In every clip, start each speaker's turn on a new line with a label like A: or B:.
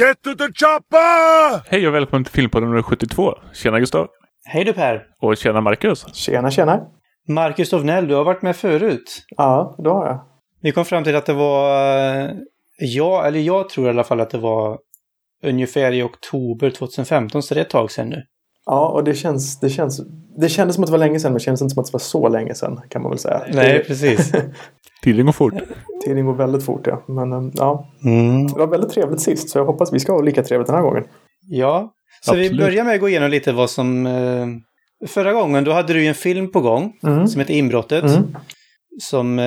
A: Get to the chopper!
B: Hej och välkommen till Filmpodden nummer 72. Tjena Gustav.
C: Hej du Per!
B: Och tjena Marcus.
D: Tjena, tjena.
C: Marcus Dovnell, du har varit med förut.
D: Ja, det har jag.
C: Vi kom fram till att det var... eh, Ja, eller jag tror i alla fall att det var ungefär i oktober 2015, så det är ett tag sedan nu.
D: Ja, och det känns, det känns... Det kändes som att det var länge sedan, men det känns inte som att det var så länge sedan, kan man väl säga.
C: Nej, precis.
B: Tiden går fort.
D: Tiden går väldigt fort, ja. Men eh, ja,
C: Mm.
D: det var väldigt trevligt sist, så jag hoppas vi ska ha lika trevligt den här gången.
C: Ja, så vi
B: Absolut.
C: börjar med att gå igenom lite vad som... eh, Förra gången, då hade du ju en film på gång
D: Mm.
C: som heter Inbrottet.
D: Mm.
C: Som... eh,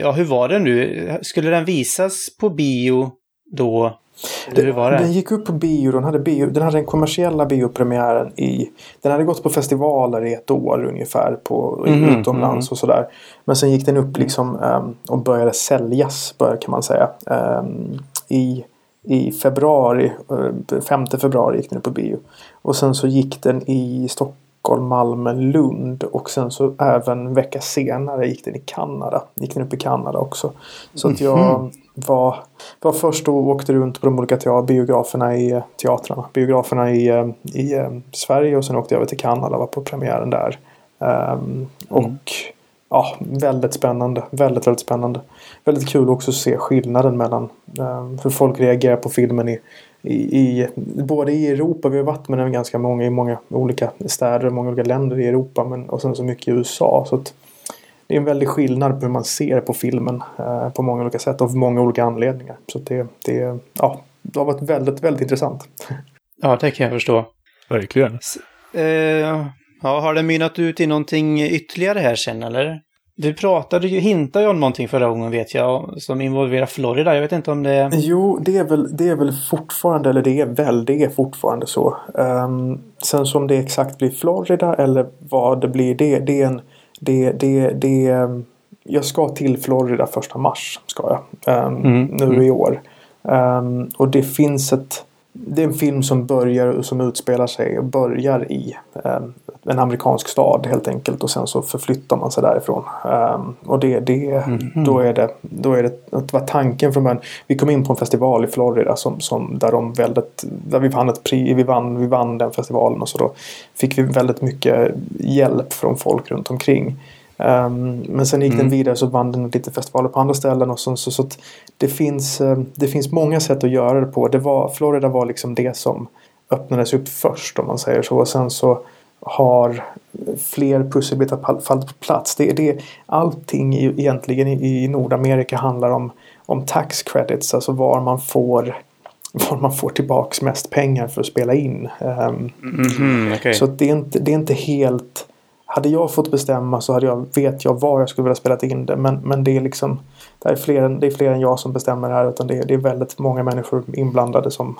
C: Ja, hur var den nu? Skulle den visas på bio då? Hur var det?
D: Den gick upp på bio, den hade, bio, den hade den kommersiella biopremiären i... Den hade gått på festivaler i ett år ungefär på,
C: Mhm,
D: utomlands och sådär. Men sen gick den upp liksom ehm, och började säljas, bör- kan man säga. ehm, I, I februari, eh, 5 februari gick den upp på bio. Och sen så gick den i Stockholm, Malmö, Lund och sen så även en vecka senare gick den i Kanada. Gick den upp i Kanada också. Så att jag var, var först och åkte runt på de olika biograferna i eh, teatrarna. Biograferna i, eh, i eh, Sverige och sen åkte jag över till Kanada var på premiären där. Ehm, och ja, väldigt spännande. Väldigt, väldigt spännande. Väldigt kul också att se skillnaden mellan um, hur folk reagerar på filmen i, i, i både i Europa, vi har varit med den ganska många i många olika städer och många olika länder i Europa men, och sen så mycket i USA. Så att det är en väldig skillnad på hur man ser på filmen eh, på många olika sätt och av många olika anledningar. Så det, det, ja, det har varit väldigt, väldigt intressant.
C: Ja, det kan jag förstå.
B: Verkligen.
C: Eh, ja, har det mynnat ut i någonting ytterligare här sen, eller? Du pratade ju, hintade ju om någonting förra gången vet jag, som involverar Florida. Jag vet inte om det...
D: Jo, det är väl, det är väl fortfarande, eller det är väl, det är fortfarande så. Um, sen som det exakt blir Florida eller vad det blir, det, det är en... Det, det, det, ehm, jag ska till Florida första mars, ska jag. ehm,
C: Mm,
D: Nu i år. Ehm, och det finns ett... Det är en film som börjar som utspelar sig och börjar i ehm, en amerikansk stad helt enkelt och sen så förflyttar man sig därifrån. Ehm, och det, det, då är det, då är det, det var tanken från början. Vi kom in på en festival i Florida som, som där de väldigt, där vi vann ett pris, vi vann, vi vann den festivalen och så då fick vi väldigt mycket hjälp från folk runt omkring. Ehm, men sen gick den vidare så vann den lite festivaler på andra ställen och så, så, så det finns, eh, det finns många sätt att göra det på. Det var, Florida var liksom det som öppnades upp först om man säger så. Och sen så har fler pusselbitar fallit på plats. Det, det, allting i, egentligen i, i Nordamerika handlar om, om tax credits, alltså var man får var man får tillbaks mest pengar för att spela in. Ehm,
C: Mhm, okej.
D: så att det, är inte, det är inte helt... Hade jag fått bestämma så hade jag, vet jag var jag skulle vilja spela in det. Men, men det är liksom... Det är, fler, än- det är fler än jag som bestämmer det här. Utan det är, det är väldigt många människor inblandade som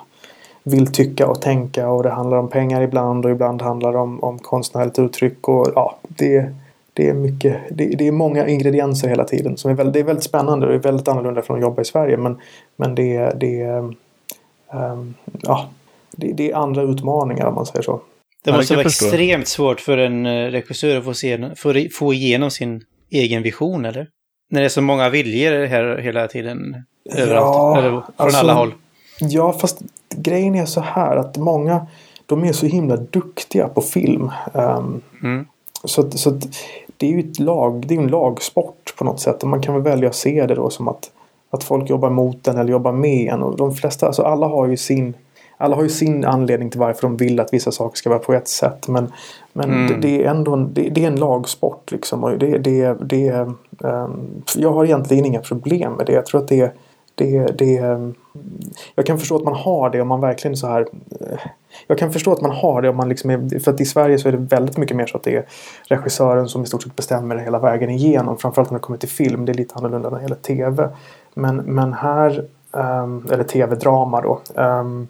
D: vill tycka och tänka. Och det handlar om pengar ibland och ibland handlar det om, om konstnärligt uttryck. Och ja, det, det är mycket... Det, det är många ingredienser hela tiden. Som är väldigt, det är väldigt spännande och det är väldigt annorlunda från att jobba i Sverige. Men, men det, det, um, ja, det, det är andra utmaningar om man säger så.
C: Det måste vara
B: förstår.
C: extremt svårt för en eh, regissör att få, se, få, få igenom sin egen vision, eller? När det är så många viljor här hela tiden. Överallt.
D: Ja,
C: eller från
D: alltså-
C: alla håll.
D: Ja, fast grejen är så här att många de är så himla duktiga på film. Ehm,
C: Mm.
D: så att, så att det är ju ett lag, det är en lagsport på något sätt. Och man kan väl välja att se det då som att, att folk jobbar mot den eller jobbar med en. Och de flesta, alltså alla har ju sin alla har ju sin anledning till varför de vill att vissa saker ska vara på ett sätt. Men, men
C: Mm.
D: det, det är ändå en, det, det är en lagsport. Liksom. Och det, det, det, ehm, jag har egentligen inga problem med det. Jag tror att det, det, det ehm, jag kan förstå att man har det om man verkligen så här eh, Jag kan förstå att man har det om man liksom är, För att i Sverige så är det väldigt mycket mer så att det är Regissören som i stort sett bestämmer det hela vägen igenom Framförallt när det kommer till film Det är lite annorlunda när det gäller TV Men, men här ehm, Eller TV-drama då ehm,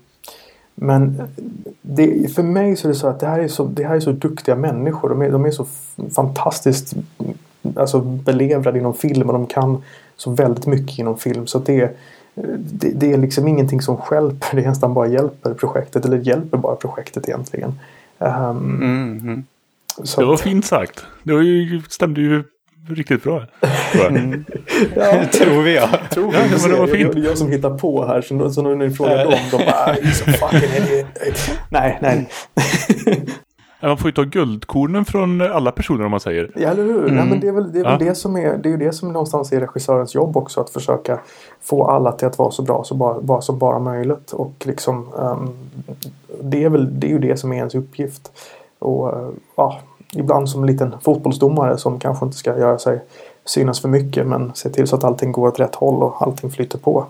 D: men det, för mig så är det så att det här är så, det här är så duktiga människor. De är, de är så fantastiskt alltså, belevrade inom film och de kan så väldigt mycket inom film. Så det, är- det, det är liksom ingenting som stjälper. Det nästan bara hjälper projektet. Eller hjälper bara projektet egentligen. Ehm,
C: Mm, mm.
D: så
B: Det var fint sagt. Det var ju, stämde ju riktigt bra. tror jag.
C: Mm.
D: Ja,
C: Tror vi ja.
D: tror
B: Ja,
D: vi.
B: men det var fint.
D: jag, jag som hittar på här. Så, så när ni frågar dem, de bara “He's a fucking idiot”. Nej, nej.
B: Ja, Man får ju ta guldkornen från alla personer om man säger.
D: Ja, eller hur? Nej, men det är väl, det, är väl
B: Ja.
D: det som är det är det som någonstans är regissörens jobb också. Att försöka få alla till att vara så bra så bara, bara som bara möjligt. Och liksom ehm, det, är väl, det är ju det som är ens uppgift. Och eh, ja, ibland som en liten fotbollsdomare som kanske inte ska göra sig synas för mycket men se till så att allting går åt rätt håll och allting flyter på.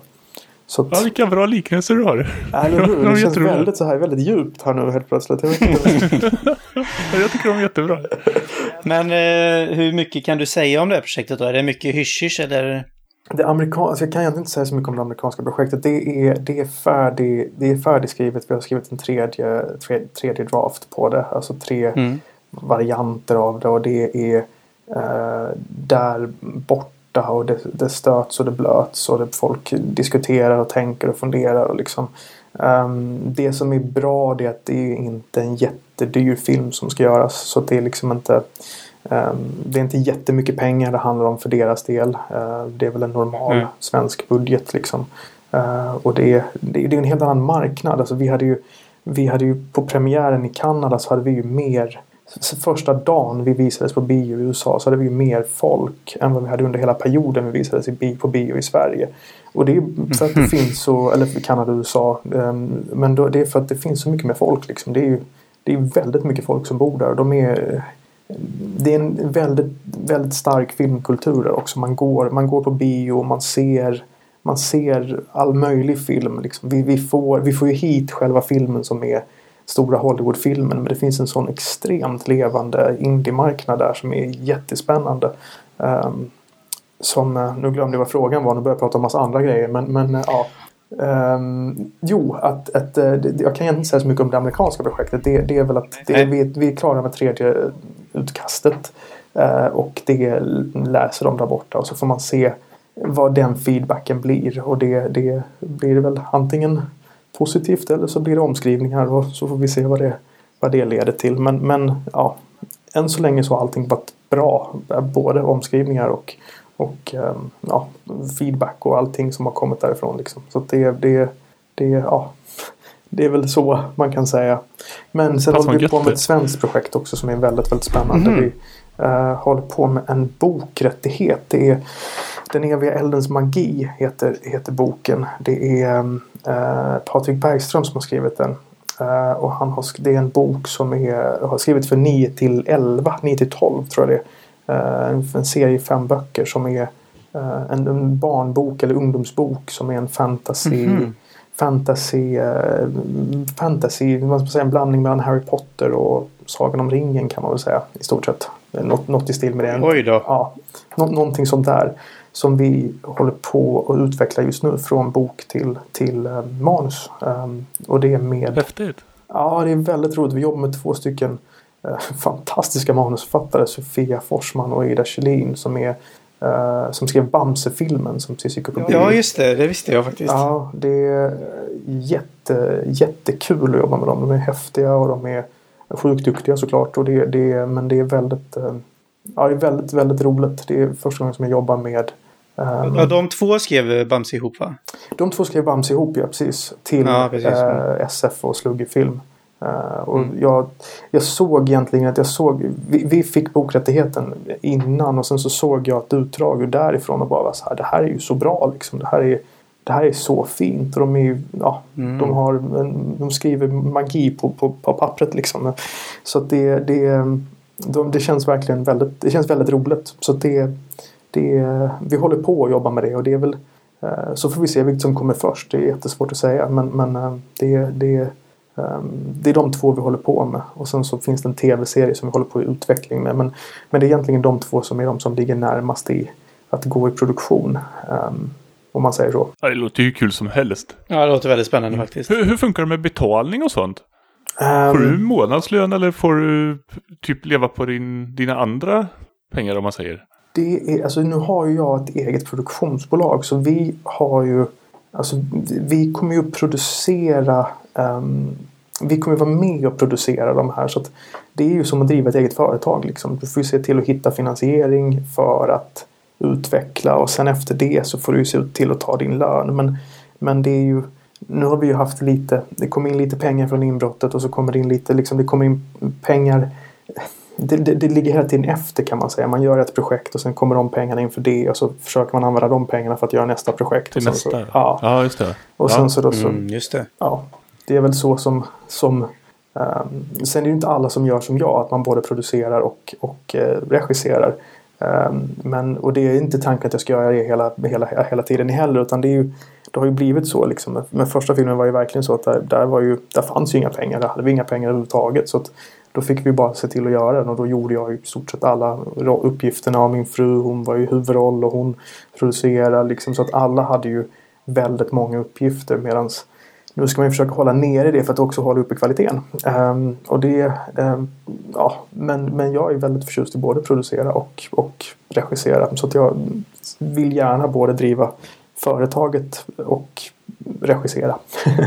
D: Så att,
B: Ja, vilka bra liknelser du har.
D: eller hur?
B: de
D: Det
B: är
D: känns väldigt så här väldigt djupt här nu helt plötsligt. Jag
B: Jag tycker de är jättebra.
C: Men eh, hur mycket kan du säga om det här projektet då? Är det mycket hysch eller?
D: Det amerikanska, jag kan egentligen inte säga så mycket om det amerikanska projektet. Det är, det är, färdig, det är färdigskrivet. Vi har skrivit en tredje, tredje, tredje draft på det. Alltså tre
C: Mm.
D: Varianter av det. Och det är eh, där borta och det, det stöts och det blöts. Och det, folk diskuterar och tänker och funderar. Och liksom, Ehm, det som är bra det är att det är inte en jättedyr film som ska göras. Så det är liksom inte ehm, det är inte jättemycket pengar det handlar om för deras del. Eh, det är väl en normal
C: Mm.
D: svensk budget liksom. Eh, och det är, det, det är en helt annan marknad. Alltså vi hade ju vi hade ju på premiären i Kanada så hade vi ju mer Första dagen vi visades på bio i USA så hade vi mer folk än vad vi hade under hela perioden vi visades på bio i Sverige. Och det är för att det finns så, eller för Kanada och USA. ehm, Men det är för att det finns så mycket mer folk liksom. Det är ju det är väldigt mycket folk som bor där. Och de är, det är en väldigt, väldigt stark filmkultur där också. Man går, man går på bio och man ser man ser all möjlig film. Liksom. Vi, vi, får, vi får ju hit själva filmen som är stora Hollywoodfilmen. Men det finns en sån extremt levande indie-marknad där som är jättespännande. Ehm, som, eh, nu glömde jag vad frågan var. Nu börjar jag prata om massa andra grejer. Men, men eh, ja. Ehm, jo, att, att, eh, jag kan egentligen inte säga så mycket om det amerikanska projektet. Det, det är väl att det, vi, vi är klara med tredje utkastet. Eh, och det läser de där borta. Och så får man se vad den feedbacken blir. Och det, det blir väl antingen positivt eller så blir det omskrivningar. Och så får vi se vad det, vad det leder till. Men, men ja, än så länge så har allting varit bra. Både omskrivningar och, och ehm, ja, feedback och allting som har kommit därifrån. Liksom. Så det, det, det, ja, det är väl så man kan säga. Men sen håller vi på med ett svenskt projekt också som är väldigt, väldigt spännande.
C: Mhm.
D: Vi eh, håller på med en bokrättighet. Det är Den eviga eldens magi heter, heter boken. Det är eh, Patrik Bergström som har skrivit den. Eh, och han har, det är en bok som är, har skrivit för 9 till 11, 9 till 12 tror jag det är. Eh, en, serie fem böcker som är eh, en, en barnbok eller ungdomsbok som är en fantasy
C: Mhm.
D: fantasy, eh, fantasy, vad ska man säga, en blandning mellan Harry Potter och Sagan om ringen kan man väl säga i stort sett. Något, något i stil med det.
C: Oj då.
D: Ja, nå, någonting sånt där. Som vi håller på att utveckla just nu från bok till, till eh, manus. Ehm, och det är med
B: Häftigt.
D: Ja, det är väldigt roligt. Vi jobbar med två stycken eh, fantastiska manusförfattare. Sofia Forsman och Ida Kjellin som, är, eh, som skrev Bamse-filmen som precis gick upp på bio.
C: Ja, just det. Det visste jag faktiskt.
D: Ja, det är jätte, jättekul att jobba med dem. De är häftiga och de är sjukt duktiga såklart. Och det, det, men det är väldigt, eh, ja, det är väldigt, väldigt roligt. Det är första gången som jag jobbar med ehm,
C: Ja, de två skrev Bamse ihop va?
D: de två skrev Bamse ihop, ja precis. Till
C: Ja, precis.
D: Eh, SF och Sluggig film. Eh, och
C: Mm.
D: jag, jag såg egentligen att jag såg, vi, vi fick bokrättigheten innan och sen så såg jag ett utdrag ur därifrån och bara var så här, det här är ju så bra liksom. Det här är, det här är så fint och de är ju, ja,
C: Mm.
D: de har, de skriver magi på, på, på pappret liksom. Så att det, det, de, det känns verkligen väldigt, det känns väldigt roligt. Så det, det, vi håller på att jobba med det och det är väl eh, så får vi se vilket som kommer först. Det är jättesvårt att säga men, men eh, det, det, eh, det är de två vi håller på med. Och sen så finns det en tv-serie som vi håller på i utveckling med. Men, men det är egentligen de två som är de som ligger närmast i att gå i produktion. Om man säger så.
B: Ja, det låter ju kul som helst.
C: Ja, det låter väldigt spännande faktiskt.
B: Hur, hur funkar det med betalning och sånt?
D: Ehm,
B: Får du månadslön eller får du typ leva på din, dina andra pengar om man säger?
D: Det är, alltså nu har ju jag ett eget produktionsbolag så vi har ju Alltså vi kommer ju att producera um, Vi kommer vara med och producera de här så att det är ju som att driva ett eget företag. Liksom. Du får ju se till att hitta finansiering för att utveckla och sen efter det så får du ju se till att ta din lön. Men, men det är ju nu har vi ju haft lite, det kom in lite pengar från inbrottet och så kommer det in lite, liksom det kommer in pengar det, det, det, ligger hela tiden efter kan man säga. Man gör ett projekt och sen kommer de pengarna in för det och så försöker man använda de pengarna för att göra nästa projekt.
B: Till nästa?
D: Så, ja.
B: ja, just det.
D: Och
B: ja.
D: sen så då så,
C: Mm, just det.
D: ja, det är väl så som, som um, sen är det ju inte alla som gör som jag, att man både producerar och, och uh, regisserar. Um, men, och det är inte tanken att jag ska göra det hela, hela, hela tiden heller utan det är ju det har ju blivit så liksom. Men första filmen var ju verkligen så att där, där, var ju, där fanns ju inga pengar. Där hade vi inga pengar överhuvudtaget. Så att då fick vi bara se till att göra den och då gjorde jag i stort sett alla uppgifterna av min fru. Hon var ju huvudroll och hon producerade liksom så att alla hade ju väldigt många uppgifter medans nu ska man försöka hålla nere det för att också hålla uppe kvaliteten. Um, och det, um, ja, men, men jag är väldigt förtjust i både producera och, och regissera. Så att jag vill gärna både driva företaget och regissera.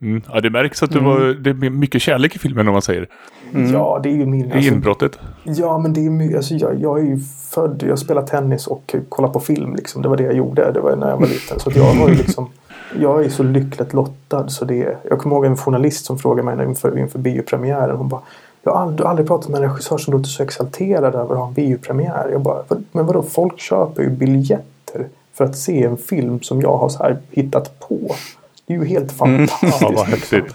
B: Mm. Ja, det märks att du
C: Mm.
B: var, det är mycket kärlek i filmen om man säger.
C: Mm.
D: Ja, det är ju min... Alltså,
B: inbrottet.
D: ja, men det är my- alltså, jag, jag är ju född... Jag spelar tennis och kollar på film. Liksom. Det var det jag gjorde. Det var när jag var liten. Så jag var ju liksom... Jag är så lyckligt lottad så det... Jag kommer ihåg en journalist som frågade mig inför, inför biopremiären. Hon bara jag har aldrig, aldrig pratat med en regissör som låter så exalterad över att ha en biopremiär. Jag bara, "Vad- men vadå, folk köper ju biljetter för att se en film som jag har så hittat på. Det är ju helt fantastiskt.
B: Ja, vad häftigt.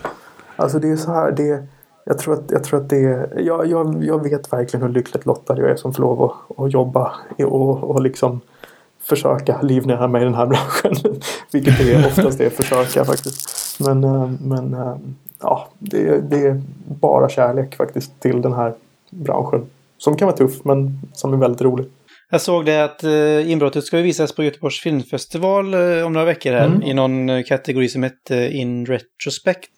D: Alltså det är så här, det, jag, tror att, jag tror att det är, jag, jag, jag vet verkligen hur lyckligt lottad jag är som får lov att, att jobba och, och liksom försöka livnära mig i den här branschen. Vilket det är oftast är försöka faktiskt. Men, eh, men eh, ja, det, är- det är bara kärlek faktiskt till den här branschen. Som kan vara tuff men som är väldigt rolig.
C: Jag såg det att eh, inbrottet ska visas på Göteborgs filmfestival om några veckor här.
D: Mm.
C: I någon kategori som heter In Retrospect.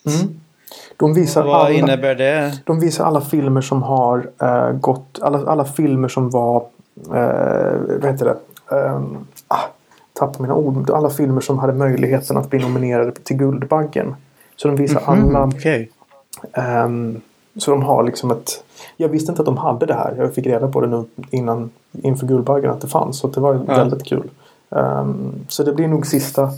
D: De visar
C: Vad
D: alla,
C: innebär det?
D: De visar alla filmer som har eh, gått, alla, alla filmer som var, eh, vad heter det, um, ah, tappar mina ord, alla filmer som hade möjligheten att bli nominerade till Guldbaggen. Så de visar alla,
C: Okej.
D: ehm, så de har liksom ett, jag visste inte att de hade det här, jag fick reda på det nu innan, inför Guldbaggen att det fanns, så det var väldigt kul. Ehm, så det blir nog sista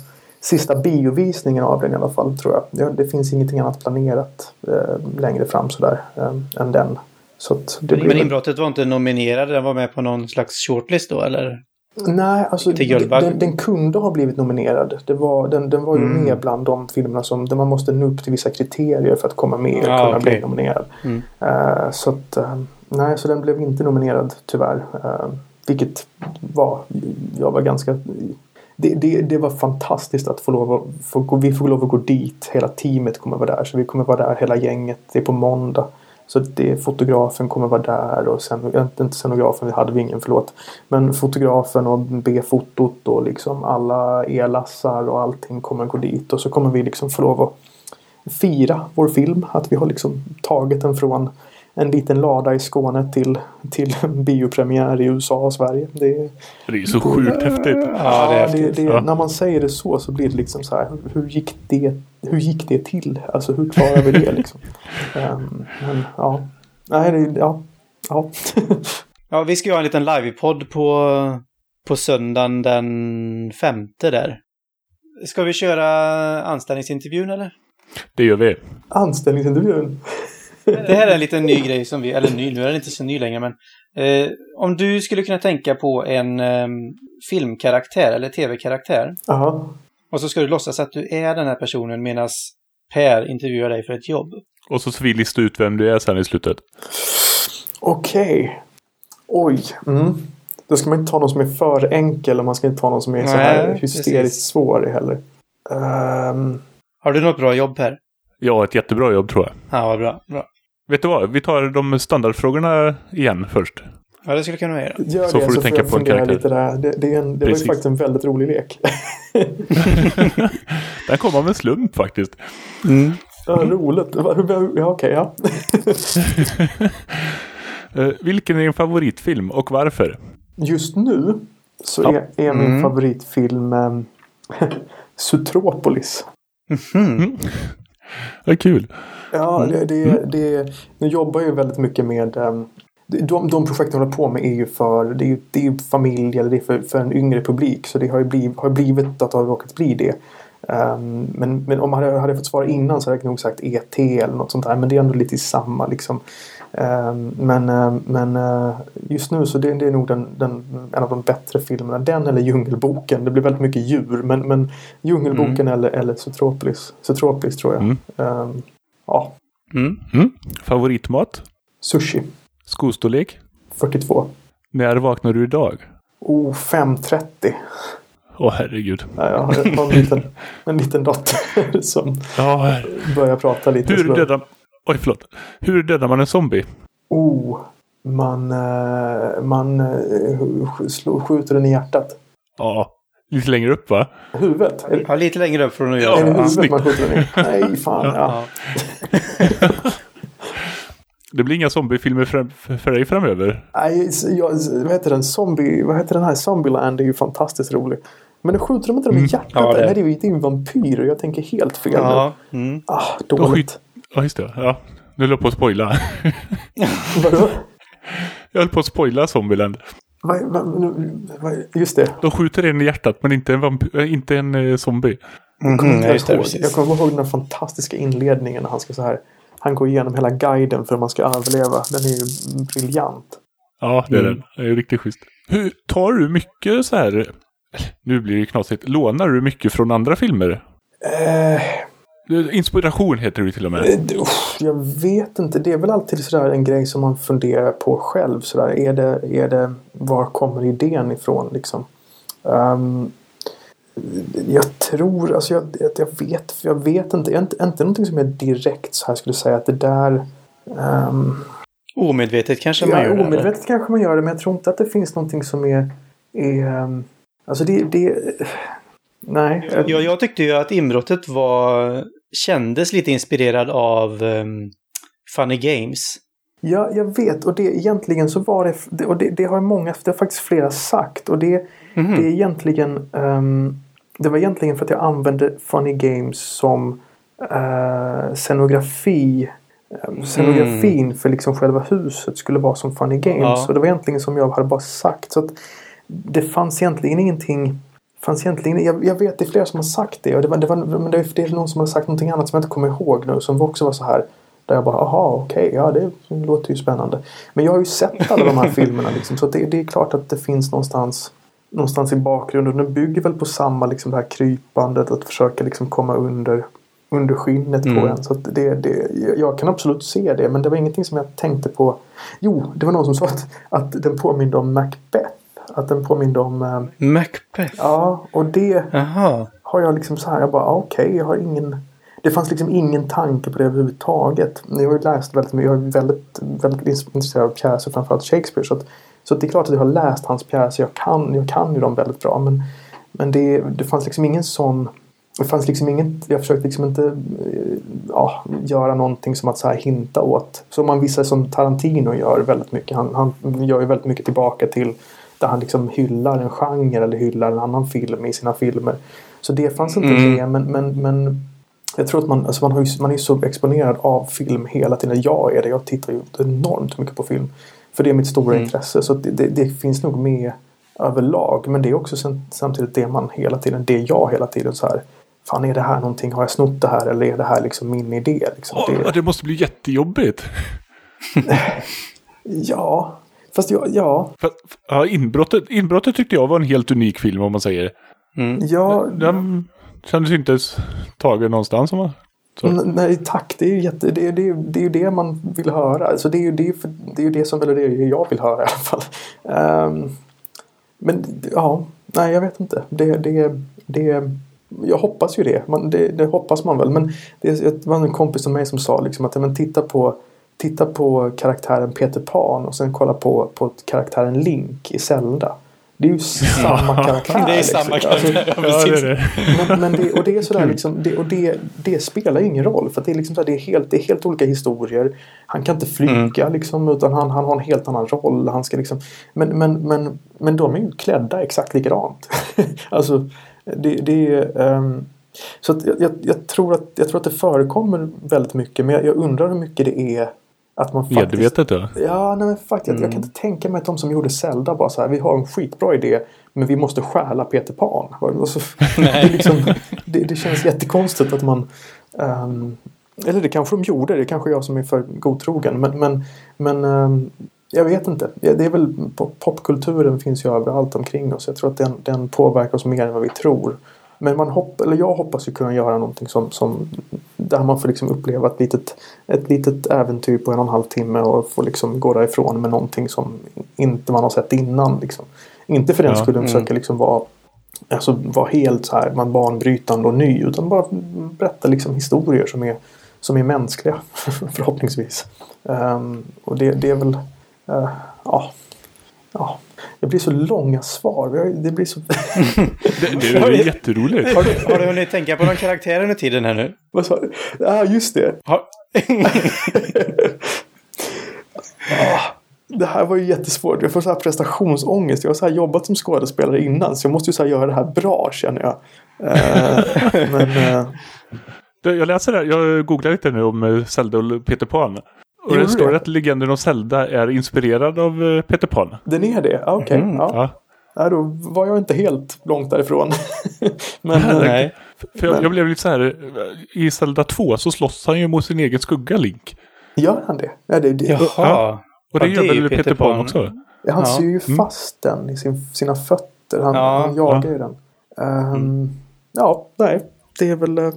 D: Sista biovisningen av den i alla fall tror jag. Det, finns ingenting annat planerat eh, längre fram sådär eh, än den. Så
C: Men inbrottet var inte nominerad, den var med på någon slags shortlist då, eller?
D: Nej, alltså den, den kunde ha blivit nominerad. Det var, den, den var ju
C: Mm.
D: med bland de filmerna som där man måste nå upp till vissa kriterier för att komma med och
C: Ja,
D: kunna
C: okej.
D: bli nominerad.
C: Mm.
D: Eh, så att, eh, nej, så den blev inte nominerad tyvärr. Uh, vilket var, jag var ganska det, det, det var fantastiskt att få lov att få, gå- vi får lov att gå dit. Hela teamet kommer vara där. Så vi kommer vara där hela gänget. Det är på måndag. Så det, fotografen kommer vara där och sen, inte scenografen, det hade vi ingen, förlåt. Men fotografen och B-fotot och liksom alla e-lassar och allting kommer gå dit. Och så kommer vi liksom få lov att fira vår film. Att vi har liksom tagit den från en liten lada i Skåne till, till biopremiär i USA och Sverige. Det är,
B: Det är så sjukt häftigt.
C: Ja, det är häftigt.
D: det,
B: Ja.
D: När man säger det så så blir det liksom så här. Hur, gick, det, hur gick det till? Alltså hur klarar vi det liksom? Ehm, men ja. Nej, det, ja. ja.
C: Ja, vi ska göra en liten livepodd på, på söndagen den femte där. Ska vi köra anställningsintervjun eller?
B: Det gör vi.
D: Anställningsintervjun.
C: Det här är en liten ny grej som vi, eller ny, nu är den inte så ny längre men. Eh, om du skulle kunna tänka på en eh, filmkaraktär eller tv-karaktär.
D: Ja.
C: Och så ska du låtsas att du är den här personen medan Per intervjuar dig för ett jobb.
B: Och så ska vi lista ut vem du är sen i slutet.
D: Okej. Oj. Mm. Då ska man inte ta någon som är för enkel och man ska inte ta någon som är så här
C: Nej,
D: hysteriskt
C: precis.
D: svår heller. Ehm,
C: Har du något bra jobb Per?
B: Ja, ett jättebra jobb tror jag.
C: Ja, vad bra. bra.
B: Vet du vad? Vi tar de standardfrågorna igen först.
C: Ja, det skulle kunna vara
D: gör
B: Så
D: det
B: får du
D: så
B: tänka på en karaktär.
D: lite där. Det, det, är en, det var ju faktiskt en väldigt rolig lek.
B: Den kom av en slump faktiskt.
D: Ja, roligt. Va- hur- Ja, okej, ja.
B: Eh, vilken är din favoritfilm och varför?
D: Just nu så
B: Ja.
D: är, är min
C: Mm.
D: favoritfilm um, Sutropolis.
C: Mm.
B: Vad kul.
D: Ja, det, det, det, nu jobbar jag ju väldigt mycket med um, de, de projekt jag håller på med är ju för det är det är familj eller det är för, för en yngre publik. Så det har ju blivit, har blivit att det har råkat bli det. Um, men, men om man hade, hade fått svara innan så hade jag nog sagt ET eller något sånt där. Men det är ändå lite samma liksom. Um, men uh, men uh, just nu så det, det är nog den, den, en av de bättre filmerna. Den eller Djungelboken. Det blir väldigt mycket djur. Men, men Djungelboken mm. eller, eller Zootropolis. Zootropolis tror jag. Mm. Um, ja.
B: Mm. mm. Favoritmat?
D: Sushi.
B: Skostorlek?
D: 42.
B: När vaknar du idag?
D: Oh, 5.30.
B: Åh oh, herregud.
D: Ja, jag har en liten, en liten dotter som
B: ja,
D: börjar prata lite.
B: Hur dödar, oj, förlåt. Hur dödar man en zombie?
D: Oh, man, eh, man eh, skjuter den i hjärtat.
B: Ja, lite längre upp va?
D: Huvudet?
C: Ja, lite längre upp från att
D: göra. Är det huvudet man skjuter den i? Nej, fan. Ja.
B: ja. Det blir inga zombiefilmer för, för dig framöver?
D: Nej, jag, vad heter den? Zombie, vad heter den här? Zombieland är ju fantastiskt rolig. Men då skjuter de inte dem i mm. hjärtat? Ja, det. Nej, det är ju en vampyr och jag tänker helt fel
C: ja. nu. Mm.
D: Ah, dåligt.
B: Ja, just det. Ja. Nu höll jag på att spoila.
D: Vadå?
B: Jag höll på att spoila Zombieland.
D: Va, va, va, just det.
B: De skjuter en i hjärtat men inte en, vampyr, äh, inte en eh, zombie.
D: Mm, mm, jag, kommer ihåg, jag kommer ihåg den fantastiska inledningen när han ska så här han går igenom hela guiden för hur man ska överleva. Den är ju briljant.
B: Ja, det är mm. den. Det är riktigt schysst. Hur, tar du mycket så här, nu blir det knasigt, lånar du mycket från andra filmer?
D: Eh,
B: Inspiration heter det till och med.
D: Eh, jag vet inte. Det är väl alltid sådär en grej som man funderar på själv. Sådär. Är det, är det, var kommer idén ifrån liksom? Um, jag tror, alltså jag, jag vet, jag vet inte. Jag, inte, inte någonting som jag direkt så här skulle säga att det där... Um,
C: omedvetet kanske
D: man
C: ja, gör
D: det? Omedvetet kanske man gör det men jag tror inte att det finns någonting som är... är um, alltså det... det nej.
C: Ja, jag tyckte ju att inbrottet var... Kändes lite inspirerad av um, Funny Games.
D: Ja, jag vet. Och det egentligen så var det... Och det, det har många, det har faktiskt flera sagt. Och det, mm det är egentligen... Um, det var egentligen för att jag använde Funny Games som eh, scenografi. Eh, scenografin mm. för liksom själva huset skulle vara som Funny Games. Ja. Och det var egentligen som jag hade bara sagt. Så att det fanns egentligen ingenting fanns egentligen, jag, jag vet det är flera som har sagt det. Och det, var, det, var, men det, det är någon som har sagt någonting annat som jag inte kommer ihåg nu. Som också var så här. Där jag bara, aha, okej, okay, ja det låter ju spännande. Men jag har ju sett alla de här filmerna liksom. Så det, det, är klart att det finns någonstans någonstans i bakgrunden. Den bygger väl på samma liksom det här krypandet. Att försöka liksom komma under, under skinnet mm. på en. Så det, det, jag kan absolut se det. Men det var ingenting som jag tänkte på. Jo, det var någon som sa att, att den påminde om Macbeth. Att den påminde om... Eh,
C: Macbeth?
D: Ja, och det
C: Aha.
D: har jag liksom så här. Jag bara okej, okay, jag har ingen... Det fanns liksom ingen tanke på det överhuvudtaget. Jag har ju läst väldigt mycket. Jag är väldigt, väldigt intresserad av pjäser, framförallt Shakespeare. Så att så det är klart att jag har läst hans pjäser. Jag kan, jag kan ju dem väldigt bra. Men, men det, det fanns liksom ingen sån... Det fanns liksom ingen, jag försökte liksom inte eh, ja, göra någonting som att så här hinta åt. Som man vissa som Tarantino gör väldigt mycket. Han, han gör ju väldigt mycket tillbaka till där han liksom hyllar en genre eller hyllar en annan film i sina filmer. Så det fanns inte mm. med men, men, men jag tror att man, alltså man, har ju, man är så exponerad av film hela tiden. Jag är det. Jag tittar ju enormt mycket på film. För det är mitt stora mm. intresse. Så det, det, det, finns nog med överlag. Men det är också samtidigt det man hela tiden, det jag hela tiden så här. Fan är det här någonting, har jag snott det här eller är det här liksom min idé? Liksom?
B: Oh, det... det måste bli jättejobbigt.
D: ja, fast ja. ja.
B: Fast, ja inbrottet, inbrottet tyckte jag var en helt unik film om man säger.
D: Mm. Ja,
B: den kändes inte tagen någonstans. Om man.
D: Nej tack, det är ju jätte, det, det, det, är ju det man vill höra. Alltså det, är ju det, det, är ju det som eller det jag vill höra i alla fall. Um, men ja, nej jag vet inte. Det, det, det, jag hoppas ju det. Man, det, det hoppas man väl. Men det, var en kompis som mig som sa liksom att men titta på Titta på karaktären Peter Pan och sen kolla på, på karaktären Link i Zelda. Det är ju samma karaktär.
C: det är liksom. samma karaktär, alltså, ja,
B: det är det.
D: Men, men det, och det är sådär liksom, det, och det, det spelar ingen roll. För det är, liksom så det, är helt, det är helt olika historier. Han kan inte flyga mm. liksom, utan han, han har en helt annan roll. Han ska liksom, men, men, men, men de är ju klädda exakt likadant. alltså, det, det är... Um, Så jag, jag, jag, tror att, jag tror att det förekommer väldigt mycket. Men jag, jag undrar hur mycket det är att man faktiskt...
B: Medvetet ja.
D: Ja, nej, men faktiskt.
C: Mm.
D: Jag kan inte tänka mig att de som gjorde Zelda bara så här. Vi har en skitbra idé. Men vi måste stjäla Peter Pan. Och så, det, liksom, det, det känns jättekonstigt att man... ehm, eller det kanske de gjorde. Det kanske är jag som är för godtrogen. Men, men, men ehm, jag vet inte. Det är väl, pop- popkulturen finns ju överallt omkring oss. Jag tror att den, den påverkar oss mer än vad vi tror. Men man hopp, eller jag hoppas ju kunna göra någonting som, som där man får liksom uppleva ett litet, ett litet äventyr på en och en halv timme och få liksom gå därifrån med någonting som inte man har sett innan. Liksom. Inte för den
B: Ja,
D: skulle försöka liksom vara, alltså, vara helt så här, man banbrytande och ny utan bara berätta liksom historier som är, som är mänskliga förhoppningsvis. Ehm, och det, det är väl, eh, ja, ja. Det blir så långa svar. Det blir så...
B: Det, det är ju jätteroligt.
C: Har du, har du hunnit tänka på någon karaktär under tiden här nu?
D: Vad sa du? Ja, just det.
C: Har...
D: Ah, det här var ju jättesvårt. Jag får så här prestationsångest. Jag har så här jobbat som skådespelare innan så jag måste ju så här göra det här bra känner jag. Eh, men eh,
B: Jag läser det här, jag googlar lite nu om eh, Zelda och Peter Pan. Och det står
D: det?
B: att legenden om Zelda är inspirerad av eh, Peter Pan.
D: den är det? Ah, Okej.
C: Mhm,
D: ja.
B: Ja.
D: Ja, då var jag inte helt långt därifrån. men eh,
C: Nej.
B: För jag,
D: Men-
B: jag blev lite så här, eh, i Zelda 2 så slåss han ju mot sin egen skugga Link.
D: gör han det? Ja, det, det
C: Jaha.
B: Och det
C: Ja,
B: gör väl Peter,
C: Peter
B: Pan
C: Pan.
B: också?
D: Ja, han
C: Ja.
D: syr ju
B: Mm.
D: fast den i sin, sina fötter. Han,
C: Ja,
D: han jagar
B: ja.
D: ju den. Ehm, Ja, nej. Det är, väl, eh,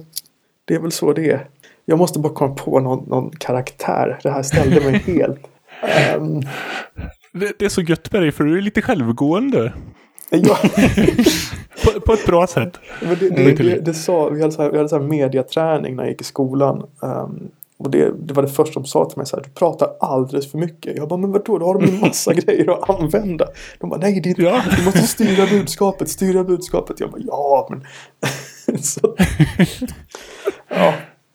D: det är väl så det är. Jag måste bara komma på någon, någon karaktär. Det här ställde mig helt. Ehm,
B: Det, det är så gött med dig för du är lite självgående.
D: ja,
B: På, på ett bra sätt.
D: men det, det, det, det sa, vi hade, så här, vi hade så här mediaträning när jag gick i skolan. Ehm, och det, det var det första de sa till mig. Så här, du pratar alldeles för mycket. Jag bara, men vadå? Då har de en massa grejer att använda. De bara, nej, det
B: Ja.
D: du måste styra budskapet, styra budskapet. Jag bara, ja, men... så, ja,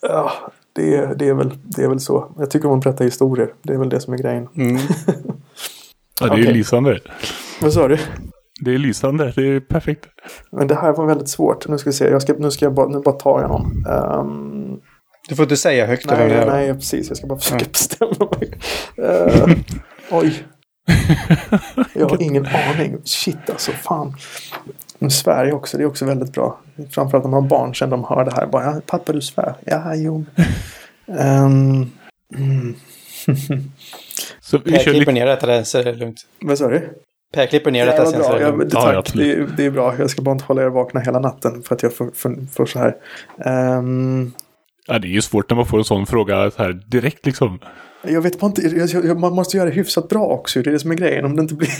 D: ja det, är- det, är väl, det är väl så. Jag tycker om att berätta historier. Det är väl det som är grejen.
C: Mm.
B: Ja, det är
D: Okej.
B: lysande.
D: Vad sa du?
B: Det är lysande. Det är perfekt.
D: Men det här var väldigt svårt. Nu ska vi se. Jag ska, nu ska jag bara, nu bara tar jag någon. Ehm,
C: Du får inte säga högt
D: Nej, nej, nej, precis. Jag ska bara försöka bestämma mig. Eh, oj. Jag har ingen aning. Shit alltså, fan. Nu svär jag också. Det är också väldigt bra. Framförallt när man har barn sen de hör det här. Bara, pappa du svär. Ja, jo. Ehm, mm.
B: Så vi kör
C: klipper ner detta där, så är det lugnt.
D: Vad sa du?
C: Per klipper ner detta sen så är det lugnt.
B: Ja,
D: tack. det, är, det är bra. Jag ska bara inte hålla er vakna hela natten för att jag får, får, får så här. Ehm,
B: Ja, det är ju svårt när man får en sån fråga så här direkt liksom.
D: jag vet bara inte. Jag, jag, man måste göra det hyfsat bra också. Det är det som är grejen. Om det inte blir...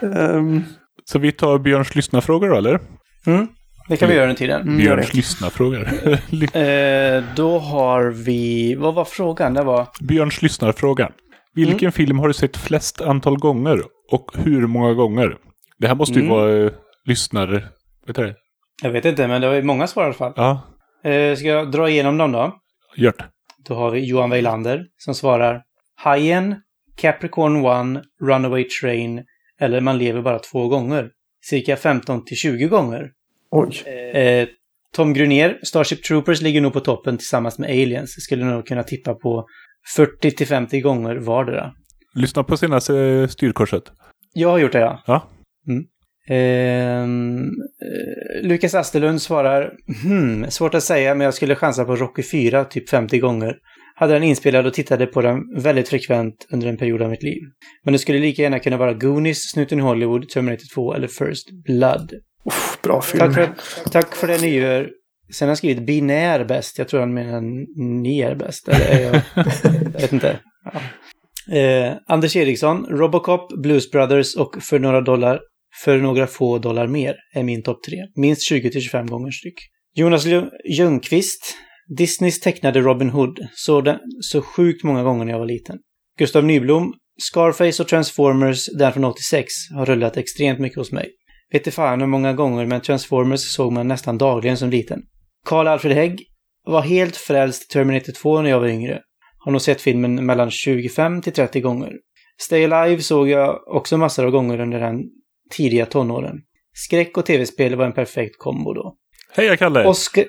D: Ehm,
B: Så vi tar Björns lyssnarfrågor då, eller?
C: Mm. Det kan vi göra under tiden.
D: Mm,
B: Björns lyssnarfrågor.
C: Eh, då har vi... Vad var frågan? Det var...
B: Björns lyssnarfråga. Vilken
C: Mm.
B: film har du sett flest antal gånger? Och hur många gånger? Det här måste ju
C: Mm.
B: vara eh, lyssnare... Vet du det?
C: Jag vet inte, men det var många svar i alla fall.
B: Ja,
C: Eh, ska jag dra igenom dem då?
B: gör det.
C: Då har vi Johan Weilander som svarar Hajen, Capricorn One, Runaway Train eller Man lever bara två gånger. Cirka 15 till 20 gånger.
D: oj.
C: Eh, Tom Gruner, Starship Troopers ligger nog på toppen tillsammans med Aliens. Skulle nog kunna tippa på 40 till 50 gånger vardera.
B: Lyssna på senaste eh, styrkorset.
C: Jag har gjort det, ja.
B: Ja.
C: Mm. Ehm, eh, Lukas Asterlund svarar, hmm, svårt att säga, men jag skulle chansa på Rocky 4 typ 50 gånger. Hade den inspelad och tittade på den väldigt frekvent under en period av mitt liv. Men det skulle lika gärna kunna vara Goonies, Snuten i Hollywood, Terminator 2 eller First Blood.
D: Uff, bra film.
C: Tack för, tack för det ni gör. Sen har han skrivit binär bäst. Jag tror han menar ni är bäst. Eller är jag, jag vet inte. Ja. Eh, Anders Eriksson, Robocop, Blues Brothers och för några dollar, för några få dollar mer är min topp tre. Minst 20-25 gånger styck. Jonas Ljungqvist, Disneys tecknade Robin Hood, såg den så sjukt många gånger när jag var liten. Gustav Nyblom, Scarface och Transformers, den från 86, har rullat extremt mycket hos mig. Vet fan hur många gånger, men Transformers såg man nästan dagligen som liten. Karl Alfred Hägg var helt frälst Terminator 2 när jag var yngre. Har nog sett filmen mellan 25 till 30 gånger. Stay Alive såg jag också massor av gånger under den tidiga tonåren. Skräck och tv-spel var en perfekt kombo då.
B: Hej Kalle!
C: Oscar,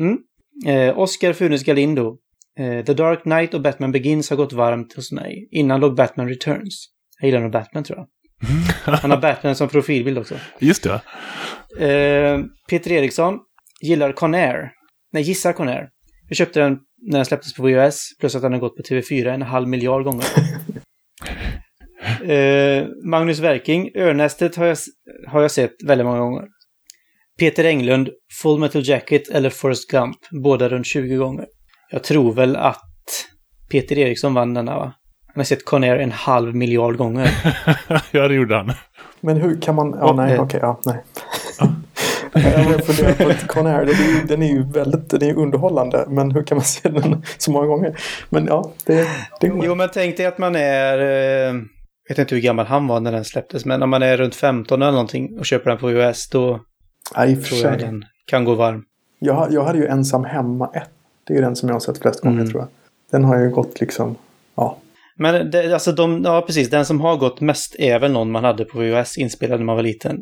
C: mm, eh, Oscar Funes Galindo. Eh, The Dark Knight och Batman Begins har gått varmt hos mig. Innan låg Batman Returns. Jag gillar nog Batman tror jag. Han har Batman som profilbild också.
B: Just det.
C: Eh, Peter Eriksson gillar Conair. Nej, gissar Conair. Jag köpte den när den släpptes på VHS, plus att den har gått på TV4 en halv miljard gånger. eh, Magnus Werking, Örnästet har jag, har jag sett väldigt många gånger. Peter Englund, Full Metal Jacket eller Forrest Gump, båda runt 20 gånger. Jag tror väl att Peter Eriksson vann denna va? Han har sett Conair en halv miljard gånger.
B: ja, det gjorde han.
D: Men hur kan man... Ja, nej,
C: eh.
D: okej, ja, nej. jag funderar på att Conair, den är, ju, den är ju väldigt den är underhållande. Men hur kan man se den så många gånger? Men ja, det, det går.
C: Jo, men tänk dig att man är... Eh, jag vet inte hur gammal han var när den släpptes, men om man är runt 15 eller någonting och köper den på VHS, då
D: För
C: tror jag den kan gå varm.
D: Jag, jag hade ju Ensam Hemma 1. Det är ju den som jag har sett flest gånger
C: Mm.
D: tror jag. Den har ju gått liksom... Ja.
C: Men det, alltså de, ja precis, den som har gått mest är väl någon man hade på VHS inspelad när man var liten.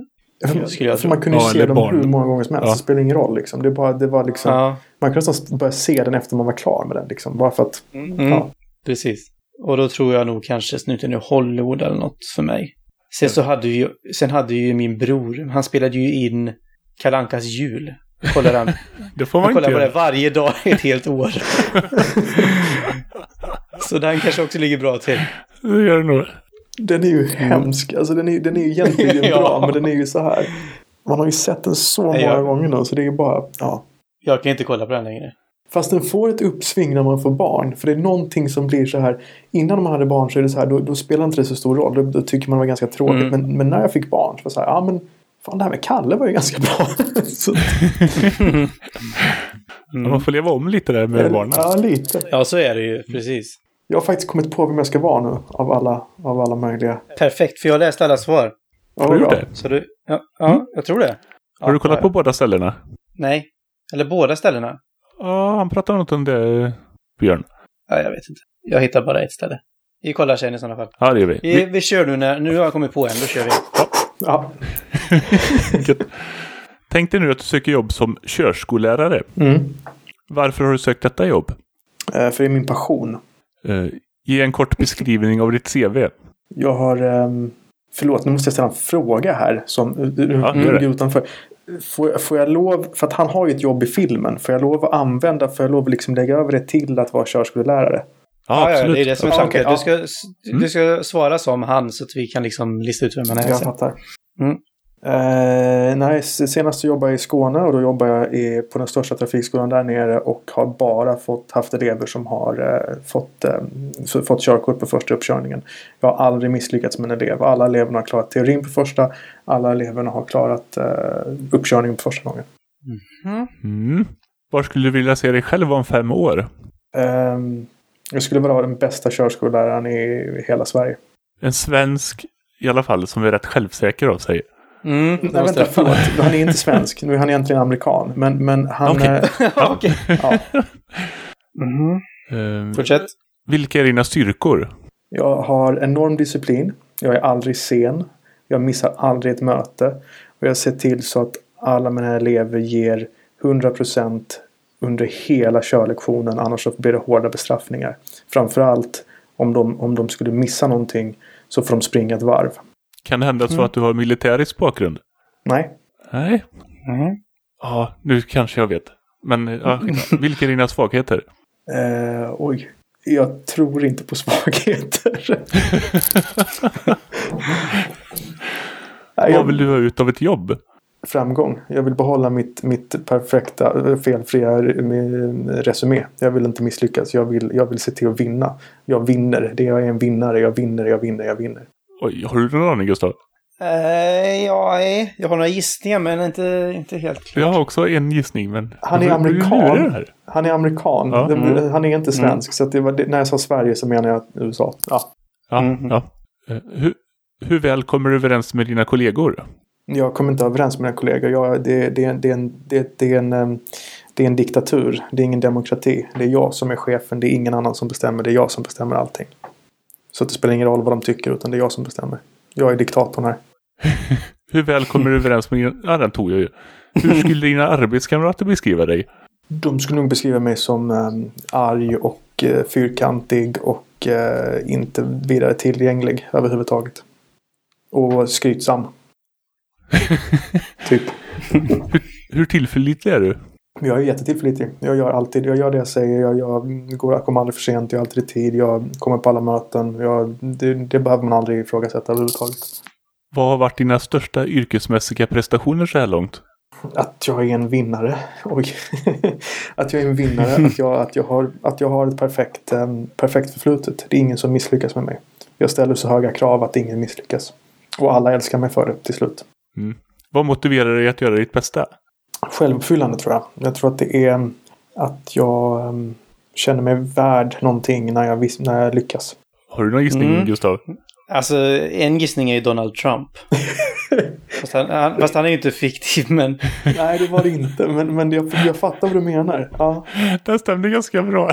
C: Skulle jag
D: För man kunde ju
B: Ja,
D: se dem
B: barn.
D: hur många gånger som helst.
B: Ja.
D: Det spelar ingen roll liksom. Det, bara, det var liksom...
C: Ja,
D: Man kunde nästan börja se den efter man var klar med den liksom. Bara för att...
C: mm,
D: Ja.
C: precis. Och då tror jag nog kanske snuten i Hollywood eller något för mig. Sen så hade ju, sen hade ju min bror, han spelade ju in Kalankas jul. Jag kollade han,
B: Det får man inte
C: kollade på det varje dag ett helt år. så den kanske också ligger bra till.
B: Det gör det nog.
D: Den är ju hemsk. Alltså den är, den är ju egentligen
C: Ja.
D: bra. Men den är ju så här. Man har ju sett den så många
C: Ja.
D: gånger nu. Så det är ju bara... Ja.
C: Jag kan inte kolla på den längre.
D: Fast den får ett uppsving när man får barn. För det är någonting som blir så här. Innan man hade barn så är det så här. Då, då spelar inte det så stor roll. Då, då tycker man det var ganska tråkigt.
C: Mm.
D: Men, men när jag fick barn så var det så här. Ja men. Fan det här med Kalle var ju ganska bra. så,
B: Man får leva om lite där med barnen.
D: Ja lite.
C: Ja, så är det ju. Precis.
D: Jag har faktiskt kommit på vem jag ska vara nu. Av alla, av alla möjliga.
C: Perfekt, för jag läste alla svar.
D: Ja,
B: Har du gjort det?
C: Så du, ja, ja jag tror det.
B: Har du
C: Ja,
B: kollat
C: ja.
B: på båda ställena?
C: Nej. Eller båda ställena.
B: Ja, han pratade något om det, Björn.
C: Ja, jag vet inte. Jag hittar bara ett ställe. Vi kollar sen i sådana fall.
B: Ja, det gör vi.
C: Vi, vi kör nu när... Nu har jag kommit på en, då kör vi.
D: Ja.
B: Vilket- Tänk dig nu att du söker jobb som körskollärare.
D: Mm.
B: Varför har du sökt detta jobb?
D: Eh, för det är min passion.
B: Eh, ge en kort beskrivning av ditt CV.
D: Jag har... ehm, förlåt, nu måste jag ställa en fråga här. Som
B: Ja,
D: ja,
B: gör det.
D: utanför. Får, jag- får jag lov, för att han har ju ett jobb i filmen. Får jag lov att använda, får jag lov att liksom lägga över det till att vara körskollärare?
B: Ja,
C: Ja, ja,
B: absolut.
C: det är det som är
D: Ja, okej,
C: Du, ska, du ska svara som han så att vi kan liksom lista ut vem han är.
D: Jag
C: sen.
D: fattar.
C: Mm.
D: Eh, nej, s- senast jobbade jag i Skåne och då jobbade jag i, på den största trafikskolan där nere och har bara fått, haft elever som har eh, fått, eh, f- fått körkort på första uppkörningen. Jag har aldrig misslyckats med en elev. Alla eleverna har klarat teorin på första. Alla eleverna har klarat eh, uppkörningen på första gången.
B: Mm. Var skulle du vilja se dig själv om fem år?
D: Ehm, jag skulle vilja vara den bästa körskolläraren i hela Sverige.
B: En svensk i alla fall som är rätt självsäker av sig.
C: Mm,
D: Nej, vänta, förlåt. Han är inte svensk. Nu är han egentligen amerikan. Men, men han...
B: Okej.
D: eh,
C: jag. Okej.
D: ja.
C: Mhm.
B: Eh,
C: Fortsätt.
B: vilka är dina styrkor?
D: Jag har enorm disciplin. Jag är aldrig sen. Jag missar aldrig ett möte. Och jag ser till så att alla mina elever ger 100% under hela körlektionen. Annars så blir det hårda bestraffningar. Framförallt om de, om de skulle missa någonting så får de springa ett varv.
B: Kan det hända så att du har militärisk bakgrund?
D: Nej.
B: Nej.
C: Mhm.
B: Ja, nu kanske jag vet. Men ja, vilka är dina svagheter?
D: Eh, oj. Jag tror inte på svagheter.
B: Vad vill du ha ut av ett jobb?
D: Framgång. Jag vill behålla mitt, mitt perfekta, felfria re- resumé. Jag vill inte misslyckas. Jag vill, jag vill se till att vinna. Jag vinner. Det jag är en vinnare. Jag vinner, jag vinner, jag vinner.
B: Oj, har du någon aning Gustav?
C: Eh, ja, jag har några gissningar men inte, inte helt klart.
B: Jag har också en gissning men...
D: Han är amerikan.
B: här.
D: Han är amerikan.
B: Ja.
C: Mm.
D: Han är inte svensk. Så att det var, det, när jag sa Sverige så menar jag USA. Ja.
B: Ja,
C: Mhm.
B: ja. Eh, Hur, hur väl kommer du överens med dina kollegor?
D: Jag kommer inte överens med mina kollegor. Jag, det, det, det, är en, det, det, är en, em, det är en diktatur. Det är ingen demokrati. Det är jag som är chefen. Det är ingen annan som bestämmer. Det är jag som bestämmer allting. Så det spelar ingen roll vad de tycker utan det är jag som bestämmer. Jag är diktatorn här.
B: Hur väl kommer du överens med. Ja, den tog jag ju. Hur skulle dina arbetskamrater beskriva dig?
D: De skulle nog beskriva mig som um, arg och uh, fyrkantig och uh, inte vidare tillgänglig överhuvudtaget. Och skrytsam. Typ.
B: Hur tillförlitlig är du?
D: Jag är jättetillförlitlig. Jag gör alltid, jag gör det jag säger. Jag, jag, går, kommer aldrig för sent. Jag är alltid i tid. Jag kommer på alla möten. Jag, det, det behöver man aldrig ifrågasätta överhuvudtaget.
B: Vad har varit dina största yrkesmässiga prestationer så här långt?
D: Att jag är en vinnare. Oj. att jag är en vinnare. att, jag, att, jag har, att jag har ett perfekt, um, perfekt förflutet. Det är ingen som misslyckas med mig. Jag ställer så höga krav att ingen misslyckas. Och alla älskar mig för det till slut.
B: Mm. Vad motiverar dig att göra ditt bästa?
D: Självuppfyllande tror jag. Jag tror att det är att jag um, känner mig värd någonting när jag, när jag lyckas.
B: Har du någon gissning,
C: Mm.
B: Gustav?
C: Alltså, en gissning är ju Donald Trump. fast, han, han, fast han är ju inte fiktiv, men...
D: Nej, det var det inte. Men, men jag, jag fattar vad du menar. Ja.
B: Den stämde ganska bra.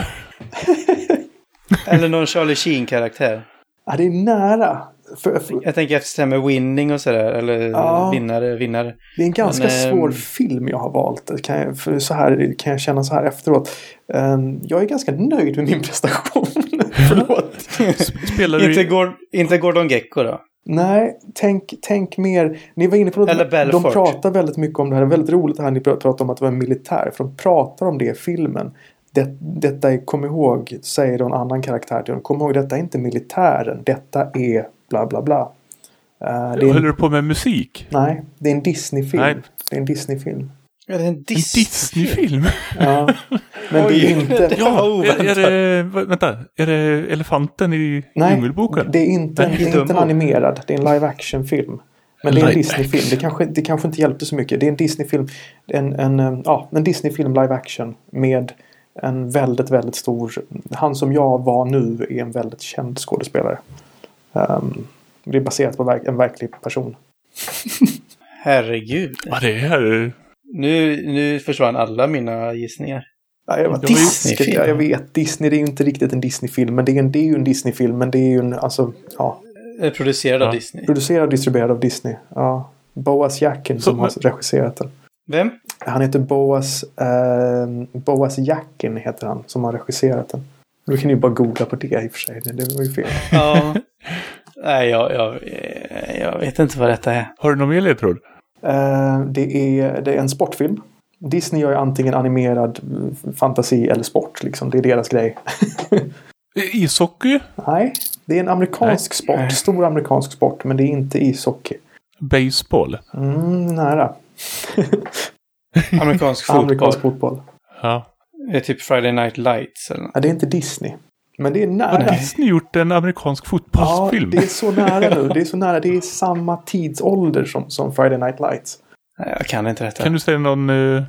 C: Eller någon Charlie Sheen-karaktär.
D: ja, det är nära. För, för,
C: Jag tänker efter det här med winning och sådär. Eller
D: Ja.
C: vinnare, vinnare.
D: det är en ganska
C: Men, ehm,
D: svår film jag har valt. Kan jag, för så här kan jag känna så här efteråt. Ehm, jag är ganska nöjd med min prestation. Förlåt.
B: Spelar du...
C: Inte, Gord, inte Gordon Gecko då?
D: Nej, tänk, tänk mer. Ni var inne på något.
C: Eller
D: de pratar väldigt mycket om det här. Det är väldigt roligt det här ni pratar om att det var en militär. För de pratar om det i filmen. Det, detta är, kom ihåg, säger en annan karaktär till dem. Kom ihåg, detta är inte militären. Detta är bla bla bla. Det är
B: Håller
D: en,
B: du på med musik?
D: nej, det är en Disney-film.
B: Nej.
D: Det är en Disney-film.
C: Är det en
B: En
C: Disney?
B: Disney-film?
D: Ja. Men det
C: Oj.
D: är inte...
C: Det-
B: Ja, är, det... Vänta, är det elefanten i
D: Nej,
B: Djungelboken?
D: det är inte,
B: Nej,
D: det är inte en animerad. Det är en live action-film. Men det är en
B: Live
D: Disney-film. Det kanske, det kanske inte hjälpte så mycket. Det är en Disney-film. En, en, eh, ja, en Disney-film live action. Med en väldigt, väldigt stor... Han som jag var nu är en väldigt känd skådespelare. Ehm, det är baserat på verk, en verklig person.
C: Herregud.
B: Ja, det är...
C: Nu, nu försvann alla mina gissningar.
D: Ja, jag,
B: ju-
D: Disney, jag, jag vet, Disney det är ju inte riktigt en Disney-film. Men det är, en, det är ju en Disney-film. Men det är ju en, alltså, ja.
C: Eh, Producerad av
B: Ja.
C: Disney.
D: Producerad och distribuerad av Disney. Ja. Boas Jacken som har regisserat den.
C: Vem?
D: Han heter Boas, eh, Boas Jacken heter han som har regisserat den. Du kan ju bara googla på det i och för sig. Det det var ju fel.
C: Ja. Nej, jag, jag, jag vet inte vad detta är.
B: Har du någon mer ledtråd?
D: Eh, det, är, det är en sportfilm. Disney gör ju antingen animerad fantasi eller sport. Liksom. Det är deras grej.
B: Ishockey?
D: Nej, det är en amerikansk sport.
C: Nej.
D: Stor amerikansk sport. Men det är inte ishockey.
B: Baseball?
D: Mm, nära.
C: Amerikansk fotboll.
D: Amerikansk fotboll.
B: Ja.
C: Det är typ Friday Night Lights eller något.
D: Ja, det är inte Disney. Men det är
B: Har
D: nära.
B: Disney gjort en amerikansk
D: Ja,
B: fotbollsfilm?
D: det är så nära nu. Det är så nära. Det är samma tidsålder som, som Friday Night Lights.
C: Nej, jag kan inte detta.
B: Kan du säga någon eh,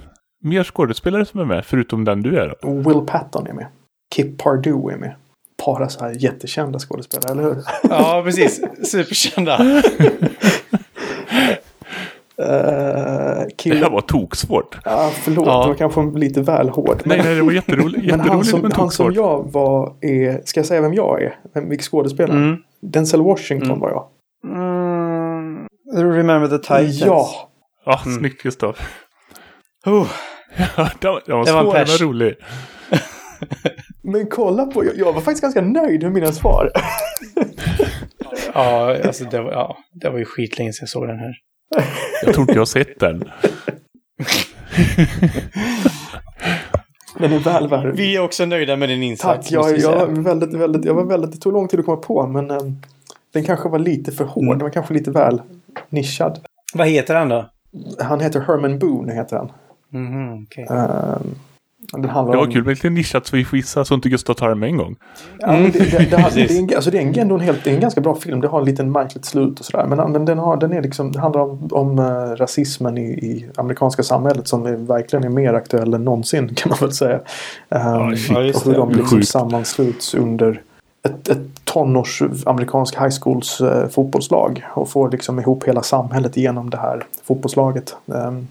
B: mer skådespelare som är med? Förutom den du är då?
D: Will Patton är med. Kip Pardue är med. Bara så här jättekända skådespelare, eller hur?
C: Ja, precis. Superkända.
D: Uh,
B: Det
D: Kill...
B: här var toksvårt.
D: Ja, förlåt,
C: Ja.
D: det var kanske lite väl hård.
B: Nej, nej, det var jätteroligt.
D: Men han
B: Jätteroligt
D: som,
B: men
D: han som jag var är... Ska jag säga vem jag är? Vem, vilken skådespelare?
C: Mm.
D: Denzel Washington
C: Mm.
D: var jag.
C: Mm. Remember the Titans?
D: Ja!
B: Ja,
C: Mm.
B: snyggt Gustav.
C: Oh.
B: Ja, den var,
C: Det var
B: svår men rolig.
D: Men kolla på... Jag, jag var faktiskt ganska nöjd med mina svar.
C: Ja, alltså det var, ja, det var ju skitlänge sedan jag såg den här.
B: Jag tror inte jag har sett den.
D: Den är väl värd.
C: Vi är också nöjda med din insats.
D: Tack, jag, jag, var väldigt, väldigt, jag var väldigt, det tog lång tid att komma på men eh, den kanske var lite för hård.
C: Mm.
D: Den var kanske lite väl nischad.
C: Vad heter han då?
D: Han heter Herman Boone heter han.
C: Mhm, okej.
D: Eh, den handlar
B: Det var
D: om...
B: kul med lite nischat så vi får gissa så inte Gustav tar den med en gång.
D: Ja, det, det, det, det, är en, alltså det är en, ändå en, helt, det är en ganska bra film. Det har en liten märkligt slut och sådär. Men den, den, har, den är liksom, det handlar om, om eh, rasismen i, i amerikanska samhället som är, verkligen är mer aktuell än någonsin kan man väl säga. Um.
C: Ja, just
D: och hur
C: det.
D: de
B: Det
D: liksom sammansluts under ett, ett tonårs amerikansk high schools eh, fotbollslag. Och får liksom ihop hela samhället genom det här fotbollslaget. Um,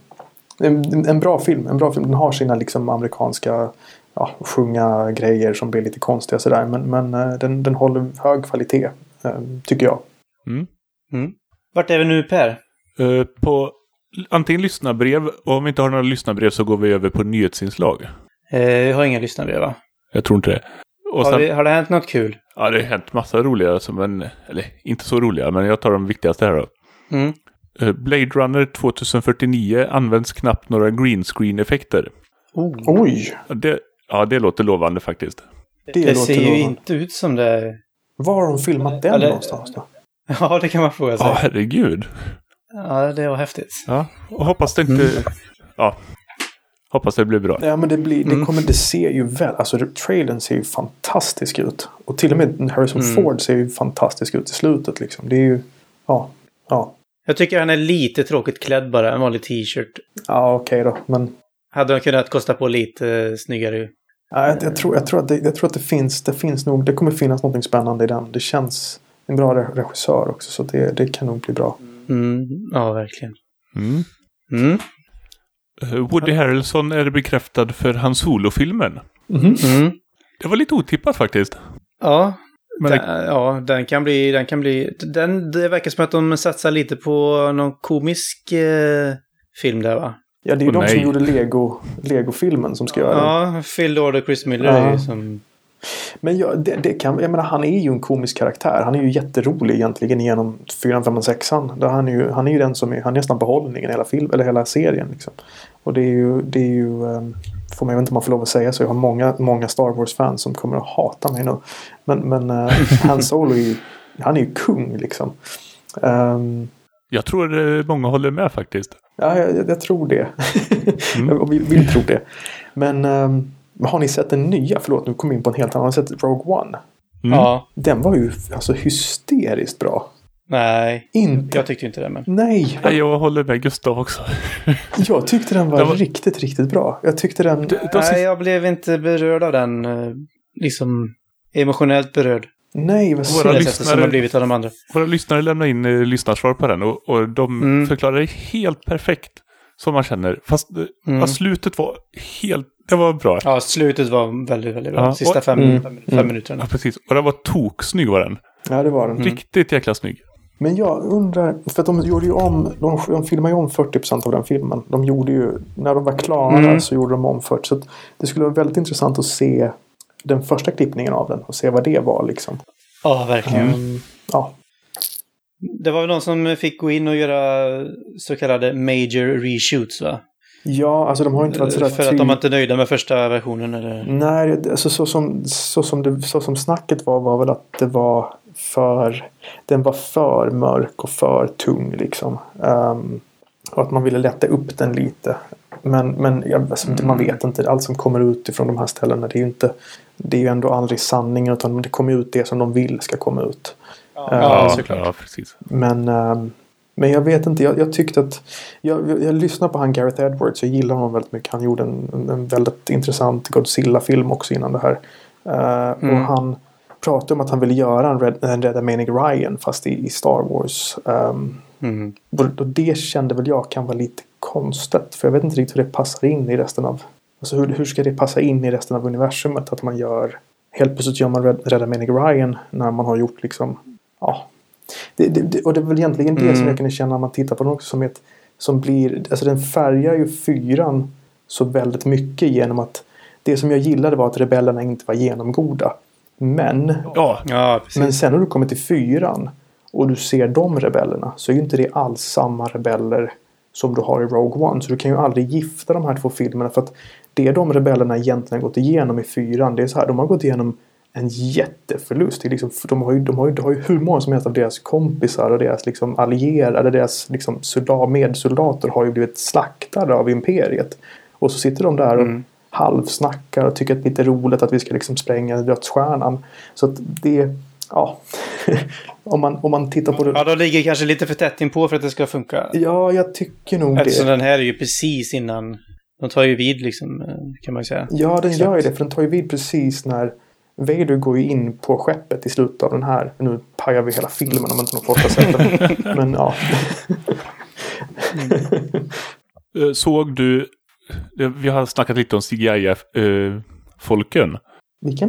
D: en, en bra film. En bra film. Den har sina liksom amerikanska ja, sjunga grejer som blir lite konstiga sådär. Men, men eh, den, den håller hög kvalitet. eh, Tycker jag.
B: Mm.
C: Mm. Vart är vi nu Per?
B: Eh, på antingen lyssnarbrev, och om vi inte har några lyssnarbrev så går vi över på nyhetsinslag.
C: Eh, vi har inga lyssnarbrev va?
B: Jag tror inte det. Och
C: Har,
B: sen,
C: vi, har det hänt något kul?
B: Ja, det har hänt massa roliga, men, eller inte så roliga, men jag tar de viktigaste här då.
C: Mm.
B: Eh, Blade Runner 2049 används knappt några green screen-effekter.
C: Oh.
D: Oj!
B: Ja, Det, ja, det låter lovande faktiskt.
D: Det,
C: Det, ser ju
D: lovande.
C: inte ut som det...
D: Var har de filmat den
C: Eller-
D: någonstans då?
C: Ja, det kan man fråga sig.
B: Ja, herregud.
C: Ja, det var häftigt.
B: Ja, och hoppas det inte... Ja, hoppas det blir bra.
D: Ja men det, blir, det,
C: Mm.
D: kommer, det ser ju väl, alltså trailern ser ju fantastisk ut. Och till och med Harrison
C: Mm.
D: Ford ser ju fantastisk ut i slutet liksom. Det är ju, ja, ja.
C: Jag tycker han är lite tråkigt klädd bara, en vanlig t-shirt.
D: Ja okej då, men
C: Hade de kunnat kosta på lite eh, snyggare.
D: ja, jag, jag, tror, jag, tror att det, jag tror att det finns, det finns nog, det kommer finnas något spännande i den. Det känns en bra re- regissör också så det, det kan nog bli bra.
C: Mm, ja, verkligen.
B: Mm.
C: Mm.
B: Eh, Woody Harrelson är bekräftad för hans Solo-filmen.
C: Mm.
B: Det var lite otippat faktiskt.
C: Ja, den,
B: det,
C: ja, den kan bli... Den kan bli den, det verkar som att de satsar lite på någon komisk eh, film där va?
D: Ja det är ju
B: Åh,
D: de som
B: nej.
D: gjorde Lego, Lego-filmen som ska göra den.
C: Ja, Phil Lord och Chris Miller är
D: Ja.
C: ju som...
D: Men jag, det, det kan, jag menar, han är ju en komisk karaktär. Han är ju jätterolig egentligen genom 4, 5 och 6 Där han, är ju, han är ju den som är, han är nästan behållningen i hela, film, eller hela serien. Liksom. Och det är ju, det är ju um, får man, jag vet inte om man får lov att säga så. Jag har många, många Star Wars-fans som kommer att hata mig nu. Men, men uh, Han Solo är ju, han är ju kung liksom. Ehm,
B: jag tror eh, många håller med faktiskt.
D: ja, jag, jag- jag tror det.
B: Mm.
D: jag vill, vill tro det. Men um, har ni sett den nya? Förlåt, nu kom jag in på en helt annan. Har ni sett Rogue One?
B: Mm.
C: Ja,
D: Den var ju alltså hysteriskt bra.
C: nej.
D: Inte.
C: Jag tyckte inte det, men...
D: Nej,
B: Nej, Jag håller med Gustav också.
D: jag tyckte den var,
B: Den var-
D: riktigt, riktigt bra. Jag tyckte den...
B: De, de
C: Nej, jag blev inte berörd av den. eh, Liksom emotionellt berörd.
D: Nej, vad
B: Våra lyssnare-
C: sättet som har blivit av de andra.
B: våra lyssnare lämnar in eh, lyssnarsvar på den och, och de
C: Mm.
B: förklarar det helt perfekt. Som man känner. Fast eh,
C: Mm.
B: slutet var helt... Det var bra. Ja,
C: Ja, slutet var väldigt, väldigt bra.
B: Ja,
C: Sista
B: och-
C: fem,
D: Mm.
C: fem,
D: Mm.
C: fem minuterna.
B: precis. Och den var toksnygg var den.
D: Ja, det var den.
C: Mm.
B: Riktigt jäkla snygg.
D: Men jag undrar, för att de gjorde ju om, de, de filmade ju om 40% av den filmen. De gjorde ju, när de var klara
C: Mm.
D: så gjorde de om 40. Så att det skulle vara väldigt intressant att se den första klippningen av den och se vad det var liksom.
C: Ja, verkligen.
D: Ehm, ja,
C: Det var väl någon som fick gå in och göra så kallade major reshoots, va?
D: Ja, alltså de har inte varit sådär
C: För att de inte nöjda med första versionen, eller?
D: Nej, alltså så som, så, som det, så som snacket var var väl att det var för den var för mörk och för tung liksom. Ehm, och att man ville lätta upp den lite. Men, men ja, alltså, man vet inte. Allt som kommer ut ifrån de här ställena det är ju inte Det är ju ändå aldrig sanningen utan det kommer ut det som de vill ska komma ut.
C: Ja,
D: Ja,
C: såklart.
B: ja precis.
D: Men, ehm, men jag vet inte. Jag, jag tyckte att jag, jag, jag lyssnar på han Gareth Edwards. Jag gillar honom väldigt mycket. Han gjorde en, en- väldigt intressant Godzilla-film också innan det här. Eh,
C: Mm.
D: Och han pratade om att han ville göra en, Red, en Rädda Menig Ryan fast i, i Star Wars. Um,
C: Mm.
D: och och det kände väl jag kan vara lite konstigt. För jag vet inte riktigt hur det passar in i resten av... Alltså hur, hur ska det passa in i resten av universumet? Att man gör... Helt plötsligt gör man Rädda Menig Ryan när man har gjort liksom... Ja. Det, det, det, och det är väl egentligen det
C: Mm.
D: som jag kan känna när man tittar på den också som ett... Som blir... Alltså den färgar ju fyran så väldigt mycket genom att... Det som jag gillade var att rebellerna inte var genomgoda. Men
B: Ja,
C: Ja,
D: men sen när du kommer till fyran och du ser de rebellerna så är ju inte det alls samma rebeller som du har i Rogue One. Så du kan ju aldrig gifta de här två filmerna för att det de rebellerna egentligen gått igenom i fyran det är så här, de har gått igenom en jätteförlust. Det är liksom, de, har ju, de, har ju, de har ju hur många som helst av deras kompisar och deras liksom allierade, deras liksom soldat, medsoldater har ju blivit slaktade av imperiet. Och så sitter de där och
C: Mm.
D: halvsnackar och tycker att det är lite roligt att vi ska liksom spränga dödsstjärnan. Så att det, ja. om, man, om man tittar på det.
C: Ja, de ligger kanske lite för tätt inpå för att det ska funka.
D: Ja, jag tycker nog
C: Eftersom
D: det.
C: den här är ju precis innan. De tar ju vid liksom, eh, kan man ju säga.
D: Ja, den
C: Exakt.
D: gör ju det. För den tar ju vid precis när Vader går ju in på skeppet i slutet av den här. Nu pajar vi hela filmen om inte någon får sett den. Men ja.
B: eh, såg du... eh, Vi har snackat lite om CGI-folken.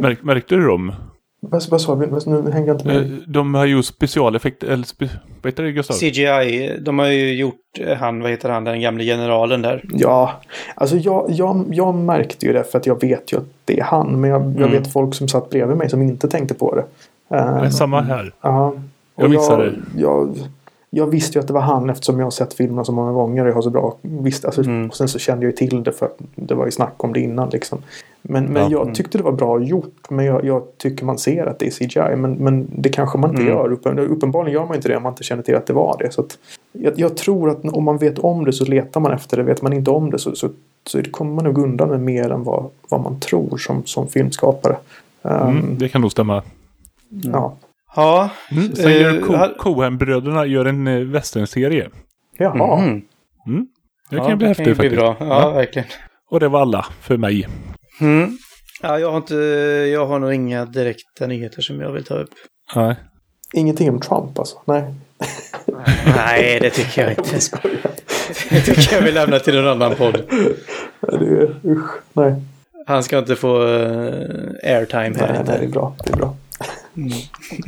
B: Märk, märkte du dem?
D: Vad, sa? Vad- Nu hänger jag inte
B: Eh,
D: med.
B: De har gjort specialeffekter, eller spe, vad heter det Gustav?
C: CGI, de har ju gjort eh, han, vad heter han, den gamla generalen där.
D: Ja, alltså jag, jag, jag märkte ju det för att jag vet ju att det är han. Men jag, jag
C: Mm.
D: vet folk som satt bredvid mig som inte tänkte på det. Eh,
B: Nej, Samma här.
D: Ja.
B: Jag
D: Och
B: missade
D: jag,
B: det.
D: jag, jag visste ju att det var han eftersom jag har sett filmerna så många gånger och jag har så bra visst, alltså,
C: Mm.
D: och Sen så kände jag ju till det för att det var ju snack om det innan liksom. Men, men
B: Ja.
D: jag tyckte det var bra gjort. Men jag, jag tycker man ser att det är CGI. Men, men det kanske man inte
C: Mm.
D: gör. Uppen, uppenbarligen gör man inte det om man inte känner till att det var det. Så att, jag, jag tror att om man vet om det så letar man efter det. Vet man inte om det så, så, så kommer man nog undan med mer än vad, vad man tror som, som filmskapare. Um,
B: Mm, det kan nog stämma.
D: Ja.
C: Ja,
B: Mm. Sen
C: Eh,
B: gör Co-
C: ha-
B: Coen-bröderna gör en eh, westernserie.
D: Jaha.
C: Mhm.
B: Mm. Det
C: ja,
B: kan bli häftigt
C: ju bli
B: faktiskt.
C: bra. Ja,
B: Ja.
C: verkligen.
B: Och det var alla för mig.
C: Mm. Ja, jag har inte, jag har nog inga direkta nyheter som jag vill ta upp.
B: Nej.
D: Ingenting om Trump alltså. Nej.
C: Nej, det tycker jag inte. Det tycker jag vi lämnar till en annan podd.
D: Nej, Det är, usch, nej.
C: Han ska inte få uh, airtime här.
D: Nej, nej, det är bra. Det är bra.
C: Mm.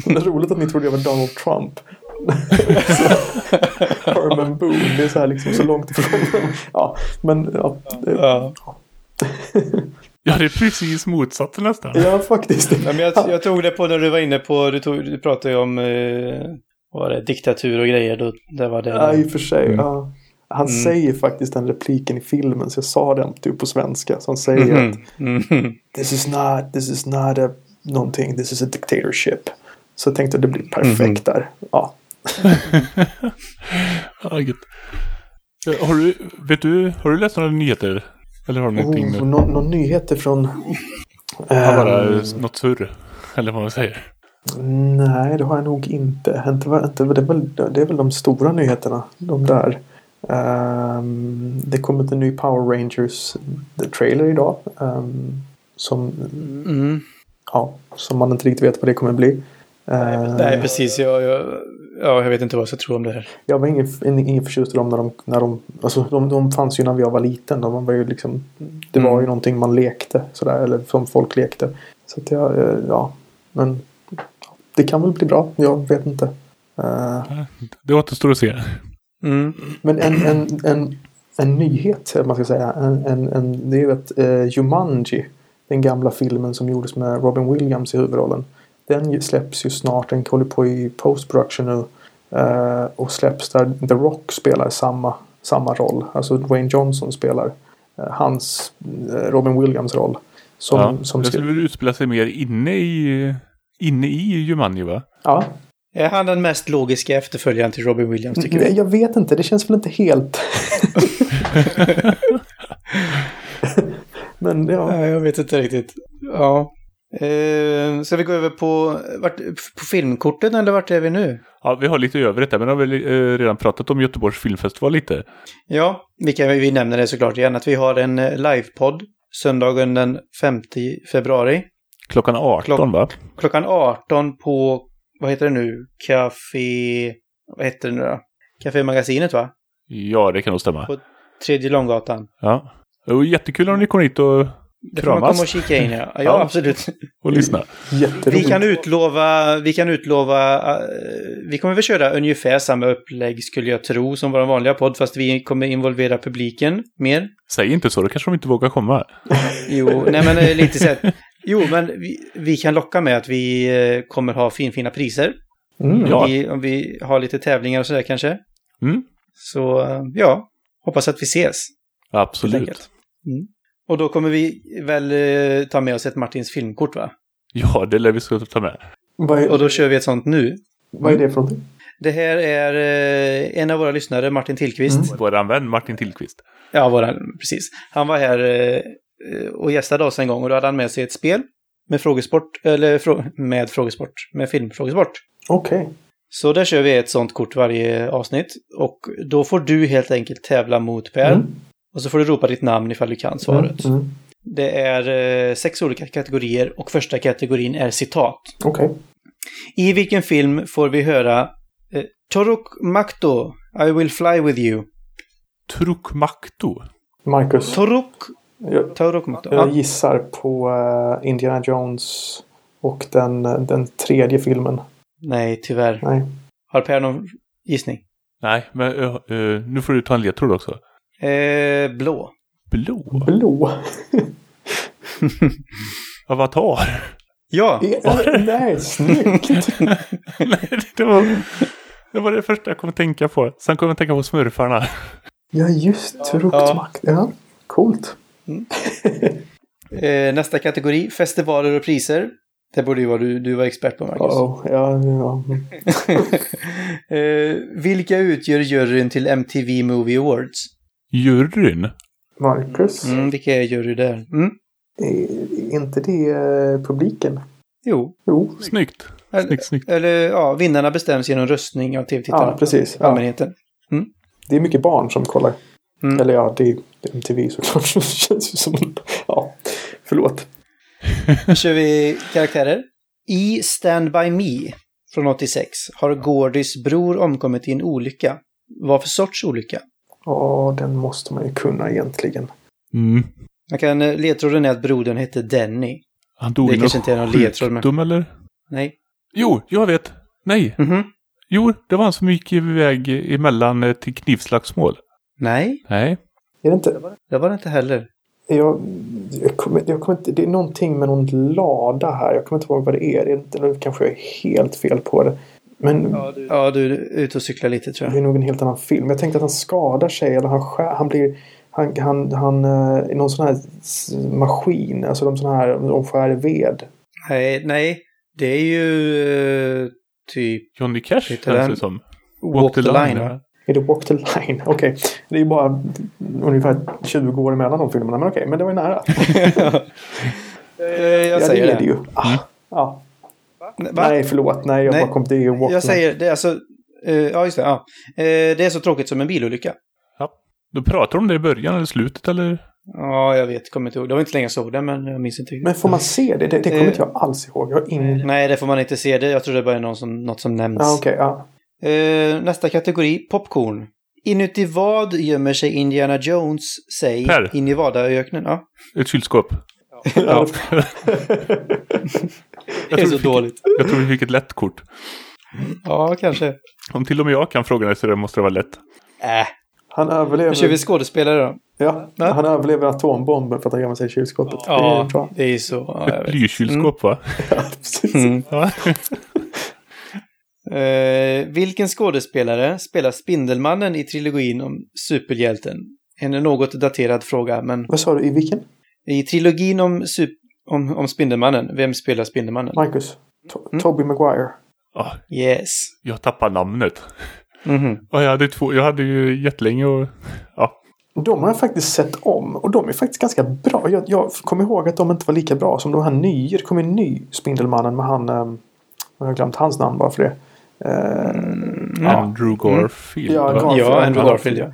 D: Det är roligt att ni trodde jag var Donald Trump. Herman Boone, det är så här liksom så långt ifrån. Ja, men ja, det,
C: Ja.
B: Ja, det är precis motsatsen nästan.
D: ja faktiskt.
C: Ja, men jag, jag tog det på när du var inne på, du, tog, du pratade ju om eh, vad var det, diktatur och grejer. Då, det var det.
D: Ja, i och för sig.
B: Mm.
D: Ja. Han
C: Mm.
D: säger faktiskt den repliken i filmen, så jag sa den typ på svenska. Så han säger att
C: Mhm. Mhm.
D: this is not, this is not a någonting, this is a dictatorship. Så jag tänkte att det blir perfekt där. Ja,
B: Ja, gött. Eh, Har du, vet du, har du läst några nyheter? Eller har du någonting?
D: oh,
B: Oh,
D: någon, någon nyheter från...
B: bara
D: Ehm,
B: eh, något surr? Eller vad man säger.
D: Nej, det har jag nog inte. inte, var- inte det, är väl, det är väl de stora nyheterna. De där. Ehm, det kom ut en ny Power Rangers trailer idag. ehm, som,
C: Mm.
D: ja, som man inte riktigt vet vad det kommer bli. Ehm,
C: Nej, precis. Jag, jag, ja, jag vet inte vad jag ska tro om det här.
D: Jag var ingen, ingen, ingen förtjust i dem när de, när de, alltså de, de fanns ju när jag var liten. De var ju liksom, det var ju
C: Mm.
D: någonting man lekte sådär, eller som folk lekte. Så att jag, eh, ja, men det kan väl bli bra, jag vet inte. Eh,
B: Det återstår att se.
C: Mm.
D: men en, en, en, en nyhet, man ska säga, en, en, en, det är ju att uh, Jumanji, den gamla filmen som gjordes med Robin Williams i huvudrollen. Den släpps ju snart, den håller på i post-production nu. eh, och släpps där The Rock spelar samma, samma roll. Alltså Dwayne Johnson spelar eh, hans eh, Robin Williams roll. Som,
B: ja,
D: som
B: det skulle väl utspela sig mer inne i, inne i Jumanji va?
D: ja,
C: Är han den mest logiska efterföljaren till Robin Williams, tycker
D: Nej,
C: du?
D: jag vet inte, det känns väl inte helt... Men ja.
C: Nej, jag vet inte riktigt. Ja. Eh, ska vi gå över på, vart, på filmkortet eller vart är vi nu?
B: Ja, vi har lite övrigt där, men har väl eh, redan pratat om Göteborgs filmfestival lite.
C: Ja, vi, kan, vi nämner det såklart igen att vi har en eh, livepodd söndagen den 5 februari.
B: Klockan 18
C: Klock-
B: va?
C: Klockan 18 på, vad heter det nu? Café... Vad heter det nu då? Café Magasinet va?
B: Ja, det kan nog stämma.
C: På Tredje Långgatan.
B: Ja. Det var jättekul om ni kom hit och
C: Det får man
B: kramas
C: komma och kika in ja. Ja,
B: Ja.
C: absolut.
B: och lyssna.
C: Vi kan utlova, vi kan utlova, eh, vi kommer väl köra ungefär samma upplägg skulle jag tro som vår vanliga podd, fast vi kommer involvera publiken mer.
B: Säg inte så, då kanske de inte vågar komma.
C: Jo, nej men eh, lite så här. Jo, men vi, vi kan locka med att vi eh, kommer ha finfina priser.
D: Mm.
B: Ja.
C: Vi, om vi har lite tävlingar och sådär kanske.
B: Mm,
C: Så ja, hoppas att vi ses.
B: absolut.
C: Mm. Och då kommer vi väl eh, ta med oss ett Martins filmkort va?
B: Ja, det lär vi ska ta med.
C: Och då kör vi ett sånt nu.
D: vad är det för någonting?
C: Det här är eh, en av våra lyssnare, Martin Tillqvist.
B: Vår vän Martin Tillqvist.
C: Ja, våra, precis. Han var här eh, och gästade oss en gång och då hade han med sig ett spel med frågesport, eller frå, med frågesport, med filmfrågesport.
D: Okej.
C: Så där kör vi ett sånt kort varje avsnitt och då får du helt enkelt tävla mot Per.
D: Mm.
C: Och så får du ropa ditt namn ifall du kan svaret.
D: Mm. Mm.
C: Det är eh, sex olika kategorier och första kategorin är citat.
D: Okej.
C: I vilken film får vi höra eh, Toruk Makto, I will fly with you.
B: Trukmakto.
D: Marcus.
C: Toruk,
D: Jag,
C: Toruk Makto.
D: jag
C: Ja.
D: gissar på eh, Indiana Jones Och den, den tredje filmen.
C: Nej, tyvärr.
D: Nej.
C: Har Per någon gissning?
B: Nej, men uh, uh, nu får du ta en ledtråd också.
C: Eh, blå.
B: Blå?
D: Blå.
B: Avatar?
C: Ja!
D: Eh, Nej, snyggt!
B: Nej, det var, det var det första jag kom att tänka på. Sen kom jag att tänka på smurfarna.
D: Ja, just Fruktmakt. Ja. Coolt.
C: Eh, nästa kategori, festivaler och priser. Det borde ju vara du, du var expert på, Marcus.
D: Oh, ja, ja.
C: eh, vilka utgör juryn till MTV Movie Awards?
B: Juryn?
D: Marcus.
C: Mm, vilka är jury där? Mm?
D: Är inte det eh, publiken?
C: Jo.
D: Jo.
B: Snyggt.
C: Eller,
B: Snyggt, snyggt.
C: eller ja, vinnarna bestäms genom röstning av tv-tittarna.
D: Ja, precis. Ja.
C: Allmänheten.
D: Det är mycket barn som kollar.
C: Mm.
D: Eller ja, det är det är MTV såklart. Det känns ju som... Ja, förlåt.
C: Nu kör vi karaktärer. I Stand By Me från 86 har Gordys bror omkommit i en olycka. Vad för sorts olycka?
D: Ja, den måste man ju kunna egentligen.
B: Mm.
C: Man kan, eh, ledtråden är att brodern hette Denny.
B: Han dog
C: Det kanske inte är någon ledtråd, men-
B: eller?
C: Nej.
B: Jo, jag vet. Nej.
C: Mhm.
B: Jo, det var han som gick iväg emellan eh, till knivslagsmål.
C: Nej,
B: Nej.
D: Är det inte?
C: det var det inte heller.
D: Jag, jag, kommer, jag kommer inte... Det är någonting med någon lada här. Jag kommer inte ihåg vad det är. Det är inte, nu kanske jag är helt fel på det. Men
C: Ja, du är ute och cyklar lite tror
D: det
C: jag.
D: är nog en helt annan film. Jag tänkte att han skadar sig eller han, skär, han blir... Han, han, han eh, i någon sån här maskin. Alltså de sån här... De skär ved.
C: Nej, nej. Det är ju eh, typ
B: Johnny Cash känns det som.
C: Walk, the Line.
B: ja.
D: Är det Walk the Line? Okej. Det är ju bara ungefär 20 år emellan de filmerna. Men okej, men det var ju nära.
C: Eh, jag
D: ja,
C: säger
D: det
C: det.
D: är det ju. Ah, ja.
C: Va?
D: Nej, förlåt. Nej, jag
C: Nej.
D: bara kom till det. Walk
C: Jag säger det är alltså... eh, ja, just det. Ja. Eh, det är så tråkigt som en bilolycka.
B: Du pratar om det i början eller slutet eller?
C: Ja, jag vet. Kommer inte ihåg. Det var inte länge jag såg det, men jag minns inte.
D: Men får man se det? Det, det kommer
C: Eh,
D: inte jag alls ihåg. Jag ingen...
C: Nej, det får man inte se. Det. Jag tror det bara är någon som, något som nämns.
D: Ja, okej. ja.
C: Nästa kategori, popcorn. Inuti vad gömmer sig Indiana Jones, säg,
B: Per.
C: in i Vadaöknen? Ja,
B: Ett kylskåp.
C: det
B: Ja.
C: är
B: tror vi
C: så
B: fick-
C: dåligt.
B: Jag tror vi fick ett lätt kort.
C: Ja, kanske.
B: Om till och med jag kan frågorna så det måste det vara lätt.
C: Äh,
D: Han överlever...
C: då kör vi skådespelare då.
D: Ja,
C: Ja.
D: han överlever atombomben för att han gömmer sig i kylskåpet. Det är
C: Ja, det är så. Ja,
B: Ett blykylskåp va?
D: Ja, precis.
C: Mm.
B: Ja.
C: Eh, vilken skådespelare spelar Spindelmannen i trilogin om superhjälten? En något daterad fråga, men
D: Vad sa du? I vilken?
C: i trilogin om, sup- om, om Spindelmannen, vem spelar Spindelmannen?
D: Marcus? To-
C: Mm.
D: Tobey Maguire.
B: Ah,
C: Yes.
B: jag tappar namnet.
C: Mhm.
B: Och jag hade två, jag hade ju jättelänge och... Ja.
D: De har jag faktiskt sett om och de är faktiskt ganska bra. Jag, jag kommer ihåg att de inte var lika bra som de här nya. Det kom en ny Spindelmannen med han... Um, jag har glömt hans namn bara för det. Eh,
B: Andrew Garfield.
D: Ja? Garfield.
C: Ja, Andrew. Garfield, ja.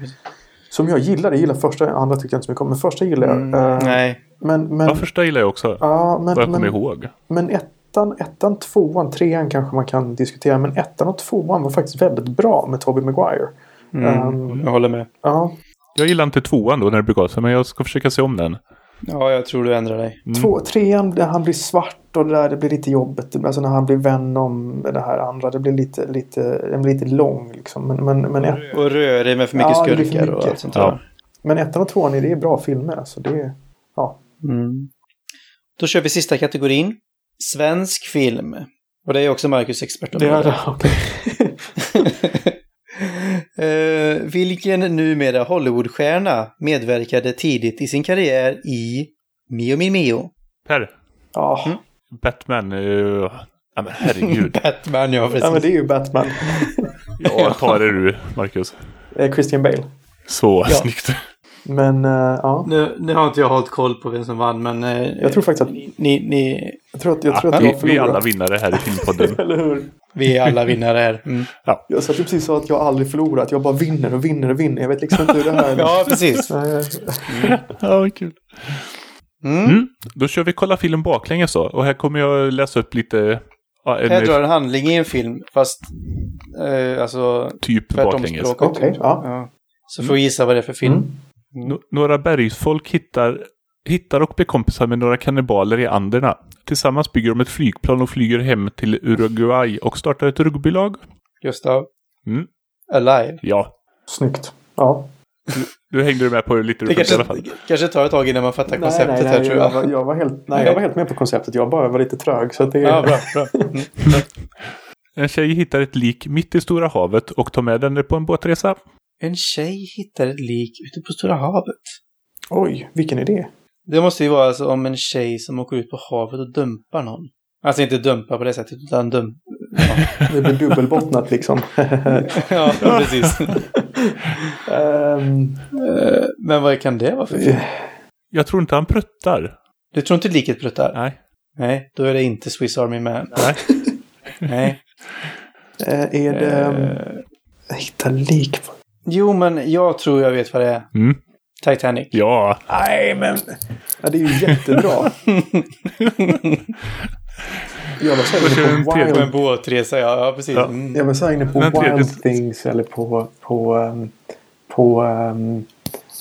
D: Som jag gillade. Jag gillade första, andra tyckte jag inte så mycket om. Men första gillade jag.
C: Mm,
D: Eh,
C: nej.
D: Men, men,
B: Ja, första gillar jag också.
D: ja, men,
B: vad jag kommer
D: men,
B: ihåg.
D: men ettan, ettan, tvåan, trean kanske man kan diskutera. Men ettan och tvåan var faktiskt väldigt bra med Tobey Maguire.
C: Mm,
D: Ehm,
C: jag håller med.
D: Ja,
B: Jag gillar inte tvåan då när det begav sig, men jag ska försöka se om den.
C: Ja, jag tror du ändrar dig.
B: Mm.
D: Två, trean där han blir svart och det där det blir lite jobbigt. Alltså när han blir Venom med det här andra. Det blir lite, lite, den blir lite lång liksom. Men, men, men, ett,
C: Och rörig med för mycket
D: Ja, det blir för
C: skurkar och
D: mycket.
C: allt sånt
B: Ja.
C: där.
D: men ettan och tvåan det är bra filmer. Alltså det är, ja.
C: Mm. Då kör vi sista kategorin. Svensk film. Och det är också Marcus expert.
D: Det är det, okej.
C: Eh, vilken numera Hollywoodstjärna medverkade tidigt i sin karriär i Mio min Mio?
B: Per,
D: Ja.
C: Mm.
B: Batman. Uh, ja, men herregud.
C: Batman, ja precis.
D: ja, men det är ju Batman.
B: Ja, ta det du, Marcus.
D: Eh, Christian Bale.
B: Så
C: Ja.
B: snyggt.
D: Men eh, ja.
C: Nu, nu har inte jag hållit koll på vem som vann, men... eh,
D: Jag tror faktiskt att,
C: Ni, ni,
D: jag tror att, jag tror
B: Ja,
D: att
B: vi,
D: jag
B: vi är alla vinnare här i filmpodden.
D: Eller hur?
C: vi är alla vinnare här. Mm.
D: Jag sa precis så att jag aldrig förlorat. Jag bara vinner och vinner och vinner. Jag vet liksom inte hur det här...
C: Ja, precis.
B: Ja, vad kul.
C: Mm.
B: Mm. Då kör vi kolla film baklänges då. Och här kommer jag läsa upp lite... Ja, en,
C: Jag drar en handling i en film, fast... Eh, alltså...
B: typ baklänges.
D: Okej, ja.
C: Ja. Så får vi gissa vad det är för film.
D: Mm.
B: Några bergsfolk hittar hittar och blir kompisar med några kannibaler i Anderna. Tillsammans bygger de ett flygplan och flyger hem till Uruguay och startar ett rugbylag.
C: Gustav.
B: Mm.
C: Alive.
B: Ja,
D: Snyggt. Ja.
B: du hängde lite med på lite
C: Det
B: i alla
C: kanske,
B: fall.
C: kanske tar ett tag innan man fattar
D: Nej,
C: konceptet
D: nej,
C: här
D: nej,
C: tror
D: jag,
C: jag.
D: var, jag, var helt, nej, jag var helt med på konceptet. Jag bara var lite trög. Så det,
C: Ja, bra, bra. Mm.
B: En tjej hittar ett lik mitt i Stora havet och tar med den på en båtresa.
C: En tjej hittar ett lik ute på Stora havet.
D: Oj, vilken idé.
C: Det måste ju vara alltså om en tjej som åker ut på havet och dumpar någon. Alltså inte dumpa på det sättet, utan dum...
D: Det blir dubbelbottnat liksom.
C: ja, precis. Eh, Men vad kan det vara för film?
B: Jag tror inte han pruttar.
C: Du tror inte liket pruttar?
B: Nej.
C: Nej, då är det inte Swiss Army Man.
B: Nej.
C: Nej.
D: eh, är det...
C: Eh,
D: Hitta lik.
C: Jo, men jag tror jag vet vad det är.
B: Mm.
C: Titanic.
B: Ja,
D: Nej, men... Ja, det är ju jättebra. jag var inne på
B: tredje?
C: På en
D: Wild...
C: båtresa, ja, ja precis.
B: Ja.
C: Mm.
D: Jag var så inne på
B: Den tredje-
D: Wild Things eller på... På... Um, på um,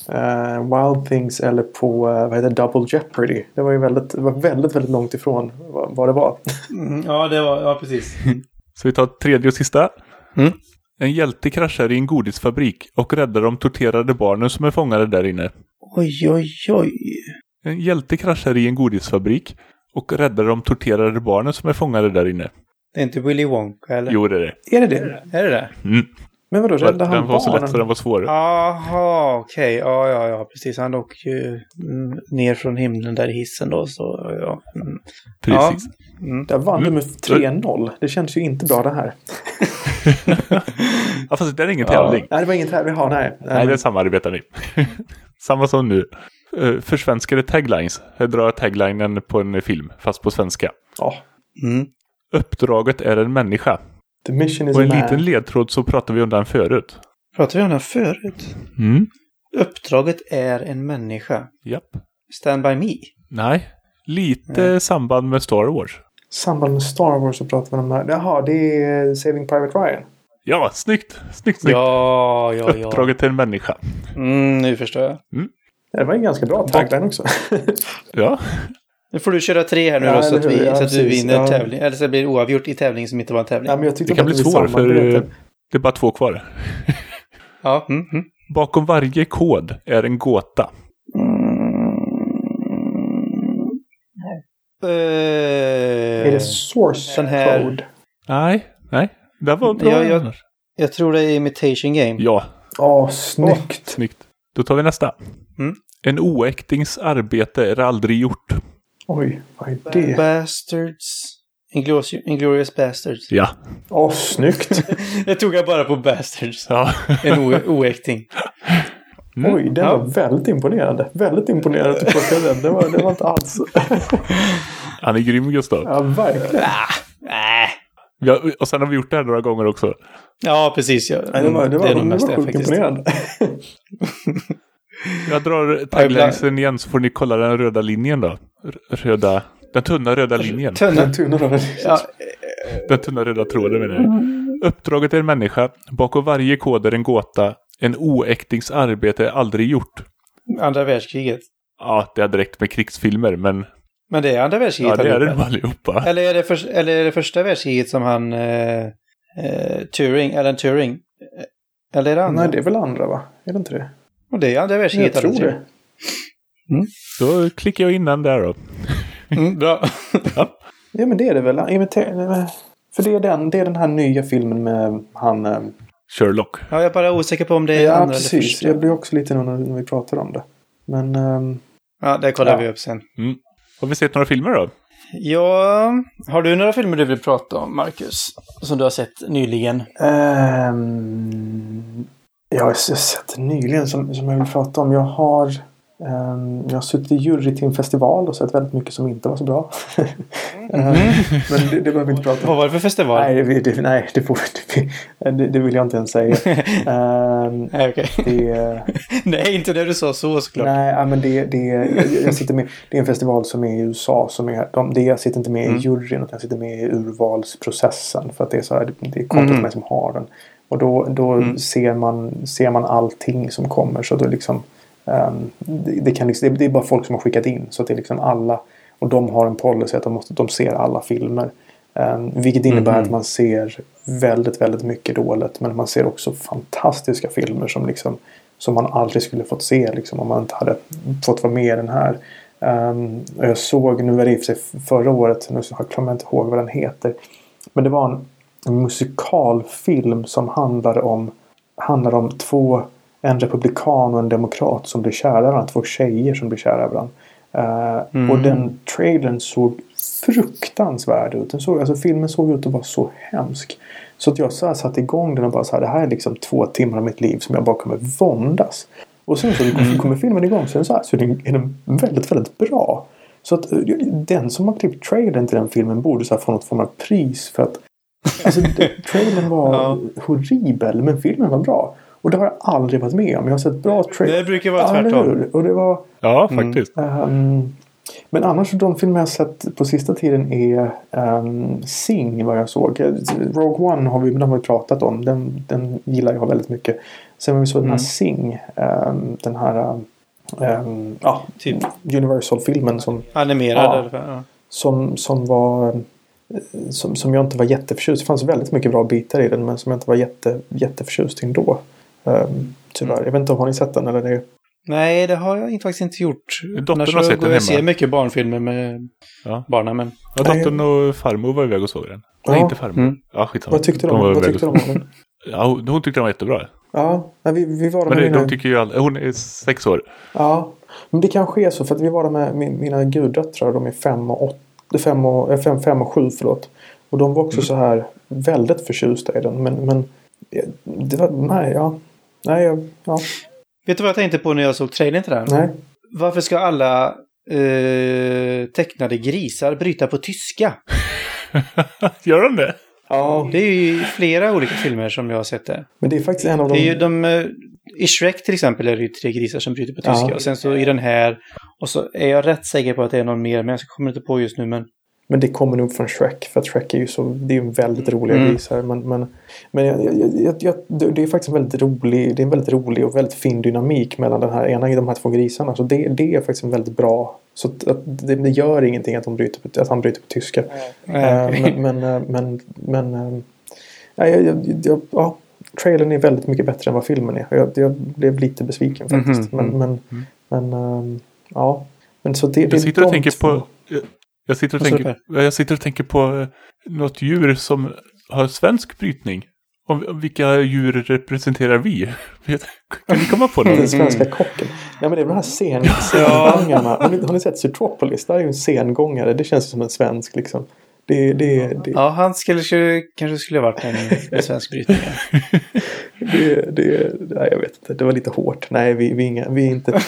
D: eh, Wild Things eller på uh, vad heter det, Double Jeopardy. Det var ju väldigt, det var väldigt, väldigt långt ifrån vad, vad det var.
C: Mm, ja, det var, ja precis.
B: så vi tar tredje och sista.
C: Mm.
B: En hjälte kraschar i en godisfabrik och räddar de torterade barnen som är fångade där inne.
C: Oj, oj, oj.
B: En hjälte kraschar i en godisfabrik och räddar de torterade barnen som är fångade där inne.
C: Det är inte Willy Wonka, eller?
B: Jo, det är det.
D: Är det det?
C: Är det det?
B: Mm.
D: Men vadå, räddade han
B: Den var så lätt så
D: barnen?
B: den var svår.
C: Jaha, okej. Ja, ja, ja, precis. Han åker ju mm, ner från himlen där i hissen då, så ja. Mm.
B: Precis.
C: Mm.
D: Där vann du
B: Mm.
D: med 3-0. Det känns ju inte bra det här.
B: Ja, fast det är ingen
C: Ja.
B: tävling.
D: Nej, det var ingen tävling. Jaha, nej.
B: Nej, det är vet ni. samma som nu. Uh, försvenskade taglines. Jag drar taglinen på en film, fast på svenska.
D: Ja.
C: Mm.
B: Uppdraget är en människa.
D: The mission is
B: Och en
D: man.
B: liten ledtråd så pratar vi om den förut.
C: Pratade vi om här förut?
B: Mm.
C: Uppdraget är en människa.
B: Japp.
C: Stand by me.
B: Nej. Lite samband med Star Wars.
D: Samband med Star Wars så pratar vi om det här. Jaha, det är Saving Private Ryan.
B: Ja, snyggt! Snyggt, snyggt.
C: Ja, ja, ja.
B: Uppdraget är en människa.
C: Mm, nu förstår jag.
D: Det var en ganska bra tagline också.
B: Ja.
C: Nu får du köra tre här nu
D: Ja,
C: då, så att, vi?
D: Ja,
C: så att du vinner
D: Ja.
C: tävling. Eller så blir det oavgjort i tävling som inte var en tävling.
D: ja, men jag
B: Det kan bli svårt för eh, det är bara två kvar.
C: Ja. Mm, mm.
B: Bakom varje kod är en gåta.
C: Eh,
D: Är det Source
C: Den här-
D: Code?
B: Nej, nej. Det var bra.
C: Ja, jag-
B: annars.
C: jag tror det är Imitation Game.
B: ja,
D: Åh, snyggt.
B: snyggt. Då tar vi nästa.
C: Mm.
B: En oäktings arbete är aldrig gjort.
D: Oj, vad är det?
C: Bastards. Inglourious, Inglourious Bastards.
B: Ja.
D: Åh, snyggt.
C: Det tog jag bara på Bastards.
B: ja.
C: En oäkting.
B: Mm.
D: Oj, den
C: Ja.
D: var väldigt imponerande. Väldigt imponerande att du plockade den. Det var, det var inte alls...
B: Han är grym Gustav.
D: Ja, verkligen.
C: Äh.
B: Vi har, och sen har vi gjort det här några gånger också.
C: Ja, precis. Ja.
D: Nej, det var, det var,
C: är
D: det
C: nog mest
D: var
C: det
D: sjukt imponerande.
B: Jag drar taglinesen igen så får ni kolla den röda linjen då. Röda, den tunna röda linjen.
C: Tunna.
D: Den tunna röda
C: Ja,
B: Den tunna röda tråden menar jag. Uppdraget är en människa. Bakom varje kod är en gåta. En oäktings arbete är aldrig gjort.
C: andra världskriget.
B: Ja, det hade räckt med krigsfilmer, men
C: Men det är andra världskriget
B: ja, det är det
C: allihopa.
B: nog allihopa.
C: Eller är det, för, eller är det första världskriget som han... Eh, eh, Turing, Alan Turing? Eh, Eller är det andra?
D: Nej, det är väl andra va? Är det inte det?
C: Och det är andra
D: Jag
C: världskriget.
D: tror
C: Alan
D: det.
C: Turing.
B: Då klickar jag in den där då.
C: Mm, bra.
D: Ja, men det är det väl. För det är, den, det är den här nya filmen med han...
B: Sherlock.
C: ja, jag är bara osäker på om det är
D: Ja,
C: andra eller
D: precis.
C: första.
D: Jag blir också lite nu när när vi pratar om det. Men... ehm,
C: Ja, det kollar
D: Ja.
C: vi upp sen.
B: Har vi sett några filmer då?
C: Ja, har du några filmer du vill prata om, Marcus? Som du har sett nyligen?
D: ehm, jag har sett nyligen som, som jag vill prata om. Jag har... ehm, jag har suttit i jury till en festival och sett väldigt mycket som inte var så bra. Ehm, men det, det behöver vi inte prata om.
C: Vad var det för festival?
D: Nej, det, det, nej det, får, det, det, det vill jag inte ens säga. Ehm,
C: Nej, okej.
D: det,
C: Nej, inte när du sa så såklart.
D: nej, men det, det, jag, sitter med, det är en festival som är i USA. Som är, de, det, jag sitter inte med
C: Mm.
D: i juryn utan jag sitter med i urvalsprocessen. För att det är, så här, det, det är kontot
C: Mm.
D: mig som har den. Och då, då
C: Mm.
D: ser, man, ser man allting som kommer. Så då liksom, ehm, det, det, kan liksom, det, det är bara folk som har skickat in. Så att det är liksom alla. Och de har en policy att de, måste, de ser alla filmer. Um, vilket innebär
C: Mhm.
D: att man ser väldigt, väldigt mycket dåligt. Men man ser också fantastiska filmer som, liksom, som man aldrig skulle fått se liksom, om man inte hade fått vara med i den här. Um, jag såg, nu var det i och för sig förra året, nu kommer jag inte ihåg vad den heter. Men det var en, en musikalfilm som handlade om, handlade om två, en republikan och en demokrat som blir kära i varandra. Två tjejer som blir kära i varandra. Eh, Och den trailern såg fruktansvärd ut. Den såg, alltså filmen såg ut att vara så hemsk. Så att jag så här satte igång den och bara så här, det här är liksom två timmar av mitt liv som jag bara kommer våndas. Och sen så kommer filmen igång så är den, så här, så är den, är den väldigt, väldigt bra. Så att eh, den som har klippt trailern till den filmen borde så här få något form av pris för att Alltså trailern var
C: Ja.
D: horribel men filmen var bra. Och det har jag aldrig varit med om. Jag har sett bra trailer.
C: Det brukar vara
D: Ja,
C: tvärtom.
D: Och det var...
B: Ja,
C: Mm.
B: faktiskt.
D: ehm, men annars de filmer jag sett på sista tiden är um, Sing vad jag såg. Rogue One har vi, den har vi pratat om. Den, den gillar jag väldigt mycket. Sen har vi såg den här
C: Mm.
D: Sing. ehm, den här ehm, ja,
C: Typ
D: Universal-filmen som
C: animerad.
D: Ja. som, som var eh, som, som jag inte var jätteförtjust Det fanns väldigt mycket bra bitar i den men som jag inte var jätte, jätteförtjust i ändå. Um, tyvärr. Jag vet inte om har ni sett den eller det?
C: Nej, det har jag inte- faktiskt inte gjort.
B: Dottern
C: Annars
B: har sett den
C: jag
B: hemma.
C: ser mycket barnfilmer med
B: Ja.
C: barnen. Men...
B: Ja, dottern och farmor var iväg och såg den. Nej,
D: Ja.
B: inte farmor.
C: Mm.
B: Ja, skitsamma.
D: Vad tyckte de,
B: var
D: vad tyckte de om den?
B: Ja, hon, hon tyckte den var jättebra.
D: Ja, nej, vi, vi var där
B: Men
D: med
B: det,
D: mina,
B: de tycker ju all... Hon är sex år.
D: Ja, men det kanske är så för att vi var där med min, mina guddöttrar. De är fem och, åt, fem och, eh, fem, fem och sju förlåt. Och de var också
B: Mm.
D: så här väldigt förtjusta i den. Men, men eh, det var, nej, ja. Nej, jag- ja,
C: Vet du vad jag tänkte på när jag såg trailern till den?
D: nej.
C: Varför ska alla eh, tecknade grisar bryta på tyska?
B: Gör de det?
D: Ja,
C: Det är ju flera olika filmer som jag har sett det.
D: men det är faktiskt en av
C: Det
D: de...
C: är ju de... eh, I Shrek till exempel är det ju tre grisar som bryter på tyska.
D: Ja.
C: Och sen så i den här... Och så är jag rätt säker på att det är någon mer, men jag kommer inte på just nu. Men
D: Men det kommer nog från Shrek. För att Shrek är ju så, det är en väldigt rolig
C: Mm.
D: grisar. Men, men, men jag, jag, jag, jag, det det är faktiskt en väldigt rolig, det är en väldigt rolig och väldigt fin dynamik mellan den här ena i de här två grisarna. Så det, det är faktiskt en väldigt bra. Så att, det, det gör ingenting att, de bryter på, att han bryter på tyska. Eh, men men, eh, men, men ja, jag, jag, jag, ja, trailern är väldigt mycket bättre än vad filmen är. Jag, jag blev lite besviken faktiskt.
C: Mhm,
D: Men, men, men eh, ja. Men så det, det är
B: Jag sitter och tänker
D: två.
B: på... jag- sitter och, tänker, jag sitter och tänker på eh, något djur som har svensk brytning. Och vilka djur representerar vi? Kan ni komma på
D: Den
B: något?
D: svenska kocken. Ja men det är de här scen, scengångarna. Har, ni, har ni sett Zootropolis? Där är ju en scengångare. Det känns som en svensk liksom. Det, det, det,
C: ja, han skulle, kanske skulle ha varit en, en svensk brytning.
D: det, det, nej, jag vet inte. Det var lite hårt. Nej, vi, vi, är inga, vi är inte...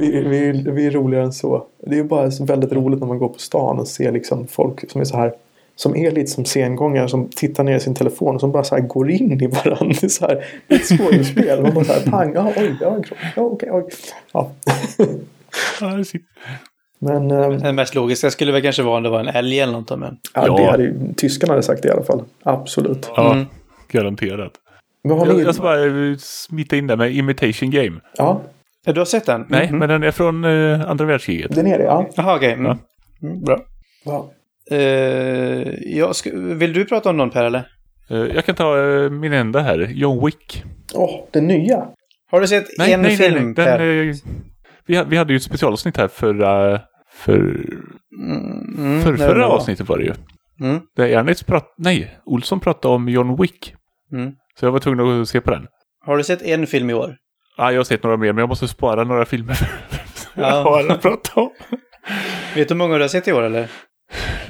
D: Vi, vi, vi är roligare än så. Det är bara väldigt roligt när man går på stan och ser liksom folk som är så här som är lite som sengångare som tittar ner i sin telefon och som bara så här går in i varandra. Det är så här, det är ett skådespel. Man bara så här pang, ja oj, ja, en kropp, ja okej, oj. Ja.
B: Ja, sitter-
D: Men ehm,
C: Den mest logiska skulle väl kanske vara om det var en älg eller något. Men...
D: Ja,
B: Ja.
D: det hade ju, tyskarna hade sagt det i alla fall. Absolut.
B: Ja,
C: Mm.
B: garanterat.
D: Men har
B: Jag,
D: ni...
B: jag ska bara eh, smita in där med Imitation Game.
D: Ja,
C: Ja, Du har sett den?
B: Nej,
C: Mhm.
B: men den är från eh, andra världskriget.
D: den är det. Ja.
C: Jaha, okej. Mm.
B: Ja.
C: Mm, bra.
D: ja.
C: Eh, ja, ska, vill du prata om någon Per eller?
B: Eh, jag kan ta eh, min enda här, John Wick.
D: Åh, den nya.
C: Har du sett
B: Nej,
C: en
B: nej, nej,
C: film
B: nej.
C: Per?
B: Den, eh, vi, vi hade ju ett specialavsnitt här förra... För,
C: Mm, mm,
B: för, förra
C: var.
B: avsnittet var det ju.
C: Mm,
B: Där Ernest prat, nej, Olsson pratade om John Wick.
C: mm.
B: Så jag var tvungen att se på den.
C: Har du sett en film i år?
B: Ja, jag har sett några mer, men jag måste spara några filmer. jag
C: Ja.
B: har att prata om.
C: Vet du hur många du har sett i år eller?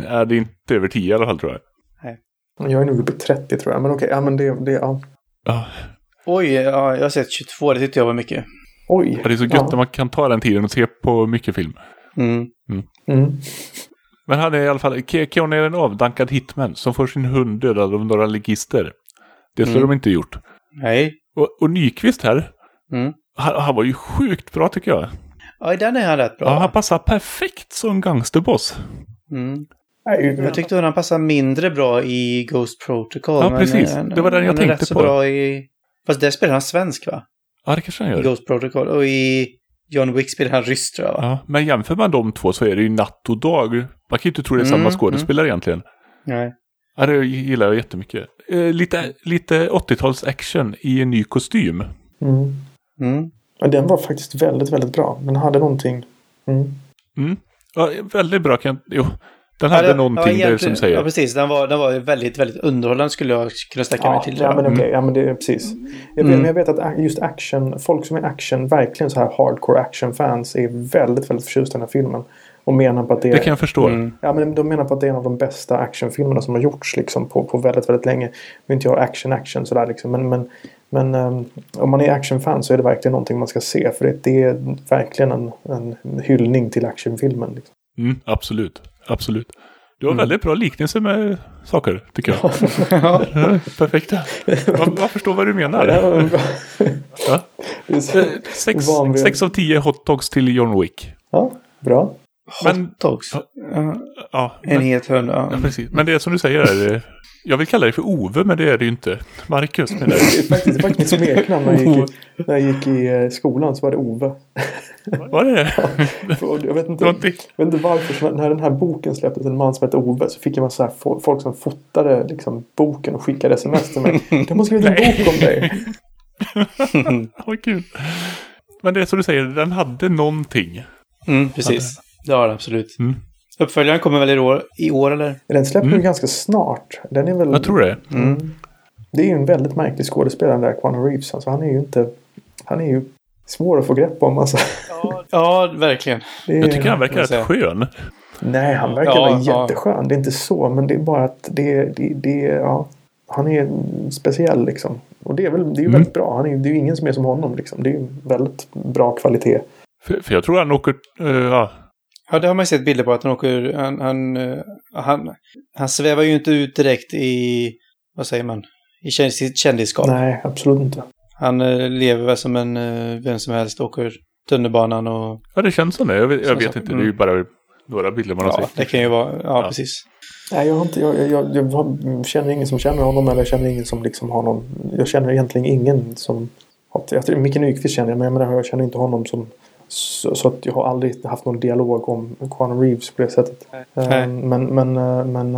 B: Ja, det är inte över tio i alla fall tror jag.
D: Jag är nog uppe i 30 tror jag. Men okej, ja men det... det ja.
B: Ja,
C: Oj, ja, jag har sett 22. Det tyckte jag var mycket.
D: Oj.
B: det är så gött
D: Ja.
B: när man kan ta den tiden och se på mycket film.
C: Mm.
D: Mm.
B: Men han är i alla fall, Ke- Keanu är en avdankad hitman som får sin hund dödad av några ligister. Det skulle
C: Mm.
B: de inte gjort.
C: Nej.
B: Och, och Nyqvist här,
C: Mm.
B: han, han var ju sjukt bra tycker jag.
C: Ja, i den är han rätt bra.
B: Ja, han passar perfekt som gangsterboss.
C: Mm. Jag tyckte att han passade mindre bra i Ghost Protocol.
B: Ja,
C: men,
B: precis.
C: eh,
B: Det var den jag tänkte
C: rätt så
B: på.
C: Bra i... Fast där spelar han svensk va?
B: Ja, det kanske han gör.
C: Ghost Protocol. Och i John Wick spelar han ryss tror jag va?
B: Ja, men jämför man de två så är det ju natt och dag. Man kan ju inte tro det är samma
C: Mm,
B: skådespelare egentligen.
C: Nej.
B: Ja, det gillar jag jättemycket. Eh, lite lite 80-tals action i en ny kostym.
D: Mm.
C: Mm.
D: Ja, den var faktiskt väldigt, väldigt bra. Den hade någonting. Mm.
B: Mm. Ja, väldigt bra kan Jo, den
C: Ja,
B: hade
C: det-
B: någonting
C: ja,
B: som säger.
C: Ja, precis. Den var, den var väldigt, väldigt underhållande skulle jag kunna sträcka mig
D: Ja,
C: till.
D: ja, men okej. Ja, men det är precis. Jag
C: Mm.
D: men jag vet att just action, folk som är action, verkligen så här hardcore action-fans är väldigt, väldigt förtjusta i den här filmen. Och menar på att det är...
B: Det kan jag förstå.
C: Mm.
D: Ja, men de menar på att det är en av de bästa actionfilmerna som har gjorts liksom, på, på väldigt, väldigt länge. Nu inte jag action-action sådär liksom. Men, men, men ehm, om man är actionfan så är det verkligen någonting man ska se. För det, det är verkligen en, en hyllning till actionfilmen. Liksom.
B: Mm, absolut. Absolut. Du har
C: Mm.
B: väldigt bra liknelse med saker, tycker jag. Ja, Perfekt. Jag, jag förstår vad du menar. Ja. Sex, sex av tio hotdogs till John Wick.
D: ja, bra.
B: Men,
C: Hot dogs. Ja,
B: ja,
C: en
B: men,
C: het hund.
B: ja,
C: Ja.
B: precis. men det är som du säger, är det, jag vill kalla dig för Ove, men det är det ju inte. Marcus menar
D: Det
B: jag.
D: faktiskt, det är faktiskt mitt smeknamn när jag gick i, när jag gick i eh, skolan så var det Ove.
B: Var det det?
D: Och Jag vet inte, jag vet inte varför. Så när den här boken släpptes, En man som heter Ove, så fick jag massa fo- folk som fotade liksom, boken och skickade sms till mig. De har skrivit en bok om dig.
B: Vad kul. Men det är som du säger, den hade någonting.
C: Mm, precis. Det har den absolut.
B: Mm.
C: Uppföljaren kommer väl i år, i år eller?
D: Den släpper
B: Mm.
D: ju ganska snart. Den är väl...
B: Jag tror det.
D: Mm. Det är ju en väldigt märklig skådespelare den där Keanu Reeves. Alltså, han är ju inte... Han är ju svår att få grepp om. Alltså.
C: Ja, verkligen.
D: Det är,
B: Jag tycker han verkar rätt skön.
D: Nej, han verkar
C: Ja,
D: vara
C: ja.
D: jätteskön. Det är inte så. Men det är bara att det, det, det ja, Han är speciell liksom. Och det är väl det är ju
B: Mm.
D: väldigt bra. Han är, det är ju ingen som är som honom liksom. Det är ju väldigt bra kvalitet.
B: För, för jag tror han åker... eh, ja,
C: Ja, det har man ju sett bilder på att han åker... Han, han, eh, han, han svävar ju inte ut direkt i... Vad säger man? I kändis, kändisskap.
D: Nej, absolut inte.
C: Han eh, lever väl som en eh, vem som helst. Åker tunnelbanan och...
B: ja, det känns som det. Jag vet, jag vet inte, det är ju bara några bilder man har
C: Ja,
B: sett.
C: det kan ju vara... Ja,
B: Ja.
C: precis.
D: Nej, jag, har inte, jag, jag, jag, jag känner ingen som känner honom. Eller jag känner ingen som liksom har någon... Jag känner egentligen ingen som... Jag tror, Micke Nyqvist känner jag, men jag, menar, jag känner inte honom som... Så, så att jag har aldrig haft någon dialog om Keanu Reeves på det sättet.
C: Nej.
D: Eh, Men, men, eh, men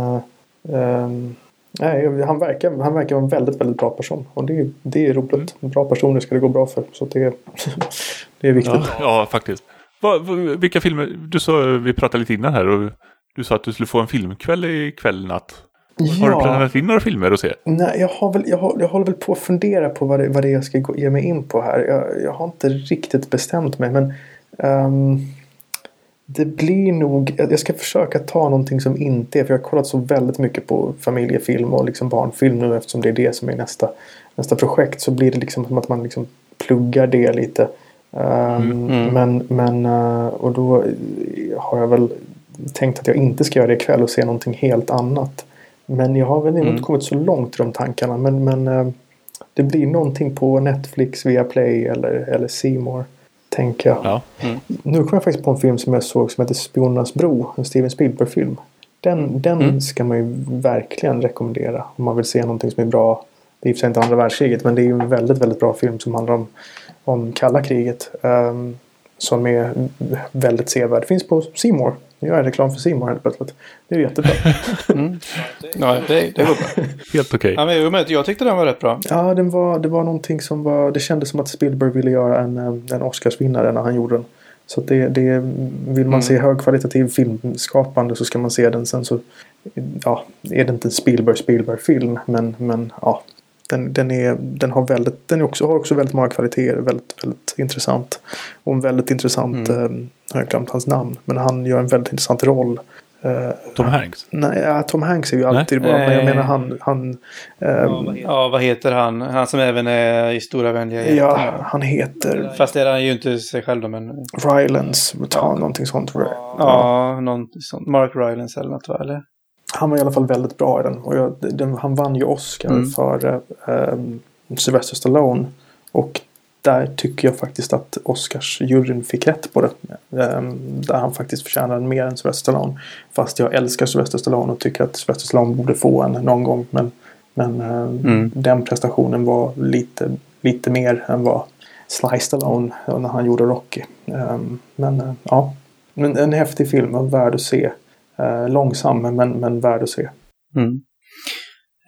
D: ehm, nej, han, verkar, han verkar vara en väldigt, väldigt bra person. Och det, är- det är roligt. Bra personer ska det gå bra för. Så det, det är viktigt.
B: Ja, ja faktiskt. Vad- vad- vilka filmer? Du sa, vi pratade lite innan här och du sa att du skulle få en filmkväll i kväll natt. Har du planerat in några filmer att se?
D: Nej, jag, har väl, jag, har, jag håller väl på att fundera på vad det, vad det är jag ska gå, ge mig in på här. Jag, jag har inte riktigt bestämt mig. Men ehm, det blir nog... Jag ska försöka ta någonting som inte är... För jag har kollat så väldigt mycket på familjefilm och liksom barnfilm nu eftersom det är det som är nästa, nästa projekt. Så blir det liksom som att man liksom pluggar det lite. Ehm,
C: Mm.
D: Men, men eh, och då har jag väl tänkt att jag inte ska göra det ikväll och se någonting helt annat. Men jag har väl
C: Mm.
D: inte kommit så långt i de tankarna. Men, men eh, det blir någonting på Netflix, via Play eller, eller C More Tänker jag.
B: Ja.
D: Nu kom jag faktiskt på en film som jag såg som heter Spionernas bro. En Steven Spielberg-film. Den, den
C: Mm.
D: ska man ju verkligen rekommendera. Om man vill se någonting som är bra. Det är i och för sig inte andra världskriget. Men det är ju en väldigt, väldigt bra film som handlar om, om kalla kriget. ehm, som är väldigt sevärd. Finns på More. Nu gör jag reklam för More helt plötsligt. Det är ju jättebra.
C: Mm. Ja, det, det går bra.
B: Helt okej.
C: Ja, men jag, tyckte den var rätt bra.
D: Ja, den var, det var någonting som var... Det kändes som att Spielberg ville göra en, eh, en Oscarsvinnare när han gjorde den. Så att det, det, vill man
C: Mm.
D: se högkvalitativ filmskapande så ska man se den. Sen så ja, är det inte en Spielberg-Spielberg-film. Men, men ja, den, den, är, den, har, väldigt, den också, har också väldigt många kvaliteter. Väldigt, väldigt intressant. Och en väldigt intressant...
C: Mm.
D: Eh, jag har glömt hans namn. Men han gör en väldigt intressant roll. Eh,
B: Tom Hanks.
D: nej, ja, Tom Hanks är ju alltid bra. Men jag menar han... han ehm,
C: Ja, vad heter han? Han som även är i Stora vänliga hjärtan.
D: ja, han heter...
C: Fast det är han ju inte sig själv då, men...
D: Rylance, ta någonting sånt.
C: Ja, någon sånt. Mark Rylance eller något va? Eller?
D: Han var i alla fall väldigt bra i den. Och jag, den han vann ju Oscar
C: Mm.
D: för um, Sylvester Stallone. Och där tycker jag faktiskt att Oscarsjuryn fick rätt på det. Ehm, där han faktiskt förtjänar mer än Sylvester Stallone. Fast jag älskar Sylvester Stallone och tycker att Sylvester Stallone borde få en någon gång. Men, men ehm,
C: Mm.
D: den prestationen var lite, lite mer än vad, Sly Stallone när han gjorde Rocky. Um, men uh, ja, men en häftig film och värd att se. Uh, långsam men, men värd att se.
C: Mm.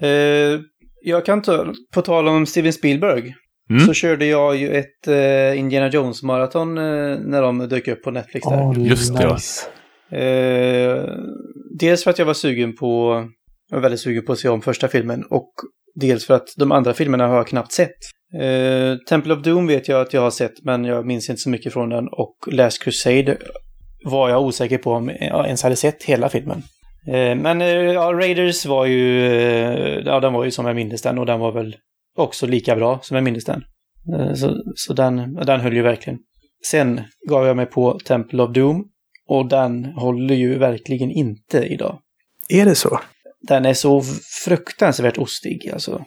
C: Uh, jag kan ta, på tal om Steven Spielberg,
B: Mm.
C: så körde jag ju ett uh, Indiana Jones-maraton uh, när de dök upp på Netflix där.
D: Oh,
B: Just det,
D: nice.
C: Uh, dels för att jag var sugen på, jag var väldigt sugen på att se om första filmen och dels för att de andra filmerna har jag knappt sett. Uh, Temple of Doom vet jag att jag har sett men jag minns inte så mycket från den och Last Crusade var jag osäker på om jag ens hade sett hela filmen. Eh, Men eh, ja, Raiders var ju, eh, ja den var ju som jag minns den och den var väl också lika bra som jag minns den. Så, så den, den höll ju verkligen. Sen gav jag mig på Temple of Doom och den håller ju verkligen inte idag.
D: Är det så?
C: Den är så fruktansvärt ostig alltså.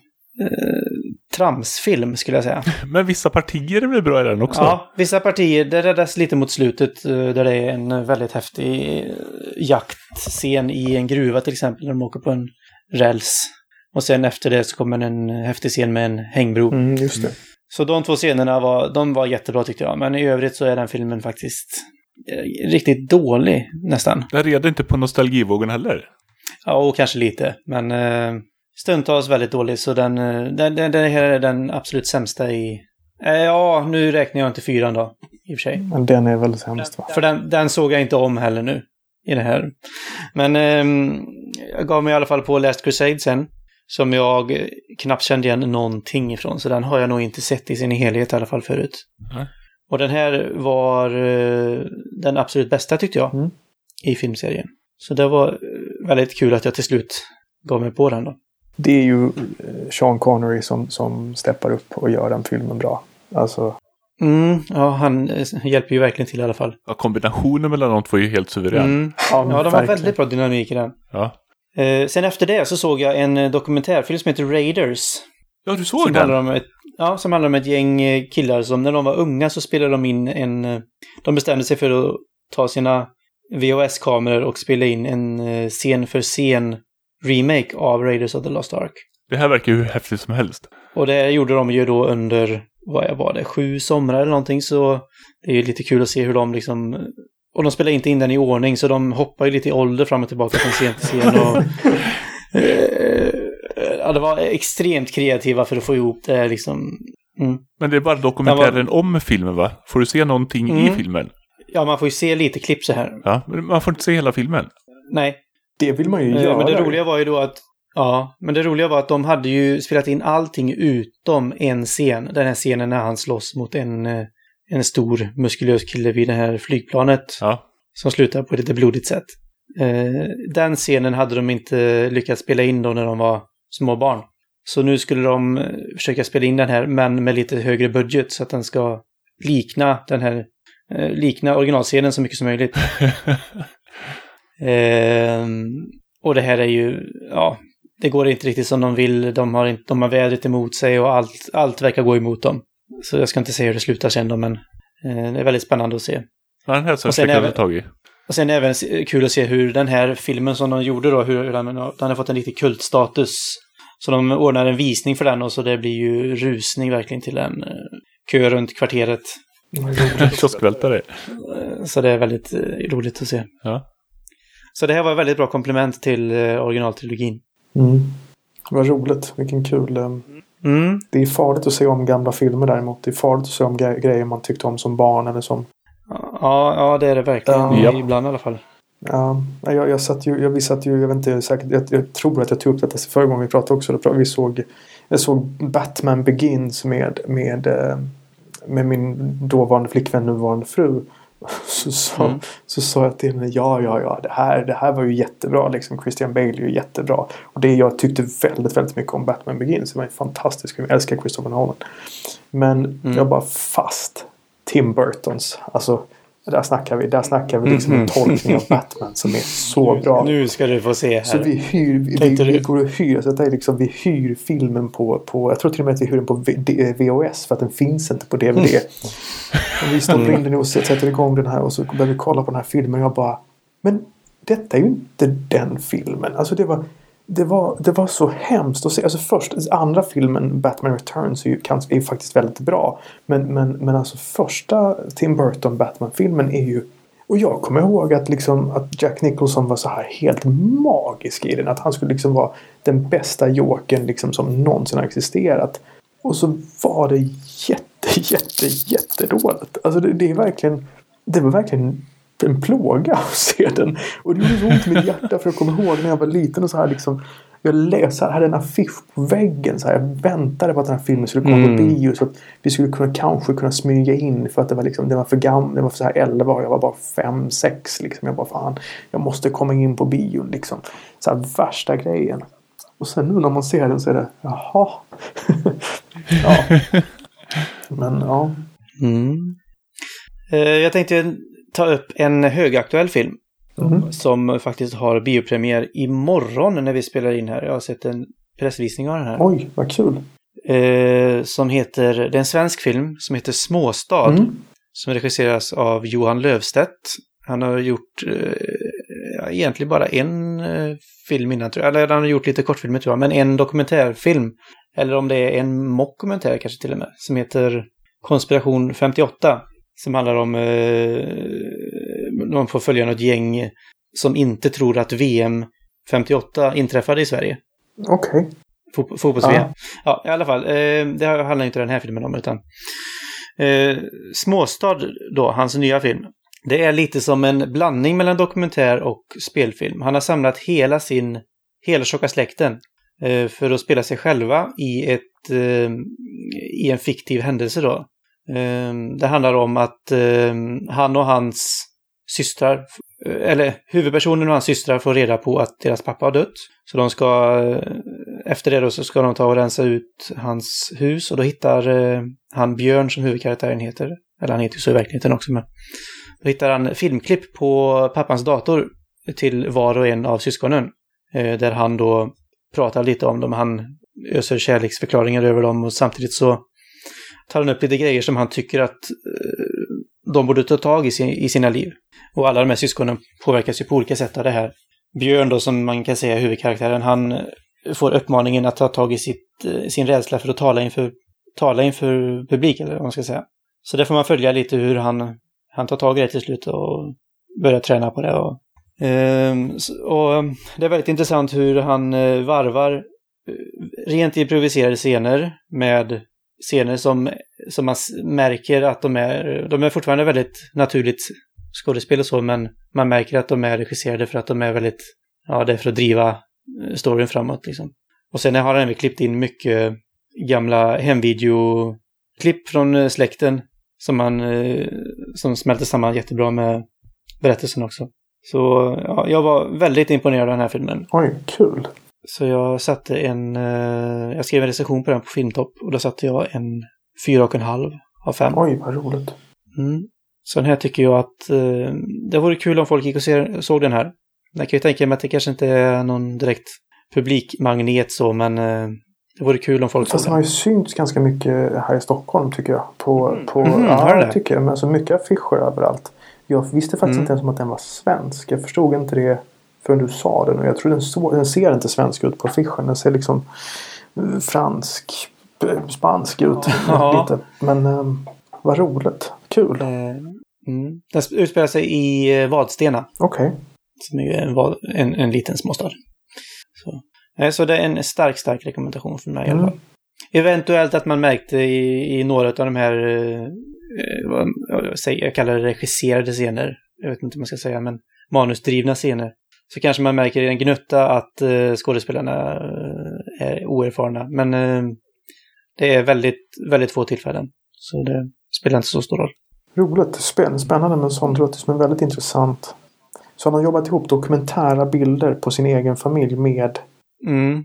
C: Tramsfilm skulle jag säga.
B: Men vissa partier är väl bra i den också?
C: Ja, vissa partier, det räddas lite mot slutet eh, där det är en väldigt häftig eh, jaktscen i en gruva till exempel, när de åker på en räls. Och sen efter det så kommer en häftig scen med en hängbro.
D: Mm, just det.
C: Så de två scenerna var, de var jättebra tyckte jag, men i övrigt så är den filmen faktiskt eh, riktigt dålig nästan.
B: Den red inte på nostalgivågen heller.
C: Ja, och kanske lite, men eh, stundtals väldigt dålig, så den, eh, den, den, den här är den absolut sämsta i... Eh, ja, nu räknar jag inte fyran då, i och för sig.
D: Men den är väl sämst va?
C: För den, den såg jag inte om heller nu. I det här. Men ehm, jag gav mig i alla fall på Last Crusade sen. Som jag eh, knappt kände igen någonting ifrån. Så den har jag nog inte sett i sin helhet i alla fall förut.
B: Nej.
C: Och den här var eh, den absolut bästa tyckte jag.
D: Mm.
C: I filmserien. Så det var eh, väldigt kul att jag till slut gav mig på den då.
D: Det är ju eh, Sean Connery som, som steppar upp och gör den filmen bra. Alltså,
C: Mm, ja, han eh, hjälper ju verkligen till i alla fall.
B: Ja, kombinationen mellan de två är ju helt suverän.
C: Mm.
D: ja,
C: Ja, de har väldigt bra dynamik i den.
B: Ja.
C: Eh, sen efter det så såg jag en eh, dokumentärfilm som heter Raiders.
B: ja, du såg
C: Som
B: den?
C: handlar, om ett, ja, som handlar om ett gäng killar som när de var unga så spelade de in en... De bestämde sig för att ta sina VHS-kameror och spela in en scen för scen remake av Raiders of the Lost Ark.
B: Det här verkar ju hur häftigt som helst.
C: Och det gjorde de ju då under, vad var det, sju somrar eller någonting så det är ju lite kul att se hur de liksom och de spelar inte in den i ordning så de hoppar ju lite i ålder fram och tillbaka från scen till scen och eh, ja, det var extremt kreativa för att få ihop det liksom. Mm.
B: Men det är bara dokumentären om filmen va? Får du se någonting i
C: Mm.
B: filmen?
C: Ja, man får ju se lite klipp så här.
B: Ja, men man får inte se hela filmen.
C: Nej,
D: det vill man ju
C: eh,
D: göra.
C: men det roliga var ju då att Ja, men det roliga var att de hade ju spelat in allting utom en scen. Den här scenen när han slåss mot en, eh, en stor muskulös kille vid det här flygplanet.
B: Ja.
C: Som slutar på ett lite blodigt sätt. Eh, den scenen hade de inte lyckats spela in då när de var små barn. Så nu skulle de eh, försöka spela in den här, men med lite högre budget så att den ska likna den här, eh, likna originalscenen så mycket som möjligt. Ehm, och det här är ju, ja, det går inte riktigt som de vill. De har, inte, de har vädret emot sig och allt, allt verkar gå emot dem. Så jag ska inte säga hur det slutar sen då, men eh, det är väldigt spännande att se.
B: Ja, den här ska
C: Och
B: jag
C: även-
B: tag i.
C: Och sen även se- kul att se hur den här filmen som de gjorde då, hur den, den har fått en riktig kultstatus. Så de ordnar en visning för den och så det blir ju rusning verkligen till en eh, kö runt kvarteret.
B: Kioskvältare.
C: Eh, Så det är väldigt eh, roligt att se.
B: Ja.
C: Så det här var ett väldigt bra komplement till eh, originaltrilogin.
D: Mm. Vad roligt. Vilken kul. eh,
C: Mm.
D: Det är farligt att se om gamla filmer däremot. Det är farligt att se om gre- grejer man tyckte om som barn eller som...
C: Ja, ja, det är det verkligen.
D: Ja.
C: Ibland i alla fall.
D: Ja, jag, jag satt ju, jag, vi satt ju, jag vet inte säkert, jag, jag tror att jag tog upp detta förra gången vi pratade också. Då Vi såg, jag såg Batman Begins med, med, eh, med min dåvarande flickvän, nuvarande fru. Så, så,
C: Mm.
D: så sa jag till henne, ja, ja, ja, det här, det här var ju jättebra liksom. Christian Bale är ju jättebra. Och det jag tyckte väldigt, väldigt mycket om Batman Begins. Det var en fantastisk film. Jag älskar Christopher Nolan. Men
C: Mm.
D: jag bara fast Tim Burtons. Alltså, där snackar vi, där snackar vi liksom
C: Mhm.
D: en tolkning av Batman som är så bra.
C: Nu ska du få se här.
D: Så vi hyr, vi, vi, går och hyr, så det är liksom, vi hyr filmen på, på, jag tror till och med att vi hyr den på VHS för att den finns inte på DVD. och vi stoppar in den och sätter igång den här och så börjar vi kolla på den här filmen och jag bara, men detta är ju inte den filmen. Alltså det var, det var, det var så hemskt att se. Alltså först, andra filmen Batman Returns är ju, kan, är ju faktiskt väldigt bra. Men, men, men alltså första Tim Burton Batman-filmen är ju... Och jag kommer ihåg att, liksom, att Jack Nicholson var så här helt magisk i den. Att han skulle liksom vara den bästa jokern liksom, som någonsin har existerat. Och så var det jätte, jätte, jättedåligt. Alltså det, det är verkligen... Det var verkligen en plåga att se den. Och det gjorde så ont i mitt hjärta för jag kommer ihåg när jag var liten och så här liksom. Jag läste, hade en affisch på väggen. Så här, jag väntade på att den här filmen skulle komma
C: Mm.
D: på bio. Så att vi skulle kunna, kanske kunna smyga in. För att det var, liksom, det var för gammal. Det var för så här 11 och jag var bara 5, 6. Liksom. Jag bara fan. Jag måste komma in på bion liksom. Så här, värsta grejen. Och sen nu när man ser den så är det jaha. ja. Men ja.
C: Mm. Eh, Jag tänkte ta upp en högaktuell film
D: Mhm.
C: som faktiskt har biopremiär imorgon när vi spelar in här. Jag har sett en pressvisning av den här.
D: Oj, vad kul.
C: Eh, som heter, det är en svensk film som heter Småstad.
D: Mm.
C: Som regisseras av Johan Löfstedt. Han har gjort eh, egentligen bara en eh, film innan, tror jag. Eller han har gjort lite kortfilmer tror jag, men en dokumentärfilm. Eller om det är en mockumentär kanske till och med. Som heter Konspiration 58. Som handlar om eh, de får följa något gäng som inte tror att VM 58 inträffade i Sverige.
D: Okej.
C: Fot- Fotbolls-VM.
D: Ja.
C: Ja. i alla fall. Eh, det handlar inte den här filmen om, utan eh, Småstad då, hans nya film. Det är lite som en blandning mellan dokumentär och spelfilm. Han har samlat hela sin, hela Tjocka släkten eh, för att spela sig själva i ett, eh, i en fiktiv händelse då. Ehm, det handlar om att ehm, han och hans systrar, eh, eller huvudpersonen och hans systrar får reda på att deras pappa har dött. Så de ska, eh, efter det då så ska de ta och rensa ut hans hus och då hittar eh, han Björn som huvudkaraktären heter, eller han heter ju så i verkligheten också men då hittar han filmklipp på pappans dator till var och en av syskonen. Där han då pratar lite om dem, han öser kärleksförklaringar över dem och samtidigt så tar han upp lite grejer som han tycker att eh, de borde ta tag i, sin, i sina liv. Och alla de här syskonen påverkas ju på olika sätt av det här. Björn då, som man kan säga är huvudkaraktären, han eh, får uppmaningen att ta tag i sitt, eh, sin rädsla för att tala inför, tala inför publik, eller vad man ska säga. Så där får man följa lite hur han, han tar tag i det till slut och börjar träna på det. Och, ehm, och ehm, det är väldigt intressant hur han varvar rent improviserade scener med scener som, som man märker att de är, de är fortfarande väldigt naturligt skådespel och så, men man märker att de är regisserade för att de är väldigt, ja, det är för att driva eh, storyn framåt liksom. Och sen har han även klippt in mycket gamla hemvideoklipp från eh, släkten som han, eh, som smälter samman jättebra med berättelsen också. Så ja, jag var väldigt imponerad av den här filmen.
D: Oj, kul.
C: Så jag satte en, eh, jag skrev en recension på den på Filmtopp och då satte jag en fyra och en halv av fem.
D: Oj, vad roligt.
C: Mm. Så den här tycker jag att eh, det vore kul om folk gick och ser, såg den här. Jag kan ju tänka mig att det kanske inte är någon direkt publikmagnet så, men eh, det vore kul om folk
D: Fast
C: såg
D: den har ju synts ganska mycket här i Stockholm tycker jag. På, på,
C: Mhm,
D: ja,
C: det?
D: tycker jag. Men alltså mycket affischer överallt. Jag visste faktiskt
C: Mm.
D: inte ens om att den var svensk. Jag förstod inte det förrän du sa den. Och jag tror den, så, den ser inte svensk ut på affischen. Den ser liksom eh, fransk, eh, spansk ut
C: Ja.
D: lite. Men eh, vad roligt. Kul.
C: Eh, mm. Den utspelar sig i Vadstena,
D: Okej.
C: som är en, en, en liten småstad. Så. Så det är en stark, stark rekommendation från mig i alla
D: Mm.
C: fall. Eventuellt att man märkte i, i några av de här, eh, vad jag, säger, jag kallar det regisserade scener, jag vet inte om man ska säga, men manusdrivna scener. Så kanske man märker i en gnutta att eh, skådespelarna eh, är oerfarna. Men eh, det är väldigt, väldigt få tillfällen. Så det spelar inte så stor roll.
D: Roligt. Spän- Spännande men sånt låter som en väldigt intressant. Så han har jobbat ihop dokumentära bilder på sin egen familj med
C: Mm.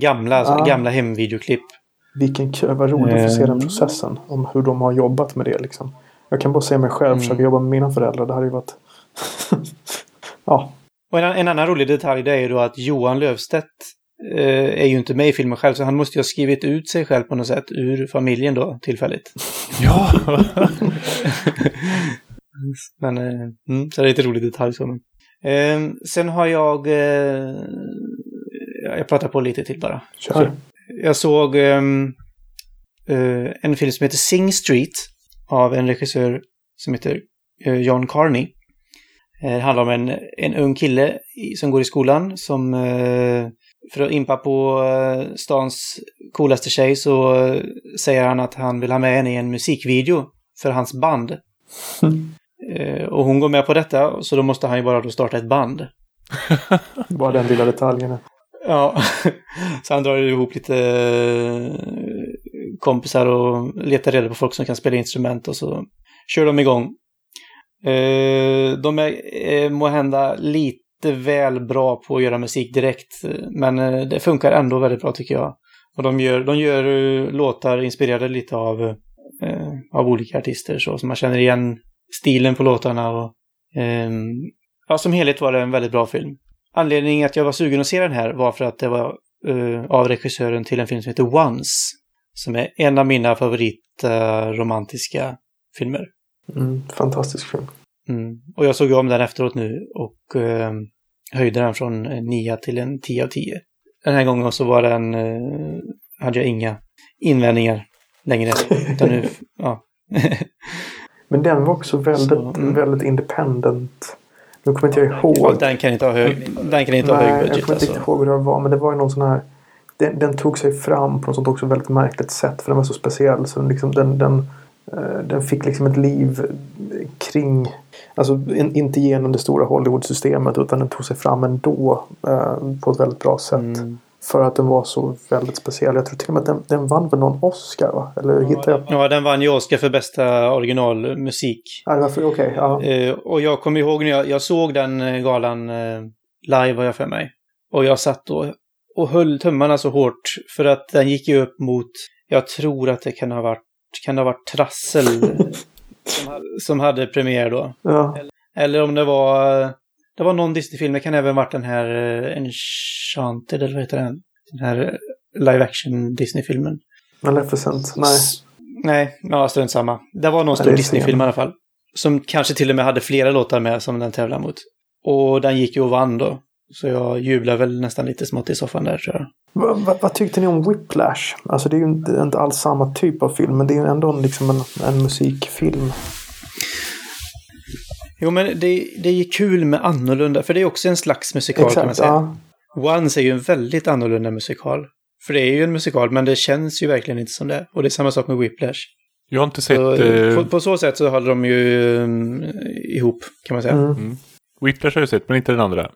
C: Gamla, alltså,
D: Ja.
C: gamla hemvideoklipp.
D: Vilken kul, vad roligt att få se den
C: Eh.
D: processen. Om hur de har jobbat med det liksom. Jag kan bara se mig själv
C: Mm.
D: försöka jobba med mina föräldrar. Det hade ju varit... ja,
C: Och en, en annan rolig detalj det är ju då att Johan Löfstedt eh, är ju inte med i filmen själv, så han måste ju ha skrivit ut sig själv på något sätt ur familjen då, tillfälligt.
B: Ja!
C: Men, eh, mm, så det är lite rolig detalj så. Men. Eh, sen har jag, eh, jag pratar på lite till bara.
D: Kör.
C: Jag såg ehm, eh, en film som heter Sing Street av en regissör som heter eh, John Carney. Eh, Det handlar om en, en ung kille som går i skolan som eh, för att impa på eh, stans coolaste tjej så säger han att han vill ha med henne i en musikvideo för hans band. Eh, och hon går med på detta så då måste han ju bara då starta ett band.
D: Bara den lilla detaljen.
C: Ja, så han drar ihop lite kompisar och letar reda på folk som kan spela instrument och så kör de igång. Eh, De är eh, må hända lite väl bra på att göra musik direkt, men eh, det funkar ändå väldigt bra tycker jag. Och de gör, de gör eh, låtar inspirerade lite av, eh, av olika artister så, så man känner igen stilen på låtarna och ehm, ja, som helhet var det en väldigt bra film. Anledningen att jag var sugen att se den här var för att det var uh, av regissören till en film som heter Once. Som är en av mina favoritromantiska romantiska filmer.
D: Mm, fantastisk film.
C: Mm. Och jag såg om den efteråt nu och eh, höjde den från en 9 till en 10 av 10. Den här gången så var den, eh, hade jag inga invändningar längre. Utan nu, ja.
D: Men den var också väldigt,
C: Så, mm.
D: väldigt independent. Nu kommer inte jag
C: Ja,
D: ihåg.
C: den kan inte ha hög, den kan inte ha
D: Nej,
C: hög
D: jag
C: budget
D: kommer inte
C: alltså.
D: ihåg hur det var. Men det var ju någon sån här. Den, den tog sig fram på något sånt också väldigt märkligt sätt. För den var så speciell. Så den, liksom, den, den, eh, den fick liksom ett liv kring. Alltså in, inte genom det stora Hollywood-systemet. Utan den tog sig fram ändå. Eh, på ett väldigt bra sätt.
C: Mm.
D: För att den var så väldigt speciell. Jag tror till och med att den, den vann väl någon Oscar va? Eller hittade jag?
C: Ja, den vann ju Oscar för bästa originalmusik.
D: Ja, det var för, okej. ja.
C: Eh, och jag kommer ihåg när jag, jag såg den eh, galan eh, live, har jag för mig. Och jag satt och, och höll tummarna så hårt för att den gick ju upp mot, jag tror att det kan ha varit, kan det ha varit Trassel som, hade, som hade premiär då.
D: ja.
C: Eller om det var, det var någon Disney-film, det kan även varit den här eh, Enchanted, eller vad heter den? Den här eh, live action Disney-filmen.
D: Maleficent. Nej.
C: Nej, ja, strunt samma. Det var någon stor Disney-film i alla fall. Som kanske till och med hade flera låtar med som den tävlade mot. Och den gick ju och vann då. Så jag jublar väl nästan lite smått i soffan där tror jag.
D: Va, va, vad tyckte ni om Whiplash? Alltså det är ju inte, inte alls samma typ av film. Men det är ju ändå en, liksom en, en musikfilm.
C: Jo, men det, det är ju kul med annorlunda, för det är också en slags musikal kan man
D: Exakt.
C: säga.
D: Ja.
C: Once är ju en väldigt annorlunda musikal. För det är ju en musikal, men det känns ju verkligen inte som det. Och det är samma sak med Whiplash.
B: Jag har inte sett...
C: Så,
B: eh,
C: på, på så sätt så håller de ju um, ihop, kan man säga.
D: Mm.
B: Whiplash har jag sett, men inte den andra.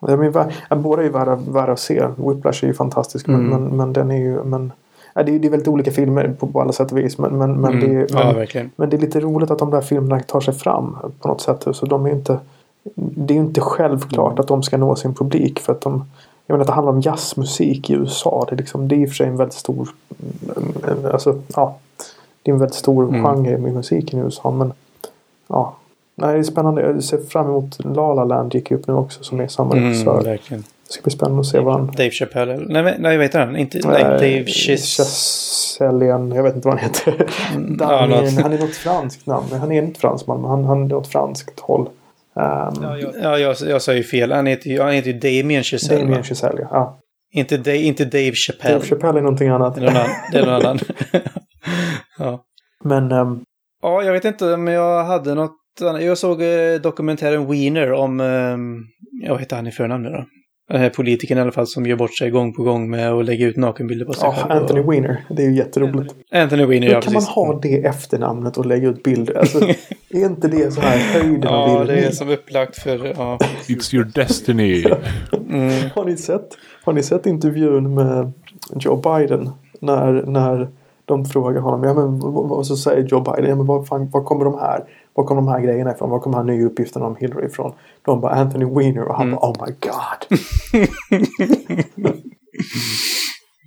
D: Ja, men, ja, båda är ju värda, värda att se. Whiplash är ju fantastisk. Men,
C: Mm.
D: men, men den är ju... Men, ja, det, är, det är väldigt olika filmer på, på alla sätt och vis. Men, men, men,
C: Mm.
D: det, är,
C: Ja,
D: men, men det är lite roligt att de där filmerna tar sig fram på något sätt. Så de är inte... Det är ju inte självklart
C: Mm.
D: att de ska nå sin publik. För att de... Jag menar att det handlar om jazzmusik i USA. Det är, liksom, det är i och för sig en väldigt stor... mm, Alltså, ja. Det är en väldigt stor
C: Mm.
D: genre med musiken i USA. Men ja. Nej, det är spännande. Jag ser fram emot La La Land gick upp nu också som är samma regissör.
C: Mm, verkligen.
D: Det ska bli spännande att se vad han...
C: Dave Chappelle. Nej, nej vad heter han? Inte, nej, Dave.
D: Chazelian. Jag vet inte vad han heter.
C: Mm, ja, något.
D: han är något franskt namn. Han är inte fransman men han, han är åt franskt håll. Um,
C: Ja, jag, jag sa ju fel. Han heter ju, han heter ju Damien Chazelle.
D: Damien? Chazelle, ja.
C: Inte, da, inte Dave Chappelle.
D: Dave Chappelle är någonting annat.
C: Det är någon annan. Det är någon annan. ja.
D: Men ehm,
C: ja, jag vet inte om jag hade något. Jag såg eh, dokumentären Wiener om, eh, ja, vad heter han i förnamn nu då? Den här politikern i alla fall som gör bort sig gång på gång med att lägga ut nakenbilder på sig
D: ja,
C: själv.
D: Anthony
C: och...
D: Weiner. Det är ju jätteroligt.
C: Anthony Wiener,
D: Hur
C: ja
D: kan man
C: precis.
D: ha det efternamnet och lägga ut bilder? Alltså, är inte det så här höjden av
C: Ja, det är som upplagt för, ja.
B: It's your destiny.
C: Mm.
D: Har ni sett, har ni sett intervjun med Joe Biden? När, när de frågar honom, ja men vad- vad- och så säger Joe Biden, ja men var, fan, var kommer de här, var kommer de här grejerna ifrån? Var kommer de här nya uppgifterna om Hillary ifrån? De bara Anthony Weiner och han
C: Mm.
D: bara oh my god.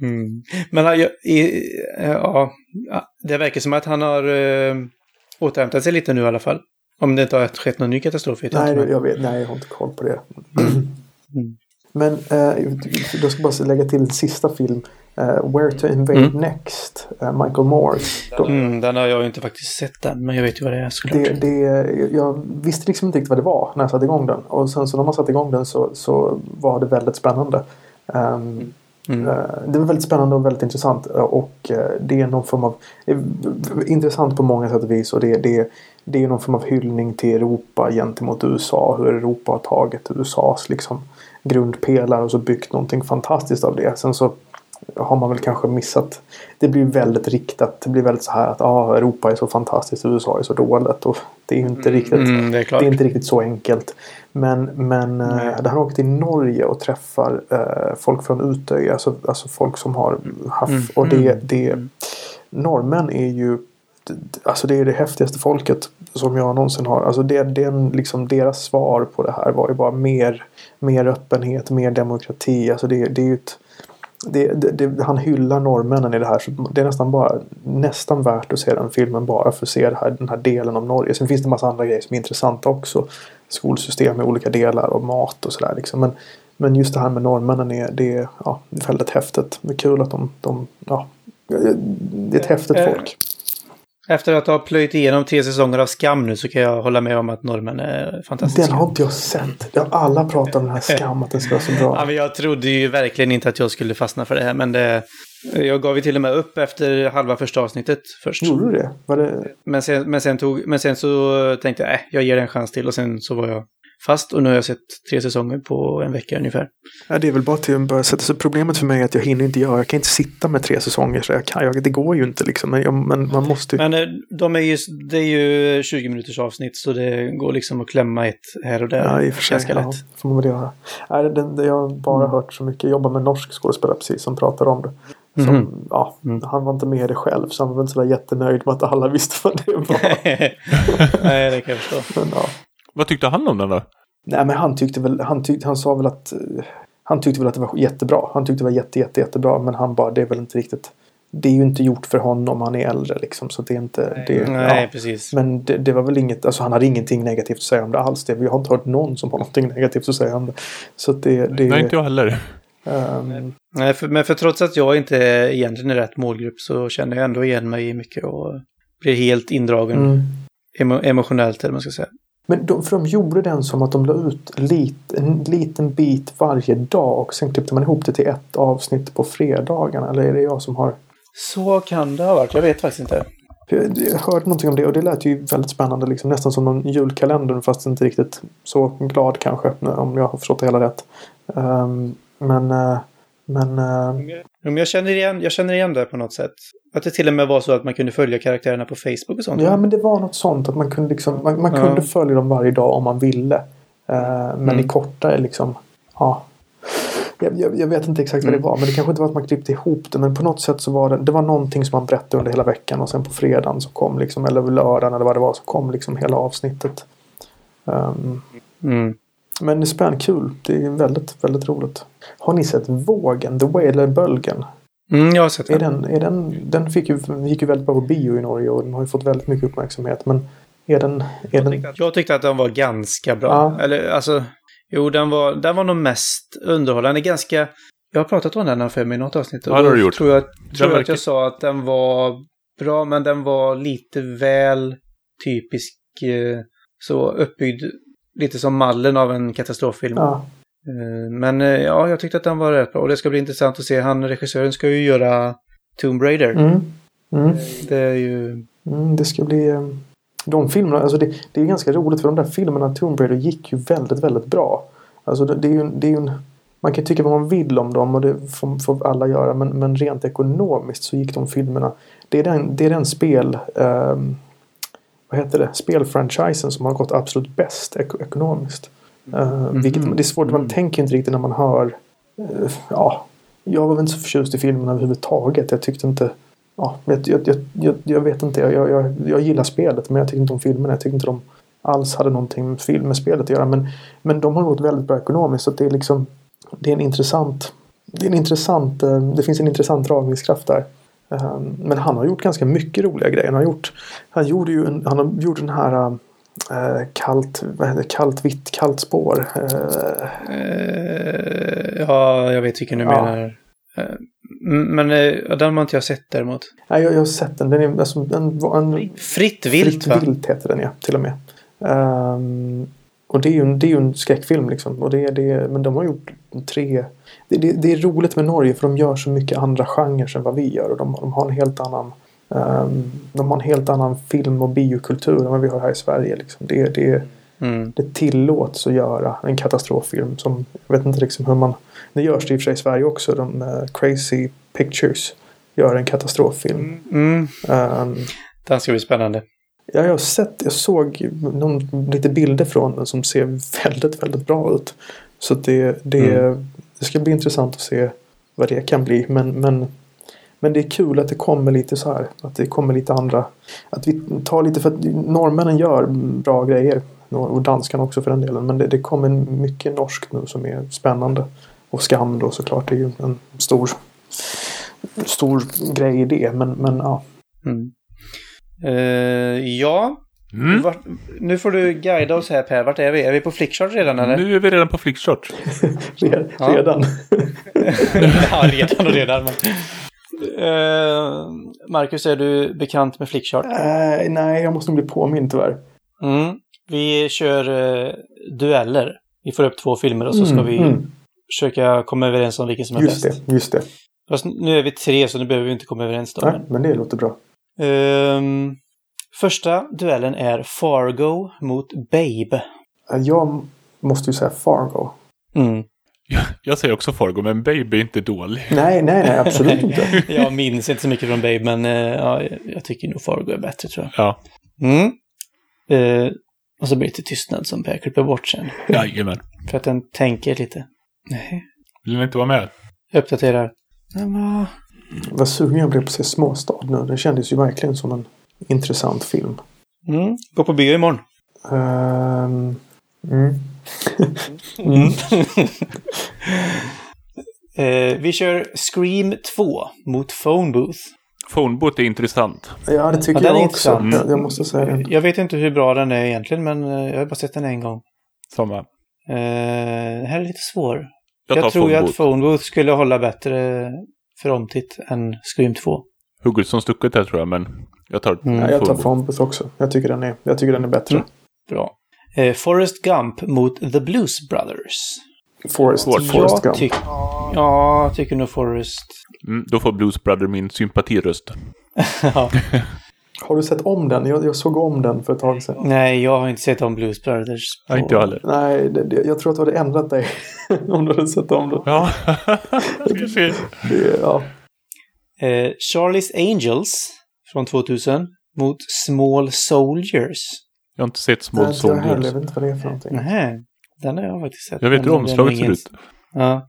C: Mm. Men i, ja, ja, det verkar som att han har äh, återhämtat sig lite nu i alla fall. Om det inte har skett någon ny katastrof vet jag
D: nej,
C: inte.
D: det- jag vet, nej, jag har inte koll på det.
C: Mm.
D: Men eh, jag ska bara lägga till en sista film. Eh, Where to Invade
C: Mm.
D: Next. eh, Michael Moores. De,
C: Mm, den har jag ju inte faktiskt sett än, men jag vet ju vad det är såklart.
D: Det, det, jag visste liksom inte riktigt vad det var när jag satte igång den. Och sen så när man satte igång den så, så var det väldigt spännande. Um,
C: Mm.
D: Eh, Det var väldigt spännande och väldigt intressant. Och det är någon form av... Intressant på många sätt och vis. Och det, det, det är någon form av hyllning till Europa gentemot USA. Hur Europa har tagit USAs liksom, grundpelare och så byggt någonting fantastiskt av det. Sen så har man väl kanske missat. Det blir väldigt riktat. Det blir väldigt så här att ah, Europa är så fantastiskt och USA är så dåligt. Och det är ju inte riktigt.
C: Mm, det är.
D: Det är inte riktigt så enkelt. Men, men eh,
C: Nej.
D: där han åker till Norge och träffar eh, folk från Utöya. Alltså, alltså folk som har haft.
C: Mm.
D: Och det,
C: Mm.
D: det, norrmän är ju Alltså det är det häftigaste folket som jag någonsin har. Alltså det, det är en, liksom deras svar på det här var ju bara mer, mer öppenhet, mer demokrati. Alltså det, det är ju ett, det, det, han hyllar norrmännen i det här. Så det är nästan bara nästan värt att se den filmen bara för att se här, den här delen av Norge. Sen finns det en massa andra grejer som är intressanta också. Skolsystem i olika delar och mat och sådär. Liksom. Men, men just det här med norrmännen är, det är, ja, väldigt häftigt. Det är kul att de, de ja, det är ett häftigt
C: Eh,
D: folk.
C: Efter att ha plöjt igenom tre säsonger av Skam nu så kan jag hålla med om att norrmän är fantastiska.
D: Den har inte jag sett. Jag har alla pratat om den här skam att den ska vara så
C: Ja,
D: bra.
C: men jag trodde ju verkligen inte att jag skulle fastna för det här, men det, jag gav ju till och med upp efter halva första avsnittet först.
D: Gjorde du det? Det?
C: Men sen, men, sen tog, men sen så tänkte jag, äh, jag ger det en chans till och sen så var jag fast och nu har jag sett tre säsonger på en vecka ungefär.
D: Ja, det är väl bara till att börja sätta sig. Problemet för mig är att jag hinner inte göra. Jag kan inte sitta med tre säsonger. Så jag kan, jag, det går ju inte liksom. Men, jag, men man måste ju.
C: Men eh, de är ju, det är ju 20 minuters avsnitt så det går liksom att klämma ett här och där.
D: Ja, i och för sig.
C: Ganska
D: Ja,
C: lätt.
D: får man väl göra. Nej, den, den, jag har bara hört så mycket. Jag jobbar med norsk skådespelare precis som pratar om det. Som,
C: Mhm.
D: ja, Han var inte med i det själv så han var inte sådär jättenöjd med att alla visste vad det var.
C: Nej, det kan jag förstå.
D: men, ja.
B: Vad tyckte han om den då?
D: Nej men han tyckte väl, han, tyckte, han sa väl att han tyckte väl att det var jättebra. Han tyckte det var jätte, jätte, jättebra. Men han bara, det är väl inte riktigt. Det är ju inte gjort för honom. Han är äldre liksom. Så det är inte. Det,
C: Nej,
D: ja.
C: precis.
D: Men det, det var väl inget, alltså han hade ingenting negativt att säga om det alls. Det, jag har inte hört någon som har någonting negativt att säga om det. Så det, det
B: Nej, inte jag heller.
D: ehm,
C: Nej, för, men för trots att jag inte är egentligen är rätt målgrupp så känner jag ändå igen mig i mycket och blir helt indragen
D: mm.
C: emo, emotionellt, eller man ska säga.
D: Men de, för de gjorde den som att de la ut lit, en liten bit varje dag och sen klippte man ihop det till ett avsnitt på fredagarna. Eller är det jag som har...
C: Så kan det ha varit, jag vet faktiskt inte.
D: Jag, jag hörde någonting om det och det lät ju väldigt spännande. Liksom, nästan som någon julkalender fast inte riktigt så glad kanske. Om jag har förstått det hela rätt. Ehm, men... eh, men
C: Men jag känner, igen, jag känner igen det på något sätt. Att det till och med var så att man kunde följa karaktärerna på Facebook och sånt.
D: ja men det var något sånt att man kunde liksom... Man, man
C: Ja.
D: kunde följa dem varje dag om man ville. Eh, men
C: Mm.
D: i kortare liksom... Ja. Jag, jag, jag vet inte exakt vad
C: Mm.
D: det var. Men det kanske inte var att man klippte ihop det. Men på något sätt så var det... Det var någonting som man berättade under hela veckan. Och sen på fredagen så kom liksom... Eller lördagen eller vad det var så kom liksom hela avsnittet. Ehm,
C: Mm.
D: Men det är spännande, kul. Det är väldigt, väldigt roligt. Har ni sett Vågen? The Whale, eller Bölgen?
C: Mm, jag har sett
D: Är
C: den.
D: den, är den, den fick ju, gick ju väldigt bra på bio i Norge och den har ju fått väldigt mycket uppmärksamhet. Men är den... Är den
C: Jag tyckte att den var ganska bra.
D: Ja.
C: Eller alltså, jo den var, den var nog mest underhållande. Ganska, jag har pratat om den här för mig i något avsnitt. och
B: Ja, det har du gjort.
C: Tror jag, tror jag att jag sa att den var bra, men den var lite väl typisk eh, så uppbyggd. Lite som mallen av en katastroffilm.
D: ja,
C: Men eh, ja, jag tyckte att den var rätt bra. Och det ska bli intressant att se. Han, regissören ska ju göra Tomb Raider.
D: mm, mm,
C: Det är ju...
D: mm, det ska bli... eh, De filmerna, alltså det, det är ganska roligt för de där filmerna Tomb Raider gick ju väldigt, väldigt bra. Alltså det, det är ju, det är ju en, man kan tycka vad man vill om dem och det får, får alla göra. Men, men rent ekonomiskt så gick de filmerna. Det är den, det är den spel... ehm, vad heter det? Spelfranchisen som har gått absolut bäst ek- ekonomiskt. Eh, vilket, det är svårt, man tänker inte riktigt när man hör... eh, ja, jag var väl inte så förtjust i filmerna överhuvudtaget. Jag tyckte inte... Ja, jag, jag, jag, jag, vet inte. Jag, jag, jag gillar spelet men jag tyckte inte om filmerna. Jag tyckte inte de alls hade någonting med film med spelet att göra. Men, men de har gått väldigt bra ekonomiskt. Så det är liksom... Det är en intressant... Det, är en intressant, eh, det finns en intressant dragningskraft där. Men han har gjort ganska mycket roliga grejer. Han, har gjort, han, gjorde ju en, han har gjort den här eh, kallt, vad heter kallt vitt, kallt spår. Eh,
C: ja, jag vet vilken du
D: Ja.
C: menar. Eh, men eh, den har inte jag sett däremot.
D: nej, jag, jag har sett den. Den är alltså, en, en,
C: Fritt vilt,
D: Fritt
C: va?
D: vilt heter den ja, till och med. Ehm, Och det är ju en, det är ju en skräckfilm liksom. Och det, är- det, är- men de har gjort tre... Det, det, det är roligt med Norge för de gör så mycket andra genrer än vad vi gör. Och de, de har en helt annan... ehm, de har en helt annan film och biokultur än vad vi har här i Sverige. Liksom. Det, det,
C: Mm.
D: det tillåts att göra en katastroffilm som... Jag vet inte liksom hur man... Det görs det i och för sig i Sverige också. De, eh, Crazy Pictures gör en katastroffilm.
C: Mm.
D: Ehm,
C: Den ska bli spännande.
D: Ja, jag har sett, jag såg någon, lite bilder från den som ser väldigt, väldigt bra ut. Så det, det,
C: Mm.
D: det ska bli intressant att se vad det kan bli. Men, men, men det är kul att det kommer lite så här. Att det kommer lite andra. Att vi tar lite, för att norrmännen gör bra grejer. Och danskarna också för den delen. Men det, det kommer mycket norskt nu som är spännande. Och Skam då såklart är ju en stor, stor grej i det. Men, men ja.
C: Mm. Eh, ja,
B: Mm.
C: Vart, nu får du guida oss här Per. Vart är vi? Är vi på Flickchart redan eller?
B: Nu är vi redan på
C: Ja.
D: Redan.
C: ja, redan och redan. Men... Eh, Marcus, är du bekant med Flickchart?
D: Eh, nej, jag måste nog bli påmind tyvärr.
C: Mm. Vi kör eh, dueller. Vi får upp två filmer och så ska
D: Mm,
C: vi
D: mm.
C: försöka komma överens om vilken som är
D: Just
C: bäst.
D: det, just det.
C: Fast nu är vi tre så nu behöver vi inte komma överens då.
D: Nej, men det låter bra.
C: Ehm, första duellen är Fargo mot Babe.
D: Eh, Jag måste ju säga Fargo.
C: Mm.
B: Jag, jag säger också Fargo, men Baby är inte dålig.
D: Nej, nej, nej, absolut inte.
C: jag minns inte så mycket från Babe, men eh, ja, jag tycker nog Fargo är bättre tror jag.
B: Ja,
C: Mm. Eh, och så blir det till tystnad som Per klipper bort sen.
B: jajamän.
C: För att den tänker lite. Nej.
B: Vill ni inte vara med?
C: Uppdaterar. Nej, men-
D: Vad sugen jag blev på att se Småstad nu. Det kändes ju verkligen som en intressant film.
C: Mm. Gå på bio imorgon.
D: Ehm, mm.
C: Mm. eh, vi kör Scream 2 mot Phone Booth.
B: Phonebot är intressant.
D: Ja, det tycker
C: Ja,
D: jag också.
C: intressant.
D: Jag, jag måste säga det.
C: Jag vet inte hur bra den är egentligen, men eh, jag har bara sett den en gång.
B: Samma.
C: Eh, den här är lite svår.
B: Jag
C: Jag, tror ju att Phone Booth skulle hålla bättre för omtitt än Scream 2.
B: Hugget som stucket där tror jag, men jag tar
C: Mm.
D: Ja, jag tar
B: Phonebot.
D: Fonbus också. Jag tycker den är, jag tycker den är bättre.
C: Mm. Bra. Eh, Forrest Gump mot The Blues Brothers.
D: Forrest,
B: Forrest
D: Forrest
C: jag
D: Gump.
C: tyck- Ja, jag tycker nog Forrest.
B: Mm, då får Blues Brother min sympatiröst.
C: ja.
D: Har du sett om den? Jag, jag såg om den för ett tag sedan.
C: Nej, jag har inte sett om Blues Brothers.
B: Ja, inte jag heller.
D: Nej, det, det, jag tror att du hade ändrat dig om du hade sett om den.
B: Ja, ska se.
D: Det, ja.
C: Eh, Charlie's Angels från 2000 mot Small Soldiers.
B: Jag har inte sett Small. Soldiers.
D: Jag vet inte vad det är för någonting.
C: Nej, den har jag faktiskt sett.
B: Jag vet hur omslaget ser ut.
C: Ja.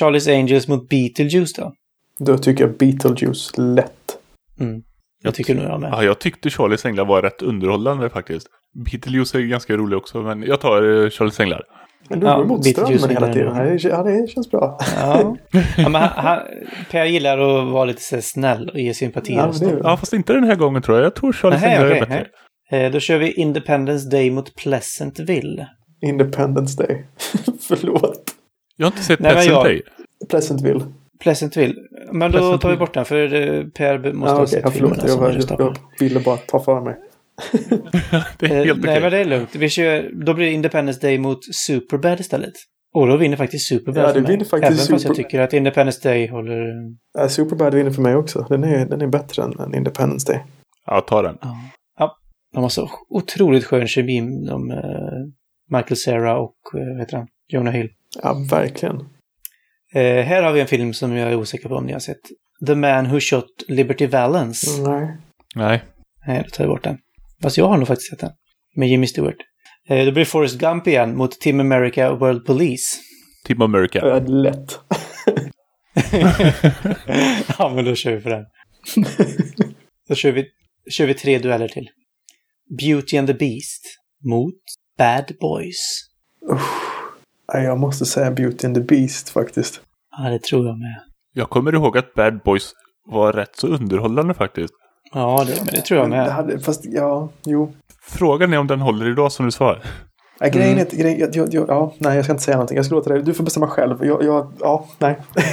C: Charlie's Angels mot Beetlejuice då?
D: Då tycker jag Beetlejuice lätt.
C: Mm. Jag tycker nog jag med.
B: Ja, jag tyckte Charlies Änglar var rätt underhållande faktiskt. Beetlejuice är ganska rolig också, men jag tar eh, Charlies Änglar.
D: Men du
C: Ja,
D: går emot
C: Beetlejuice
D: strömmen hela tiden. Ja, det, ja, det känns bra.
C: Ja. ja men han, han, Per gillar att vara lite snäll och ge sympati.
D: Ja,
B: Ja, fast inte den här gången tror jag. Jag tror Charlies Änglar är bättre.
C: nej. Eh, Då kör vi Independence Day mot Pleasantville.
D: Independence Day. Förlåt.
B: Jag har inte sett
C: Nej, men
B: Pleasant
C: jag-
B: Day.
D: Pleasantville.
C: Pleasantville. Men då tar vi
B: Pleasantville.
C: bort den för eh, Per måste
D: Ja,
C: ha
D: okej,
C: sett
D: ja,
C: filmerna
D: Jag,
C: som jag
D: jag, jag ville bara ta för mig.
B: Det är
C: Eh,
B: helt
C: Nej,
B: okej.
C: men det är lugnt. Vi kör, då blir det Independence Day mot Superbad istället. Och då vinner faktiskt Superbad
D: Ja, det vinner faktiskt
C: Även fast jag
D: Super-
C: tycker att Independence Day håller...
D: Uh, Superbad vinner för mig också. Den är, den är bättre än, än Independence Day.
B: Ja, ta den.
C: Ja. De har så otroligt skön kemi, de, eh, Michael Cera och, uh, vad heter han, Jonah Hill.
D: Ja, verkligen.
C: Eh, här har vi en film som jag är osäker på om ni har sett. The Man Who Shot Liberty Valance.
D: Nej.
B: Nej.
C: Nej, då tar jag bort den. Fast jag har nog faktiskt sett den. Med Jimmy Stewart. Eh, då blir Forrest Gump igen mot Team America World Police.
B: Team America.
D: Ja, lätt.
C: ja, men då kör vi för den. då kör vi, kör vi tre dueller till. Beauty and the Beast mot Bad Boys.
D: Nej, jag måste säga Beauty and the Beast faktiskt.
C: Ja, det tror jag med.
B: Jag kommer ihåg att Bad Boys var rätt så underhållande faktiskt.
C: Ja, det, men det tror jag
D: Det
C: med.
D: hade, fast ja, jo.
B: Frågan är om den håller idag som du sa.
D: Ja, grejen
C: Mm.
D: är grejen, jag, jag, jag, ja, nej, jag ska inte säga någonting. Jag ska låta dig, du får bestämma själv. Jag, jag, ja, nej.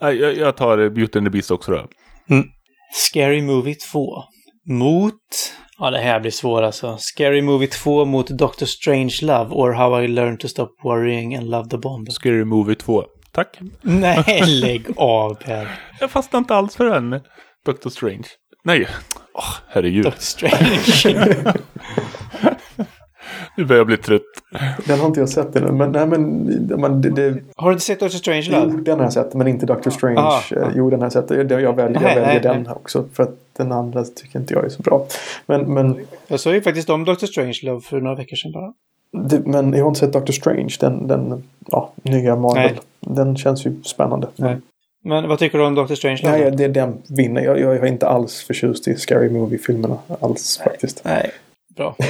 B: Nej, jag, jag tar Beauty and the Beast också då.
C: Scary Movie 2 mot Ja, det här blir svårt alltså. Scary Movie 2 mot Doctor Strange Love or How I Learned to Stop Worrying and Love the Bomb.
B: Scary Movie 2. Tack.
C: Nej, lägg av Per.
B: Jag fastnar inte alls för den. Doctor Strange. Nej. Åh, herregud.
C: Doctor Strange.
B: Nu börjar jag bli trött.
D: Den har inte jag sett ännu. Men, nej, men, men det, det,
C: Har du inte sett Doctor Strange
D: jo,
C: Love?
D: den har jag sett. Men inte Doctor Strange.
C: Aha.
D: Eh, Jo, den har jag sett. Jag, jag väljer, jag
C: Nej,
D: väljer
C: nej,
D: den
C: nej.
D: också. För att den andra tycker inte jag är så bra. Men, men,
C: Jag såg ju faktiskt om Doctor Strange Love för några veckor sedan bara.
D: det, men jag har inte sett Doctor Strange. Den, den ja, nya Marvel.
C: Nej.
D: Den känns ju spännande.
C: Nej. Men vad tycker du om Doctor Strange?
D: Nej, det, den vinner. Jag, jag är inte alls förtjust i Scary Movie-filmerna. Alls faktiskt.
C: Nej, bra.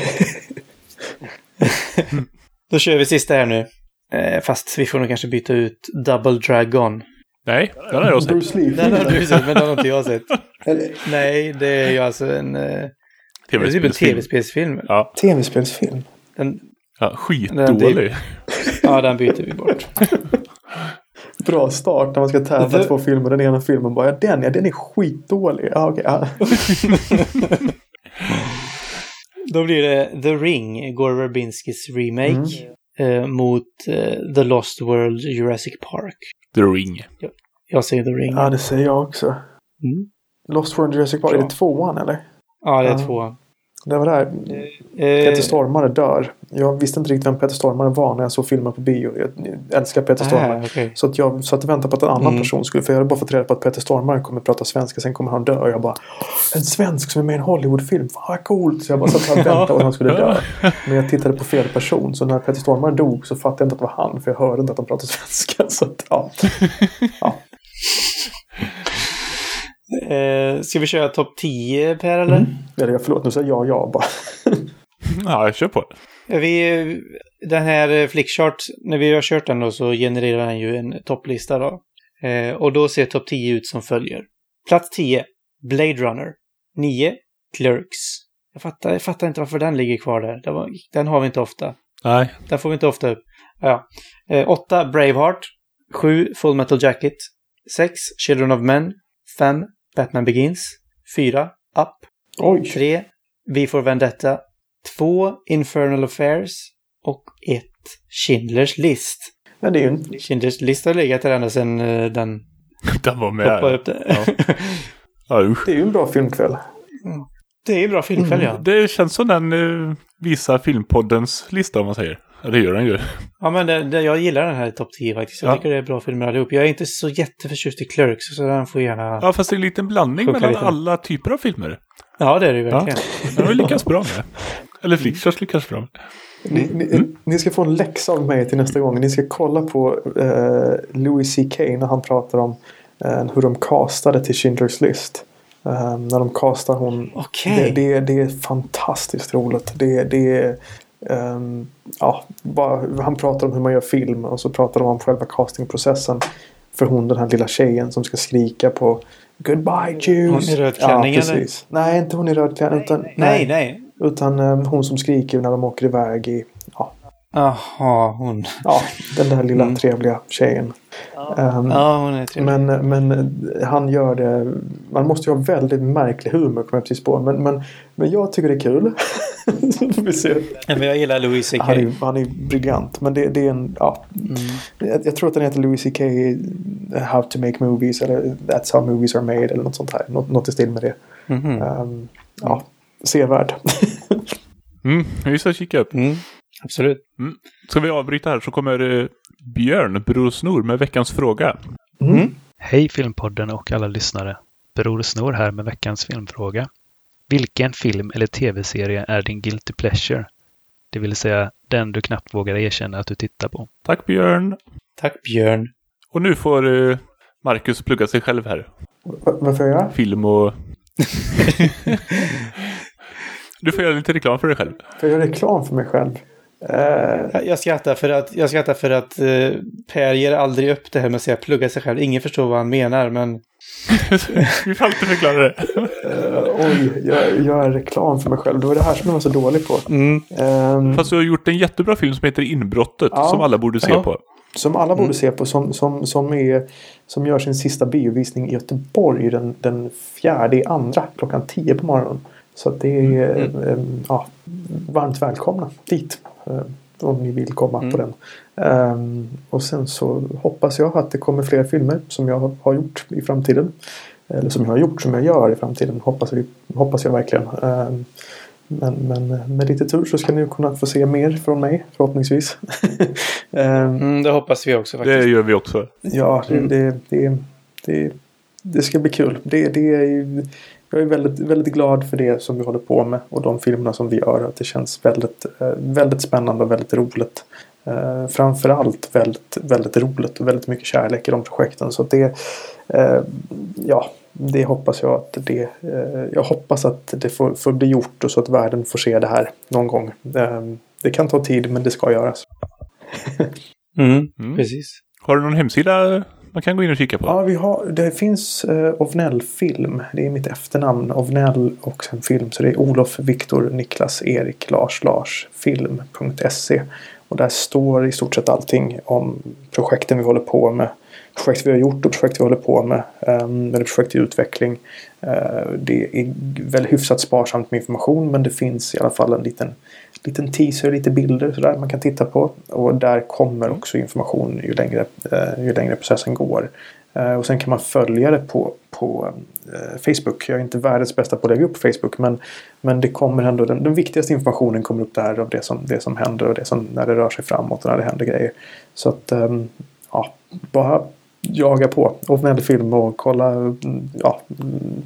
C: Då kör vi sista här nu. Eh, fast vi får nog kanske byta ut Double Dragon.
B: Nej, den har jag sett.
D: Bruce Lee.
C: Den har du sett, men den har inte jag sett. Nej, det är ju alltså en... Eh, det är typ en
B: TV-spelsfilm.
C: tv-spelsfilm.
B: Ja,
D: Tv-spelsfilm.
C: Den,
B: ja, skitdålig.
C: ja, den byter vi bort.
D: Bra start när man ska tävla
C: Det-
D: två filmer. Den ena filmen bara, ja den, ja, den är skitdålig. Ja, okej, ja.
C: Då blir det The Ring, Gore Verbinskis remake. Eh, mot eh, The Lost World Jurassic Park.
B: The Ring.
C: Jag säger The Ring.
D: ja, det säger jag också.
C: Mm.
D: Lost World Jurassic Park, är det tvåan eller?
C: Ja, det är
D: Ja.
C: tvåan.
D: Det var där
C: Eh,
D: Peter Stormare dör. Jag visste inte riktigt vem Peter Stormare var när jag såg filmen på bio. Jag älskar Peter Stormare.
C: ah, okej.
D: Så att jag satt och väntade på att en annan
C: Mm.
D: person skulle... För jag hade bara fått reda på att Peter Stormare kommer prata svenska. Sen kommer han dö. Och jag bara... En svensk som är med i en Hollywoodfilm. Fan vad coolt! Så jag bara satt och väntade på att han skulle dö. Men jag tittade på fel person. Så när Peter Stormare dog så fattade jag inte att det var han. För jag hörde inte att han pratade svenska. Så att, ja. ja.
C: Eh, ska vi köra topp 10 Per eller?
D: Eller jag, förlåt, nu säger jag ja bara.
B: Ja, jag kör på.
C: Eh, Vi, den här Flickchart, när vi har kört den då så genererar den ju en topplista då. Eh, och då ser topp 10 ut som följer. Plats 10, Blade Runner. 9, Clerks. Jag fattar, jag fattar inte varför den ligger kvar där. Den, var, den har vi inte ofta.
B: Nej.
C: Den får vi inte ofta upp. Ja. Eh, 8, Braveheart. 7, Full Metal Jacket. 6, Children of Men. 5, Batman Begins. 4, Up.
D: Oj!
C: 3. V for Vendetta. 2. Infernal Affairs. Och 1. Schindlers List.
D: Men det är ju en...
C: Schindlers List har legat där ända sedan eh, den
B: Den var med.
C: upp där.
B: Ja. Ja.
D: Det är ju en bra filmkväll.
C: det är ju bra filmkväll ja.
B: Det känns som den eh, visar filmpoddens lista om man säger. Ja, det gör den ju.
C: Ja men det, det, jag gillar den här topp 10 faktiskt. Jag
B: Ja.
C: tycker det är bra filmer allihop. Jag är inte så jätteförtjust i Clerks så den får gärna... Ja,
B: Ja, fast det är en liten blandning mellan
C: lite.
B: alla typer av filmer.
C: det är det ju verkligen.
B: Den har lyckats bra med. Eller Flickchart lyckas bra med.
D: Ni, ni, ni ska få en läxa av mig till nästa gång. Ni ska kolla på eh, Louis CK när han pratar om eh, hur de castade till Schindler's List. Eh, när de castar hon.
C: Okej.
D: Det, det, det är fantastiskt roligt. Det, det ehm, ja, bara, han pratar om hur man gör film och så pratar de om själva castingprocessen. För hon den här lilla tjejen som ska skrika på Goodbye Jews.
C: Hon i röd klänning,
D: ja,
C: eller?
D: precis. Nej, inte hon i röd klänning. Utan,
C: Nej, nej.
D: Utan eh, hon som skriker när de åker iväg i... Ja,
C: Jaha, hon...
D: Ja, den där lilla
C: Mm.
D: trevliga tjejen.
C: Ja, hon är trevlig.
D: men, men han gör det. Man måste ju ha väldigt märklig humor kom jag precis på. Men, men, men jag tycker det är kul. Vi se.
C: Ja, men jag gillar Louis CK.
D: Han är, han är briljant. Men det, det är en, ja.
C: Mm.
D: Jag, jag tror att den heter Louis CK How to make movies. Eller That's how movies are made. Eller något sånt här. Något, något i stil med det.
C: Mhm.
D: Ehm, ja, sevärd.
B: Mm, vi ska kika upp.
C: Mm, absolut.
B: Ska vi avbryta här så kommer eh, Björn Bror Snor med veckans fråga.
D: Mm.
E: Hej Filmpodden och alla lyssnare. Bror Snor här med veckans filmfråga. Vilken film eller tv-serie är din guilty pleasure? Det vill säga den du knappt vågar erkänna att du tittar på.
B: Tack Björn.
C: Tack Björn.
B: Och nu får eh, Marcus plugga sig själv här.
D: Va- Vad får jag?
B: Film och... du får göra lite reklam för dig själv.
D: Får jag göra reklam för mig själv? Eh,
C: Jag- skrattar för att, jag skrattar för att eh, Per ger aldrig upp det här med att säga plugga sig själv. Ingen förstår vad han menar, men
B: vi får alltid förklara det.
D: Eh, oj, jag gör reklam för mig själv. Det var det här som jag var så dålig på.
C: mm,
D: Ehm,
B: Fast du har gjort en jättebra film som heter Inbrottet.
D: Ja.
B: Som alla borde se
C: Ja.
B: på.
D: som alla borde se på. Som, som, som, är, som gör sin sista biovisning i Göteborg den, den fjärde i andra klockan tio på morgonen. Så att det är
C: Mm.
D: eh, ja, varmt välkomna dit. Eh, Om ni vill komma
C: Mm.
D: på den. Ehm, och sen så hoppas jag att det kommer fler filmer som jag har gjort i framtiden. Eller som jag har gjort, som jag gör i framtiden. Hoppas, vi, hoppas jag verkligen. Ehm, men, men med lite tur så ska ni kunna få se mer från mig förhoppningsvis. Ehm,
C: Mm, det hoppas vi också faktiskt.
B: Det gör vi också.
D: Ja, det,
C: Mm.
D: det, det, det, det ska bli kul. Det, det är, ju- jag är väldigt, väldigt glad för det som vi håller på med och de filmerna som vi gör. Att det känns väldigt, eh, väldigt spännande och väldigt roligt. Eh, framförallt väldigt, väldigt roligt och väldigt mycket kärlek i de projekten. Så det, eh, ja, det hoppas jag att det, eh, jag hoppas att det får, får bli gjort och så att världen får se det här någon gång. Eh, det kan ta tid men det ska göras.
C: Mm,
B: Mm.
C: precis.
B: Har du någon hemsida man kan gå in och kika på?
D: Ja, vi har, det finns eh, Ovnell Film. Det är mitt efternamn. Ovnell och sen film. Så det är Olof, Viktor, Niklas, Erik, Lars, Lars. Film.se. Och där står i stort sett allting om projekten vi håller på med. Projekt vi har gjort och projekt vi håller på med. Ehm, um, eller projekt i utveckling. Uh, det är väl hyfsat sparsamt med information men det finns i alla fall en liten, liten teaser, lite bilder sådär man kan titta på. Och där kommer också information ju längre, eh, ju längre processen går. Eh, och sen kan man följa det på, på eh, Facebook. Jag är inte världens bästa på att lägga upp Facebook men, men det kommer ändå, den, den viktigaste informationen kommer upp där av det som, det som händer och det som, när det rör sig framåt och när det händer grejer. Så att ehm, ja, bara jaga på Ovnell film och kolla, ja,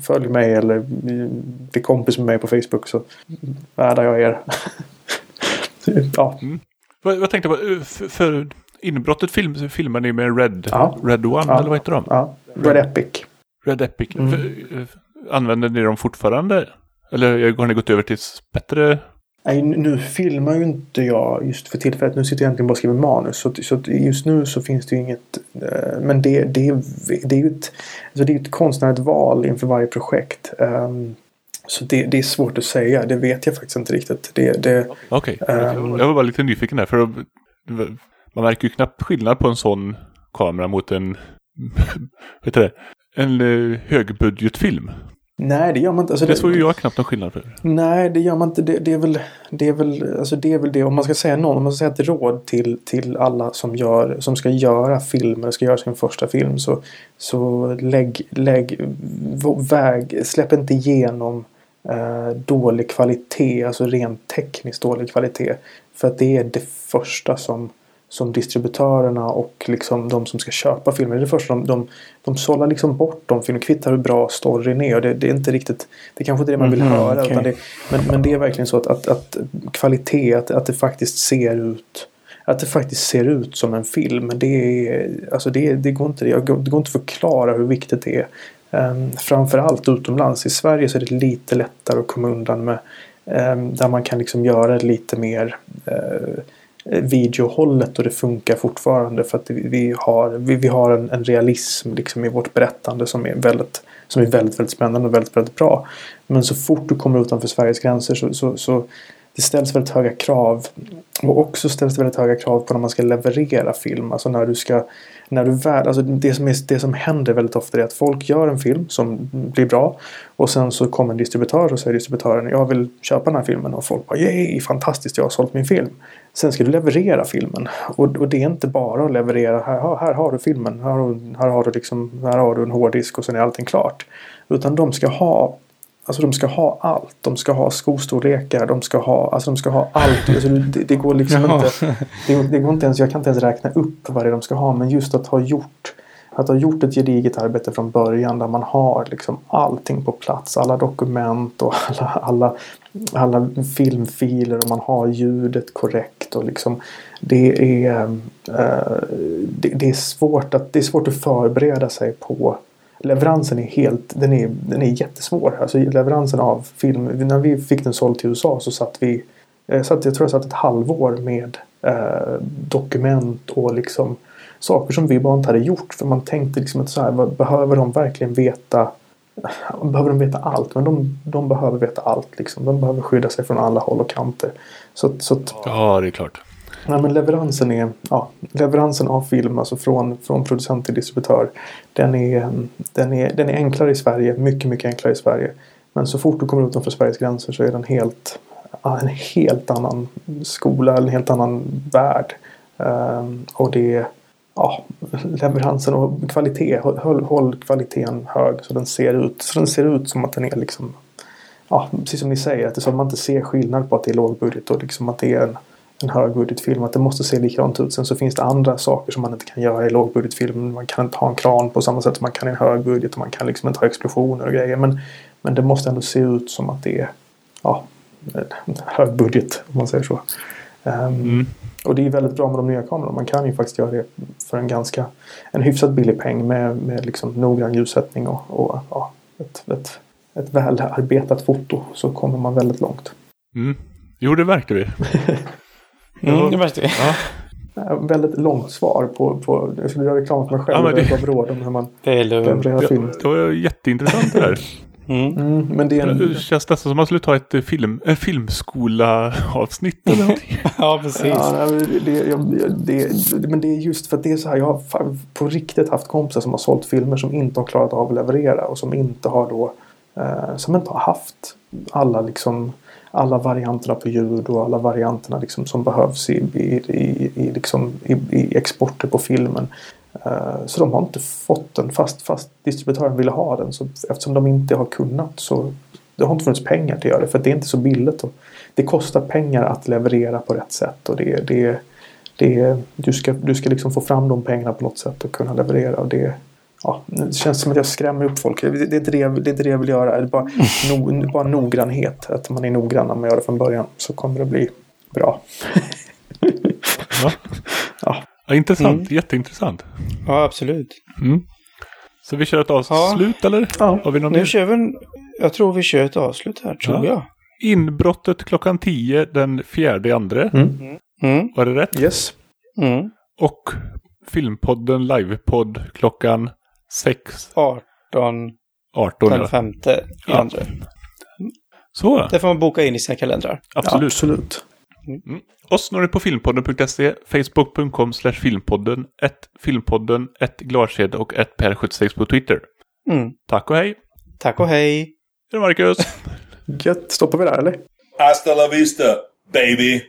D: följ mig eller bli kompis med mig på Facebook så värdar jag er. ja,
B: Vad, vad tänkte jag på? För, för inbrottet film, filmar ni med Red,
D: Ja.
B: Red One,
D: Ja.
B: eller vad heter de?
D: ja, Red Epic.
B: Red Epic.
D: Mm.
B: För, eh, använder ni dem fortfarande? Eller har ni gått över till bättre?
D: Nej, nu filmar ju inte jag just för tillfället. Nu sitter jag egentligen bara och skriver manus. Så, så just nu så finns det ju inget. eh, Men det, det, det är ju ett, alltså det är ett konstnärligt val inför varje projekt. Ehm, Så det, det är svårt att säga. Det vet jag faktiskt inte riktigt. Det, det,
B: Okej.
D: Ehm.
B: Jag var bara lite nyfiken där. För att- man märker ju knappt skillnad på en sån kamera mot en, heter det, en eh, högbudgetfilm.
D: nej, det gör man inte. Alltså,
B: Det såg ju jag knappt någon skillnad för.
D: Nej, det gör man inte. Det, det, är väl, det, är väl, alltså det är väl det. Om man ska säga någon, om man ska säga ett råd till, till alla som, gör, som ska göra film eller ska göra sin första film. Så, så lägg, lägg väg, släpp inte igenom eh, dålig kvalitet, alltså rent tekniskt dålig kvalitet. För att det är det första som, som distributörerna och liksom de som ska köpa filmer, det är det första de, de, de sållar liksom bort de filmer, kvittar hur bra storyn är och det, det är inte riktigt, det är kanske inte det man vill
C: Mhm,
D: höra. Utan det, men, men det är verkligen så att, att, att kvalitet, att, att det faktiskt ser ut att det faktiskt ser ut som en film. Det, är, alltså det, det, går inte, det går inte att förklara hur viktigt det är. Ehm, framförallt utomlands. I Sverige så är det lite lättare att komma undan med ehm, där man kan liksom göra lite mer eh, videohållet och det funkar fortfarande för att vi, vi har, vi, vi har en, en realism liksom i vårt berättande som är väldigt som är väldigt, väldigt spännande och väldigt, väldigt bra. Men så fort du kommer utanför Sveriges gränser så, så, så det ställs väldigt höga krav. Och också ställs det väldigt höga krav på när man ska leverera film. Alltså när du ska när du väl, alltså det, som är, det som händer väldigt ofta är att folk gör en film som blir bra. Och sen så kommer en distributör och säger distributören jag vill köpa den här filmen. Och folk bara yay, fantastiskt jag har sålt min film. Sen ska du leverera filmen. Och, och det är inte bara att leverera här, har- här har du filmen. Här har, här, har du liksom, här har du en hårddisk och sen är allting klart. Utan de ska ha Alltså de ska ha allt. De ska ha skostorlekar. De ska ha, alltså de ska ha allt. Alltså det, det går liksom
C: Jaha.
D: inte. Det, det går inte ens, jag kan inte ens räkna upp vad det är de ska ha. Men just att ha gjort att ha gjort ett gediget arbete från början där man har liksom allting på plats. Alla dokument och alla, alla, alla filmfiler och man har ljudet korrekt. Och liksom, det, är, eh, det, det, är svårt att, det är svårt att förbereda sig på leveransen är helt, den är, den är jättesvår. Alltså leveransen av film. När vi fick den såld till USA så satt vi, jag, satt, jag tror jag satt ett halvår med eh, dokument och liksom saker som vi bara inte hade gjort. För man tänkte liksom att så här, vad- behöver de verkligen veta Behöver de veta allt? Men de, de behöver veta allt. Liksom. De behöver skydda sig från alla håll och kanter. Så, så att,
B: Ja, det är klart.
D: Nej, men leveransen är ja, leveransen av film, alltså från, från producent till distributör. Den är, den, är, den är enklare i Sverige, mycket, mycket enklare i Sverige. Men så fort du kommer utanför Sveriges gränser så är det en helt, en helt annan skola, en helt annan värld. Um, och det ja, leveransen och kvalitet, håll, håll kvaliteten hög så den ser ut, så den ser ut som att den är liksom ja, precis som ni säger, att det är så att man inte ser skillnad på att det är lågbudget och liksom att det är en, en högbudgetfilm. Att det måste se likadant ut. Sen så finns det andra saker som man inte kan göra i lågbudgetfilm. Man kan inte ha en kran på samma sätt som man kan i en högbudget. Och man kan liksom inte ha explosioner och grejer. Men, men det måste ändå se ut som att det är ja, högbudget, om man säger så. Um, mm. Och det är väldigt bra med de nya kamerorna. Man kan ju faktiskt göra det för en ganska en hyfsat billig peng med, med liksom noggrann ljussättning och, och ja, ett, ett ett välarbetat foto så kommer man väldigt långt.
B: Mm. Jo, det verkar vi.
C: mm, det verkar vi.
D: Ja. Väldigt långt svar på, på jag skulle göra reklam för mig själv. Ja,
B: det...
D: Jag gav råd om hur man
B: levererar film. Det var jätteintressant det här.
D: Mm. Mm, men det, en...
B: det känns nästan som att man skulle ta ett film, en filmskola-avsnitt eller någonting.
C: ja, precis. Ja,
D: det, jag, det, men det är just för att det är så här. Jag har på riktigt haft kompisar som har sålt filmer som inte har klarat av att leverera och som inte har då eh, som inte har haft alla, liksom, alla varianterna på ljud och alla varianterna liksom, som behövs i, i, i, i, liksom, i, i exporter på filmen. Eh, så de har inte fått den fast, fast distributören ville ha den. Så eftersom de inte har kunnat så det har inte funnits pengar till att göra det för det är inte så billigt. Och det kostar pengar att leverera på rätt sätt och det, det, det, du ska, du ska liksom få fram de pengarna på något sätt och kunna leverera. Och det, ja, det känns som att jag skrämmer upp folk. Det, det, är, inte det, jag, det är inte det jag vill göra. Det är bara, no, bara noggrannhet. Att man är noggrann när man gör det från början. Så kommer det bli bra.
B: ja. ja. ja. intressant. Mm. Jätteintressant.
C: Ja, absolut.
B: Mm. Så vi kör ett avslut ja. eller?
C: Ja, Har vi någon nu kör vi en, Jag tror vi kör ett avslut här, tror ja. jag.
B: Inbrottet klockan 10 den fjärde andra.
C: Mm. Mm.
B: Var det rätt?
D: Yes.
C: Mm.
B: Och Filmpodden livepodd klockan 6.
C: 18.
B: 18
C: den femte i ja. andra.
B: Så.
C: Det får man boka in i sina kalendrar.
B: Absolut.
D: Ja, absolut.
B: Mm. Oss når ni på filmpodden.se, facebook.com filmpodden, ett filmpodden, ett glasked och ett per76 på Twitter.
C: Mm.
B: Tack och hej.
C: Tack och hej.
B: Hej Marcus.
D: Gött. Stoppar vi där eller?
A: Hasta la vista, baby.